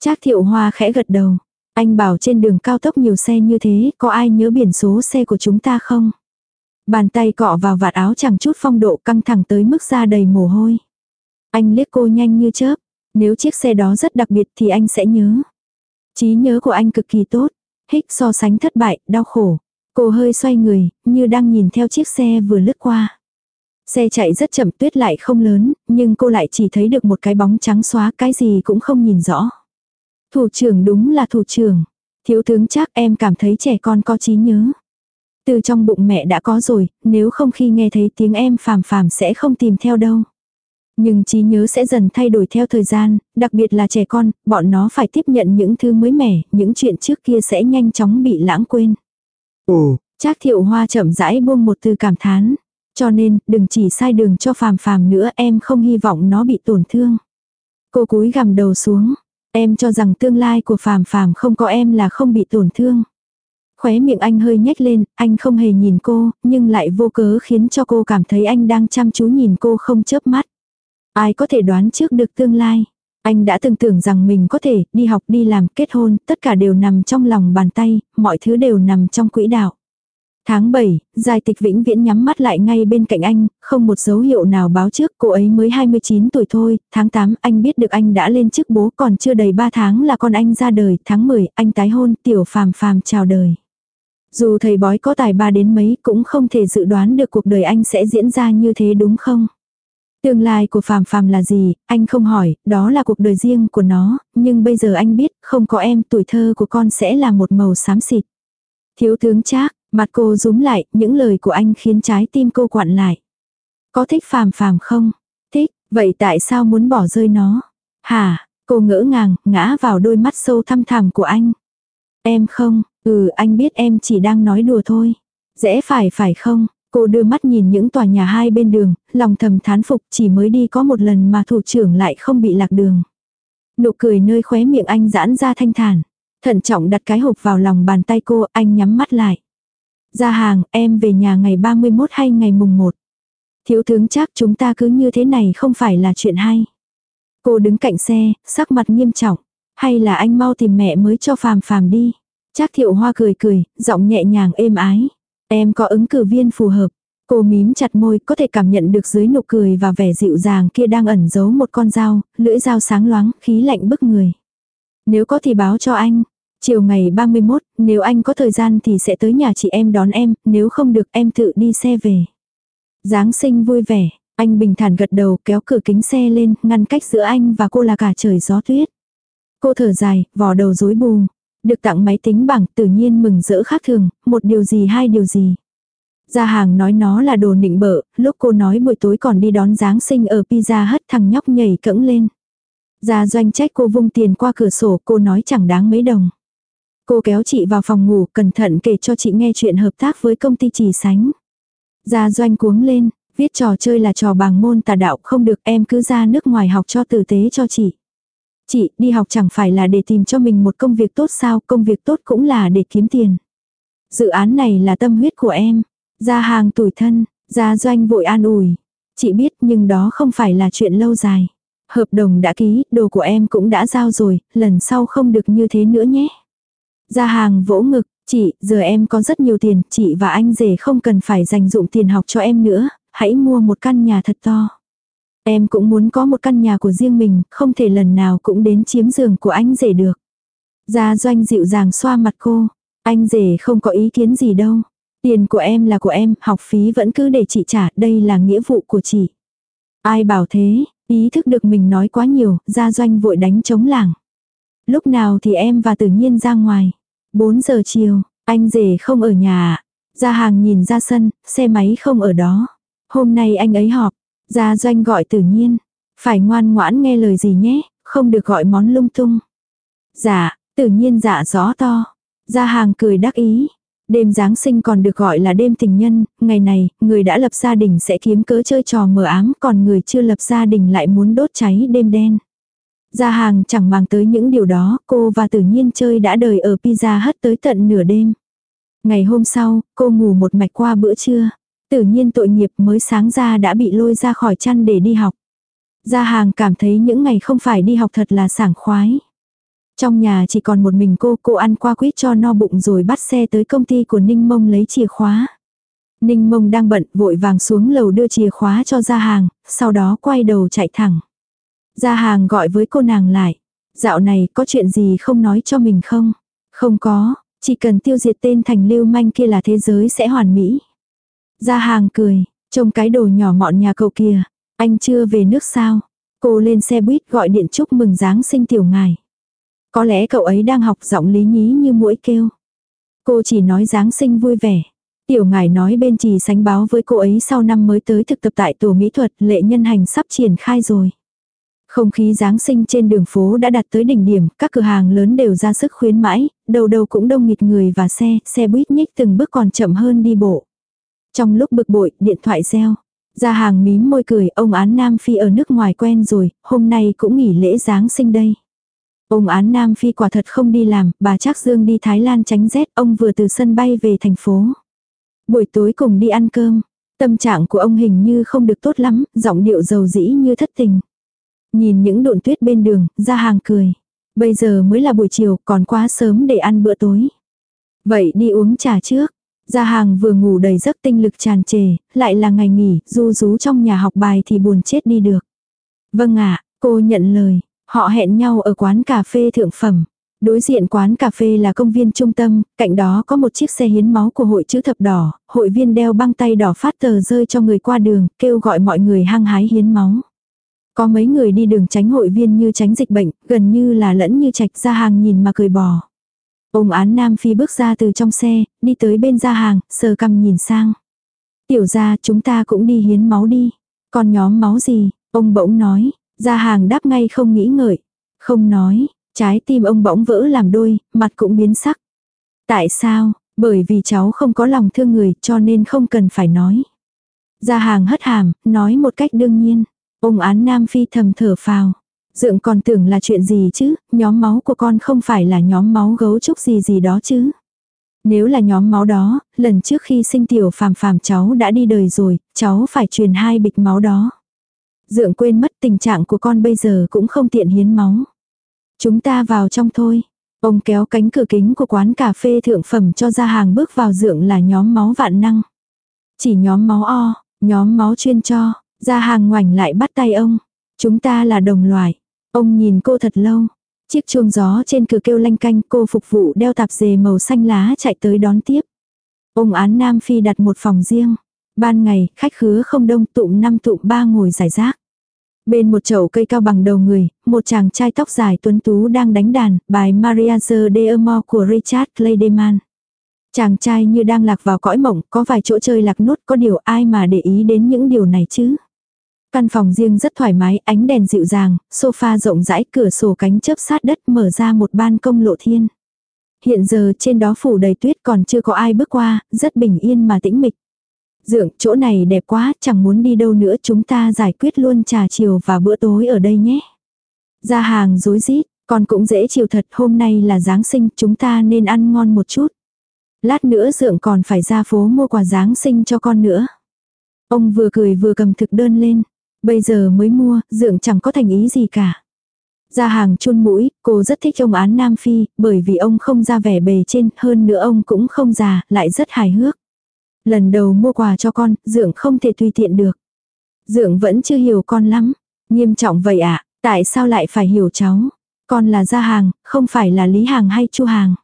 Trác thiệu hoa khẽ gật đầu. Anh bảo trên đường cao tốc nhiều xe như thế, có ai nhớ biển số xe của chúng ta không? Bàn tay cọ vào vạt áo chẳng chút phong độ căng thẳng tới mức da đầy mồ hôi. Anh liếc cô nhanh như chớp. Nếu chiếc xe đó rất đặc biệt thì anh sẽ nhớ. trí nhớ của anh cực kỳ tốt. Hích so sánh thất bại, đau khổ. Cô hơi xoay người, như đang nhìn theo chiếc xe vừa lướt qua. Xe chạy rất chậm tuyết lại không lớn, nhưng cô lại chỉ thấy được một cái bóng trắng xóa cái gì cũng không nhìn rõ. Thủ trưởng đúng là thủ trưởng. Thiếu tướng chắc em cảm thấy trẻ con có trí nhớ. Từ trong bụng mẹ đã có rồi, nếu không khi nghe thấy tiếng em phàm phàm sẽ không tìm theo đâu. Nhưng trí nhớ sẽ dần thay đổi theo thời gian, đặc biệt là trẻ con, bọn nó phải tiếp nhận những thứ mới mẻ, những chuyện trước kia sẽ nhanh chóng bị lãng quên. Ồ, Trác thiệu hoa chậm rãi buông một từ cảm thán. Cho nên, đừng chỉ sai đường cho phàm phàm nữa em không hy vọng nó bị tổn thương. Cô cúi gằm đầu xuống. Em cho rằng tương lai của phàm phàm không có em là không bị tổn thương. Khóe miệng anh hơi nhếch lên, anh không hề nhìn cô, nhưng lại vô cớ khiến cho cô cảm thấy anh đang chăm chú nhìn cô không chớp mắt. Ai có thể đoán trước được tương lai. Anh đã từng tưởng rằng mình có thể đi học đi làm kết hôn, tất cả đều nằm trong lòng bàn tay, mọi thứ đều nằm trong quỹ đạo. Tháng 7, Giai Tịch Vĩnh Viễn nhắm mắt lại ngay bên cạnh anh, không một dấu hiệu nào báo trước, cô ấy mới 29 tuổi thôi, tháng 8 anh biết được anh đã lên chức bố còn chưa đầy 3 tháng là con anh ra đời, tháng 10 anh tái hôn, tiểu phàm phàm chào đời. Dù thầy bói có tài ba đến mấy cũng không thể dự đoán được cuộc đời anh sẽ diễn ra như thế đúng không? Tương lai của phàm phàm là gì, anh không hỏi, đó là cuộc đời riêng của nó, nhưng bây giờ anh biết, không có em, tuổi thơ của con sẽ là một màu xám xịt. Thiếu tướng Trác, mặt cô rúm lại, những lời của anh khiến trái tim cô quặn lại. Có thích phàm phàm không? Thích, vậy tại sao muốn bỏ rơi nó? Hả, cô ngỡ ngàng, ngã vào đôi mắt sâu thăm thẳm của anh. Em không, ừ anh biết em chỉ đang nói đùa thôi. Dễ phải phải không? Cô đưa mắt nhìn những tòa nhà hai bên đường, lòng thầm thán phục chỉ mới đi có một lần mà thủ trưởng lại không bị lạc đường. Nụ cười nơi khóe miệng anh giãn ra thanh thản. Thận trọng đặt cái hộp vào lòng bàn tay cô, anh nhắm mắt lại. Ra hàng, em về nhà ngày 31 hay ngày mùng 1. Thiếu tướng chắc chúng ta cứ như thế này không phải là chuyện hay. Cô đứng cạnh xe, sắc mặt nghiêm trọng. Hay là anh mau tìm mẹ mới cho phàm phàm đi. Trác thiệu hoa cười cười, giọng nhẹ nhàng êm ái. Em có ứng cử viên phù hợp. Cô mím chặt môi, có thể cảm nhận được dưới nụ cười và vẻ dịu dàng kia đang ẩn giấu một con dao, lưỡi dao sáng loáng, khí lạnh bức người. Nếu có thì báo cho anh. Chiều ngày 31, nếu anh có thời gian thì sẽ tới nhà chị em đón em, nếu không được em tự đi xe về. Giáng sinh vui vẻ, anh bình thản gật đầu kéo cửa kính xe lên, ngăn cách giữa anh và cô là cả trời gió tuyết. Cô thở dài, vò đầu rối bù. Được tặng máy tính bảng tự nhiên mừng rỡ khác thường, một điều gì hai điều gì. Gia hàng nói nó là đồ nịnh bợ, lúc cô nói buổi tối còn đi đón Giáng sinh ở pizza hất thằng nhóc nhảy cẫng lên. Gia doanh trách cô vung tiền qua cửa sổ cô nói chẳng đáng mấy đồng. Cô kéo chị vào phòng ngủ cẩn thận kể cho chị nghe chuyện hợp tác với công ty trì sánh. Gia doanh cuống lên, viết trò chơi là trò bằng môn tà đạo không được em cứ ra nước ngoài học cho tử tế cho chị. Chị, đi học chẳng phải là để tìm cho mình một công việc tốt sao, công việc tốt cũng là để kiếm tiền. Dự án này là tâm huyết của em. Ra hàng tuổi thân, ra doanh vội an ủi. Chị biết nhưng đó không phải là chuyện lâu dài. Hợp đồng đã ký, đồ của em cũng đã giao rồi, lần sau không được như thế nữa nhé. Ra hàng vỗ ngực, chị, giờ em có rất nhiều tiền, chị và anh rể không cần phải dành dụng tiền học cho em nữa, hãy mua một căn nhà thật to. Em cũng muốn có một căn nhà của riêng mình, không thể lần nào cũng đến chiếm giường của anh rể được. Gia doanh dịu dàng xoa mặt cô, anh rể không có ý kiến gì đâu. Tiền của em là của em, học phí vẫn cứ để chị trả, đây là nghĩa vụ của chị. Ai bảo thế, ý thức được mình nói quá nhiều, gia doanh vội đánh chống làng. Lúc nào thì em và tự nhiên ra ngoài. 4 giờ chiều, anh rể không ở nhà. Gia hàng nhìn ra sân, xe máy không ở đó. Hôm nay anh ấy họp. Gia doanh gọi tự nhiên. Phải ngoan ngoãn nghe lời gì nhé, không được gọi món lung tung. Dạ, tự nhiên dạ rõ to. Gia hàng cười đắc ý. Đêm Giáng sinh còn được gọi là đêm tình nhân, ngày này, người đã lập gia đình sẽ kiếm cớ chơi trò mờ ám, còn người chưa lập gia đình lại muốn đốt cháy đêm đen. Gia hàng chẳng mang tới những điều đó, cô và tự nhiên chơi đã đời ở pizza hất tới tận nửa đêm. Ngày hôm sau, cô ngủ một mạch qua bữa trưa. Tự nhiên tội nghiệp mới sáng ra đã bị lôi ra khỏi chăn để đi học. Gia hàng cảm thấy những ngày không phải đi học thật là sảng khoái. Trong nhà chỉ còn một mình cô, cô ăn qua quýt cho no bụng rồi bắt xe tới công ty của Ninh Mông lấy chìa khóa. Ninh Mông đang bận, vội vàng xuống lầu đưa chìa khóa cho gia hàng, sau đó quay đầu chạy thẳng. Gia hàng gọi với cô nàng lại. Dạo này có chuyện gì không nói cho mình không? Không có, chỉ cần tiêu diệt tên thành lưu manh kia là thế giới sẽ hoàn mỹ. Gia hàng cười, trông cái đồ nhỏ mọn nhà cậu kia. Anh chưa về nước sao? Cô lên xe buýt gọi điện chúc mừng Giáng sinh tiểu ngài. Có lẽ cậu ấy đang học giọng lý nhí như mũi kêu. Cô chỉ nói Giáng sinh vui vẻ. Tiểu ngài nói bên trì sánh báo với cô ấy sau năm mới tới thực tập tại tổ mỹ thuật lệ nhân hành sắp triển khai rồi. Không khí Giáng sinh trên đường phố đã đạt tới đỉnh điểm, các cửa hàng lớn đều ra sức khuyến mãi, đầu đầu cũng đông nghịt người và xe, xe buýt nhích từng bước còn chậm hơn đi bộ. Trong lúc bực bội, điện thoại reo. Ra hàng mím môi cười, ông án Nam Phi ở nước ngoài quen rồi, hôm nay cũng nghỉ lễ Giáng sinh đây. Ông án Nam Phi quả thật không đi làm, bà Trác Dương đi Thái Lan tránh rét, ông vừa từ sân bay về thành phố. Buổi tối cùng đi ăn cơm, tâm trạng của ông hình như không được tốt lắm, giọng điệu dầu dĩ như thất tình. Nhìn những độn tuyết bên đường, ra hàng cười. Bây giờ mới là buổi chiều, còn quá sớm để ăn bữa tối. Vậy đi uống trà trước. Gia hàng vừa ngủ đầy giấc tinh lực tràn trề, lại là ngày nghỉ, du rú trong nhà học bài thì buồn chết đi được. Vâng ạ, cô nhận lời, họ hẹn nhau ở quán cà phê thượng phẩm. Đối diện quán cà phê là công viên trung tâm, cạnh đó có một chiếc xe hiến máu của hội chữ thập đỏ, hội viên đeo băng tay đỏ phát tờ rơi cho người qua đường, kêu gọi mọi người hăng hái hiến máu. Có mấy người đi đường tránh hội viên như tránh dịch bệnh, gần như là lẫn như trạch ra hàng nhìn mà cười bò. Ông án Nam Phi bước ra từ trong xe, đi tới bên ra hàng, sờ cầm nhìn sang. Tiểu ra chúng ta cũng đi hiến máu đi. Còn nhóm máu gì? Ông bỗng nói. Ra hàng đáp ngay không nghĩ ngợi. Không nói. Trái tim ông bỗng vỡ làm đôi, mặt cũng biến sắc. Tại sao? Bởi vì cháu không có lòng thương người cho nên không cần phải nói. gia hàng hất hàm, nói một cách đương nhiên. Ông án Nam Phi thầm thở phào. Dượng còn tưởng là chuyện gì chứ, nhóm máu của con không phải là nhóm máu gấu trúc gì gì đó chứ. Nếu là nhóm máu đó, lần trước khi sinh tiểu phàm phàm cháu đã đi đời rồi, cháu phải truyền hai bịch máu đó. Dượng quên mất tình trạng của con bây giờ cũng không tiện hiến máu. Chúng ta vào trong thôi. Ông kéo cánh cửa kính của quán cà phê thượng phẩm cho ra hàng bước vào dượng là nhóm máu vạn năng. Chỉ nhóm máu O, nhóm máu chuyên cho, ra hàng ngoảnh lại bắt tay ông. Chúng ta là đồng loại. Ông nhìn cô thật lâu. Chiếc chuông gió trên cửa kêu lanh canh cô phục vụ đeo tạp dề màu xanh lá chạy tới đón tiếp. Ông án Nam Phi đặt một phòng riêng. Ban ngày, khách khứa không đông tụm năm tụm ba ngồi giải rác. Bên một chậu cây cao bằng đầu người, một chàng trai tóc dài tuấn tú đang đánh đàn, bài Maria de Amor của Richard Clayderman. Chàng trai như đang lạc vào cõi mộng, có vài chỗ chơi lạc nốt, có điều ai mà để ý đến những điều này chứ. Căn phòng riêng rất thoải mái, ánh đèn dịu dàng, sofa rộng rãi, cửa sổ cánh chớp sát đất mở ra một ban công lộ thiên. Hiện giờ trên đó phủ đầy tuyết còn chưa có ai bước qua, rất bình yên mà tĩnh mịch. Dượng, chỗ này đẹp quá, chẳng muốn đi đâu nữa chúng ta giải quyết luôn trà chiều và bữa tối ở đây nhé. Ra hàng dối rít còn cũng dễ chịu thật, hôm nay là Giáng sinh, chúng ta nên ăn ngon một chút. Lát nữa dượng còn phải ra phố mua quà Giáng sinh cho con nữa. Ông vừa cười vừa cầm thực đơn lên. Bây giờ mới mua, dượng chẳng có thành ý gì cả. Ra hàng chun mũi, cô rất thích ông án Nam Phi, bởi vì ông không ra vẻ bề trên, hơn nữa ông cũng không già, lại rất hài hước. Lần đầu mua quà cho con, dượng không thể tùy tiện được. Dượng vẫn chưa hiểu con lắm. Nghiêm trọng vậy ạ, à, tại sao lại phải hiểu cháu? Con là gia hàng, không phải là lý hàng hay chu hàng.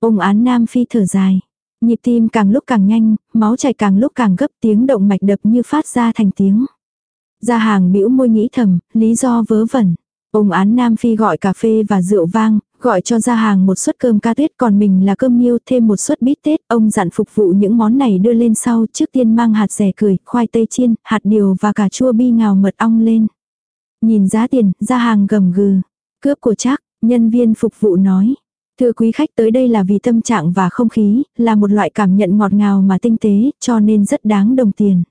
Ông án Nam Phi thở dài. Nhịp tim càng lúc càng nhanh, máu chảy càng lúc càng gấp tiếng động mạch đập như phát ra thành tiếng. Gia hàng bĩu môi nghĩ thầm, lý do vớ vẩn. Ông án Nam Phi gọi cà phê và rượu vang, gọi cho gia hàng một suất cơm ca tết còn mình là cơm niêu thêm một suất bít tết. Ông dặn phục vụ những món này đưa lên sau trước tiên mang hạt rẻ cười, khoai tây chiên, hạt điều và cà chua bi ngào mật ong lên. Nhìn giá tiền, gia hàng gầm gừ. Cướp của chắc, nhân viên phục vụ nói. Thưa quý khách tới đây là vì tâm trạng và không khí, là một loại cảm nhận ngọt ngào mà tinh tế, cho nên rất đáng đồng tiền.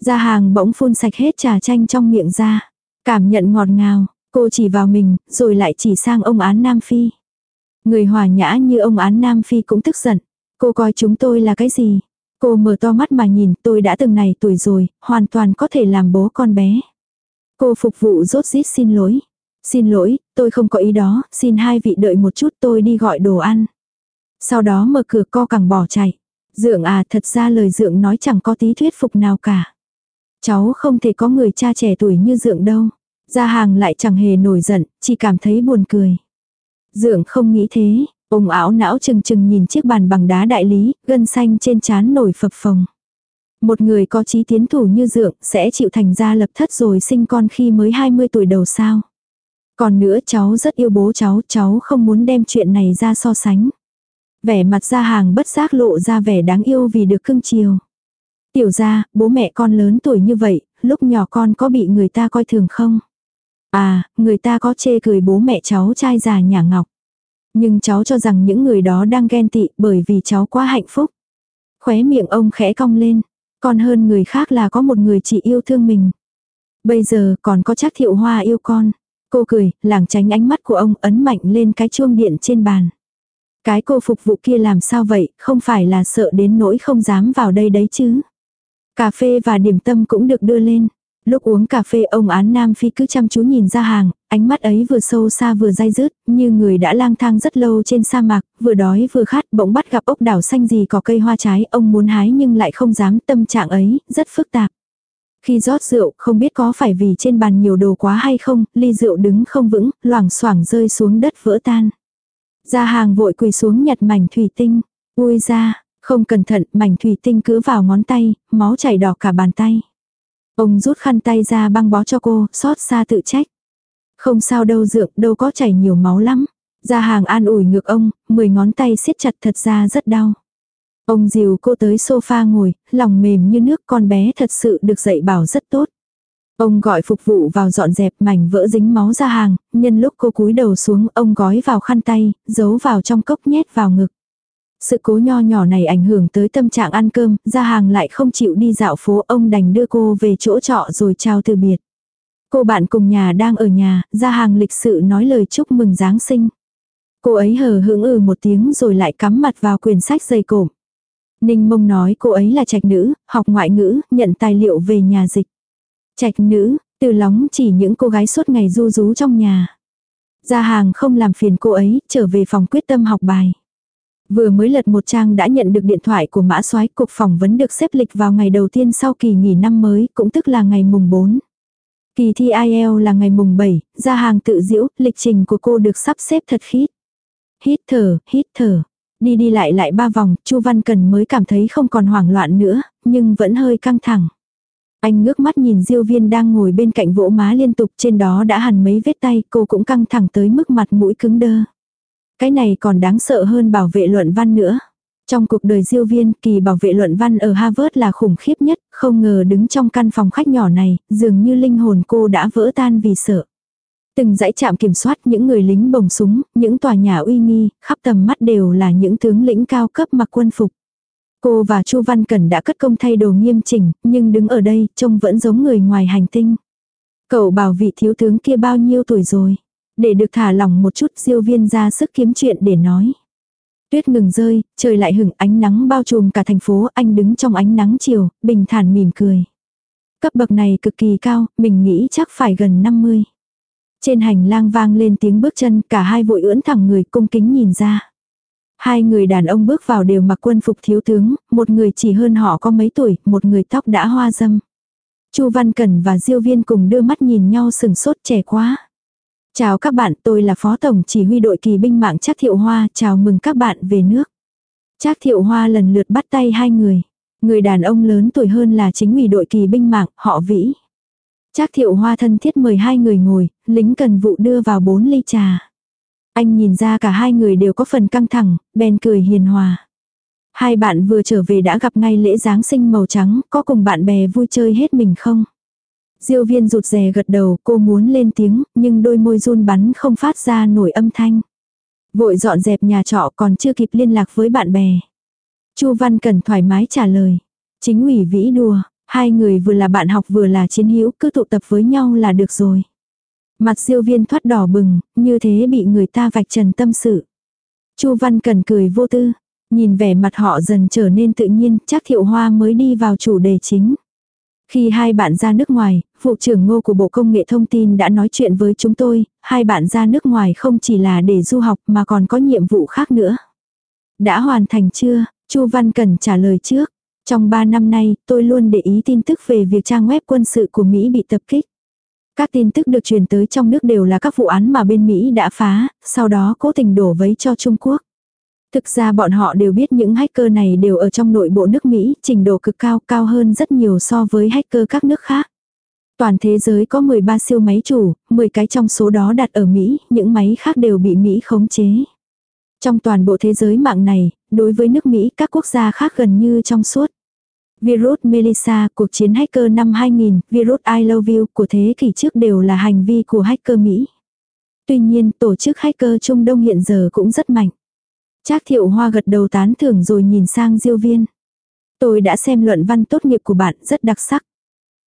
Ra hàng bỗng phun sạch hết trà chanh trong miệng ra. Cảm nhận ngọt ngào, cô chỉ vào mình, rồi lại chỉ sang ông án Nam Phi. Người hòa nhã như ông án Nam Phi cũng tức giận. Cô coi chúng tôi là cái gì? Cô mở to mắt mà nhìn tôi đã từng này tuổi rồi, hoàn toàn có thể làm bố con bé. Cô phục vụ rốt rít xin lỗi. Xin lỗi, tôi không có ý đó, xin hai vị đợi một chút tôi đi gọi đồ ăn. Sau đó mở cửa co cẳng bỏ chạy. Dượng à thật ra lời dượng nói chẳng có tí thuyết phục nào cả. Cháu không thể có người cha trẻ tuổi như dượng đâu. Gia hàng lại chẳng hề nổi giận, chỉ cảm thấy buồn cười. Dượng không nghĩ thế, ông ảo não chừng chừng nhìn chiếc bàn bằng đá đại lý, gân xanh trên trán nổi phập phồng. Một người có chí tiến thủ như dượng sẽ chịu thành gia lập thất rồi sinh con khi mới 20 tuổi đầu sao. Còn nữa cháu rất yêu bố cháu, cháu không muốn đem chuyện này ra so sánh. Vẻ mặt ra hàng bất giác lộ ra vẻ đáng yêu vì được cưng chiều. Tiểu ra, bố mẹ con lớn tuổi như vậy, lúc nhỏ con có bị người ta coi thường không? À, người ta có chê cười bố mẹ cháu trai già nhà ngọc. Nhưng cháu cho rằng những người đó đang ghen tị bởi vì cháu quá hạnh phúc. Khóe miệng ông khẽ cong lên. Còn hơn người khác là có một người chị yêu thương mình. Bây giờ còn có chắc thiệu hoa yêu con. Cô cười, lảng tránh ánh mắt của ông ấn mạnh lên cái chuông điện trên bàn. Cái cô phục vụ kia làm sao vậy, không phải là sợ đến nỗi không dám vào đây đấy chứ. Cà phê và điểm tâm cũng được đưa lên. Lúc uống cà phê ông án Nam Phi cứ chăm chú nhìn ra hàng, ánh mắt ấy vừa sâu xa vừa dai dứt, như người đã lang thang rất lâu trên sa mạc, vừa đói vừa khát bỗng bắt gặp ốc đảo xanh gì có cây hoa trái, ông muốn hái nhưng lại không dám tâm trạng ấy, rất phức tạp. Khi rót rượu, không biết có phải vì trên bàn nhiều đồ quá hay không, ly rượu đứng không vững, loảng xoảng rơi xuống đất vỡ tan. Ra hàng vội quỳ xuống nhặt mảnh thủy tinh. Ui ra, không cẩn thận, mảnh thủy tinh cứ vào ngón tay, máu chảy đỏ cả bàn tay. Ông rút khăn tay ra băng bó cho cô, xót xa tự trách. Không sao đâu dượng, đâu có chảy nhiều máu lắm. Gia hàng an ủi ngược ông, mười ngón tay siết chặt thật ra rất đau. Ông dìu cô tới sofa ngồi, lòng mềm như nước con bé thật sự được dạy bảo rất tốt. Ông gọi phục vụ vào dọn dẹp mảnh vỡ dính máu ra hàng, nhân lúc cô cúi đầu xuống ông gói vào khăn tay, giấu vào trong cốc nhét vào ngực. Sự cố nho nhỏ này ảnh hưởng tới tâm trạng ăn cơm, ra hàng lại không chịu đi dạo phố ông đành đưa cô về chỗ trọ rồi chào từ biệt. Cô bạn cùng nhà đang ở nhà, ra hàng lịch sự nói lời chúc mừng Giáng sinh. Cô ấy hờ hững ừ một tiếng rồi lại cắm mặt vào quyển sách dày cộm. Ninh mông nói cô ấy là trạch nữ, học ngoại ngữ, nhận tài liệu về nhà dịch. Trạch nữ, từ lóng chỉ những cô gái suốt ngày du rú trong nhà. Gia hàng không làm phiền cô ấy, trở về phòng quyết tâm học bài. Vừa mới lật một trang đã nhận được điện thoại của mã soái cục phỏng vấn được xếp lịch vào ngày đầu tiên sau kỳ nghỉ năm mới, cũng tức là ngày mùng 4. Kỳ thi IELTS là ngày mùng 7, ra hàng tự diễu, lịch trình của cô được sắp xếp thật khít. Hít thở, hít thở. Đi đi lại lại ba vòng, Chu Văn Cần mới cảm thấy không còn hoảng loạn nữa, nhưng vẫn hơi căng thẳng. Anh ngước mắt nhìn Diêu Viên đang ngồi bên cạnh vỗ má liên tục trên đó đã hằn mấy vết tay, cô cũng căng thẳng tới mức mặt mũi cứng đơ. Cái này còn đáng sợ hơn bảo vệ luận văn nữa. Trong cuộc đời Diêu Viên, kỳ bảo vệ luận văn ở Harvard là khủng khiếp nhất, không ngờ đứng trong căn phòng khách nhỏ này, dường như linh hồn cô đã vỡ tan vì sợ. Từng dãy trạm kiểm soát những người lính bồng súng, những tòa nhà uy nghi, khắp tầm mắt đều là những tướng lĩnh cao cấp mặc quân phục. Cô và Chu Văn Cẩn đã cất công thay đồ nghiêm chỉnh, nhưng đứng ở đây trông vẫn giống người ngoài hành tinh. Cậu bảo vị thiếu tướng kia bao nhiêu tuổi rồi? Để được thả lỏng một chút diêu viên ra sức kiếm chuyện để nói. Tuyết ngừng rơi, trời lại hửng ánh nắng bao trùm cả thành phố, anh đứng trong ánh nắng chiều, bình thản mỉm cười. Cấp bậc này cực kỳ cao, mình nghĩ chắc phải gần 50. Trên hành lang vang lên tiếng bước chân, cả hai vội ưỡn thẳng người cung kính nhìn ra. Hai người đàn ông bước vào đều mặc quân phục thiếu tướng, một người chỉ hơn họ có mấy tuổi, một người tóc đã hoa dâm. Chu Văn Cẩn và Diêu Viên cùng đưa mắt nhìn nhau sừng sốt trẻ quá. Chào các bạn, tôi là Phó Tổng Chỉ huy đội kỳ binh mạng Trác Thiệu Hoa, chào mừng các bạn về nước. Trác Thiệu Hoa lần lượt bắt tay hai người. Người đàn ông lớn tuổi hơn là chính ủy đội kỳ binh mạng, họ Vĩ. Trác Thiệu Hoa thân thiết mời hai người ngồi, lính cần vụ đưa vào bốn ly trà. Anh nhìn ra cả hai người đều có phần căng thẳng, bèn cười hiền hòa. Hai bạn vừa trở về đã gặp ngay lễ Giáng sinh màu trắng, có cùng bạn bè vui chơi hết mình không? Diêu viên rụt rè gật đầu, cô muốn lên tiếng, nhưng đôi môi run bắn không phát ra nổi âm thanh. Vội dọn dẹp nhà trọ còn chưa kịp liên lạc với bạn bè. Chu Văn Cần thoải mái trả lời. Chính ủy vĩ đùa, hai người vừa là bạn học vừa là chiến hữu cứ tụ tập với nhau là được rồi. Mặt diêu viên thoát đỏ bừng, như thế bị người ta vạch trần tâm sự. Chu Văn Cần cười vô tư, nhìn vẻ mặt họ dần trở nên tự nhiên, chắc thiệu hoa mới đi vào chủ đề chính. Khi hai bạn ra nước ngoài, vụ trưởng ngô của Bộ Công nghệ Thông tin đã nói chuyện với chúng tôi, hai bạn ra nước ngoài không chỉ là để du học mà còn có nhiệm vụ khác nữa. Đã hoàn thành chưa? Chu Văn Cần trả lời trước. Trong 3 năm nay, tôi luôn để ý tin tức về việc trang web quân sự của Mỹ bị tập kích. Các tin tức được truyền tới trong nước đều là các vụ án mà bên Mỹ đã phá, sau đó cố tình đổ vấy cho Trung Quốc. Thực ra bọn họ đều biết những hacker này đều ở trong nội bộ nước Mỹ, trình độ cực cao, cao hơn rất nhiều so với hacker các nước khác. Toàn thế giới có 13 siêu máy chủ, 10 cái trong số đó đặt ở Mỹ, những máy khác đều bị Mỹ khống chế. Trong toàn bộ thế giới mạng này, đối với nước Mỹ các quốc gia khác gần như trong suốt. Virus Melissa, cuộc chiến hacker năm 2000, virus I Love You của thế kỷ trước đều là hành vi của hacker Mỹ. Tuy nhiên, tổ chức hacker Trung Đông hiện giờ cũng rất mạnh. Trác thiệu hoa gật đầu tán thưởng rồi nhìn sang diêu viên. Tôi đã xem luận văn tốt nghiệp của bạn rất đặc sắc.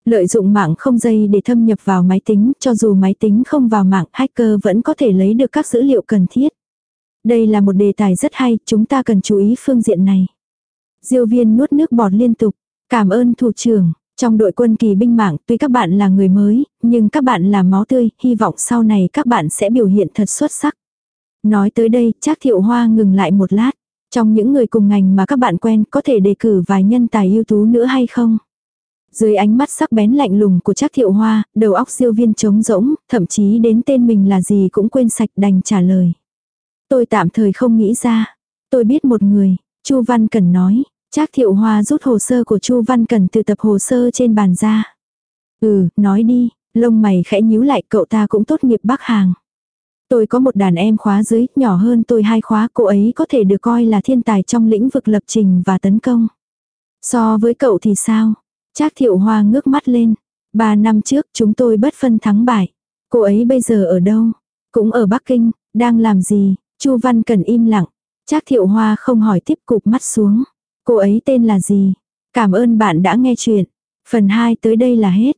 Lợi dụng mạng không dây để thâm nhập vào máy tính, cho dù máy tính không vào mạng, hacker vẫn có thể lấy được các dữ liệu cần thiết. Đây là một đề tài rất hay, chúng ta cần chú ý phương diện này. Diêu viên nuốt nước bọt liên tục. Cảm ơn thủ trưởng. Trong đội quân kỳ binh mạng, tuy các bạn là người mới, nhưng các bạn là máu tươi, hy vọng sau này các bạn sẽ biểu hiện thật xuất sắc. Nói tới đây, Trác Thiệu Hoa ngừng lại một lát. Trong những người cùng ngành mà các bạn quen có thể đề cử vài nhân tài ưu tú nữa hay không? Dưới ánh mắt sắc bén lạnh lùng của Trác Thiệu Hoa, đầu óc siêu viên trống rỗng, thậm chí đến tên mình là gì cũng quên sạch đành trả lời. Tôi tạm thời không nghĩ ra. Tôi biết một người, Chu Văn Cần nói. Trác Thiệu Hoa rút hồ sơ của Chu Văn Cần từ tập hồ sơ trên bàn ra. Ừ, nói đi, lông mày khẽ nhíu lại cậu ta cũng tốt nghiệp Bắc Hàng. Tôi có một đàn em khóa dưới, nhỏ hơn tôi hai khóa, cô ấy có thể được coi là thiên tài trong lĩnh vực lập trình và tấn công. So với cậu thì sao? Trác thiệu hoa ngước mắt lên. Ba năm trước chúng tôi bất phân thắng bại. Cô ấy bây giờ ở đâu? Cũng ở Bắc Kinh, đang làm gì? Chu Văn Cần im lặng. Trác thiệu hoa không hỏi tiếp cục mắt xuống. Cô ấy tên là gì? Cảm ơn bạn đã nghe chuyện. Phần 2 tới đây là hết.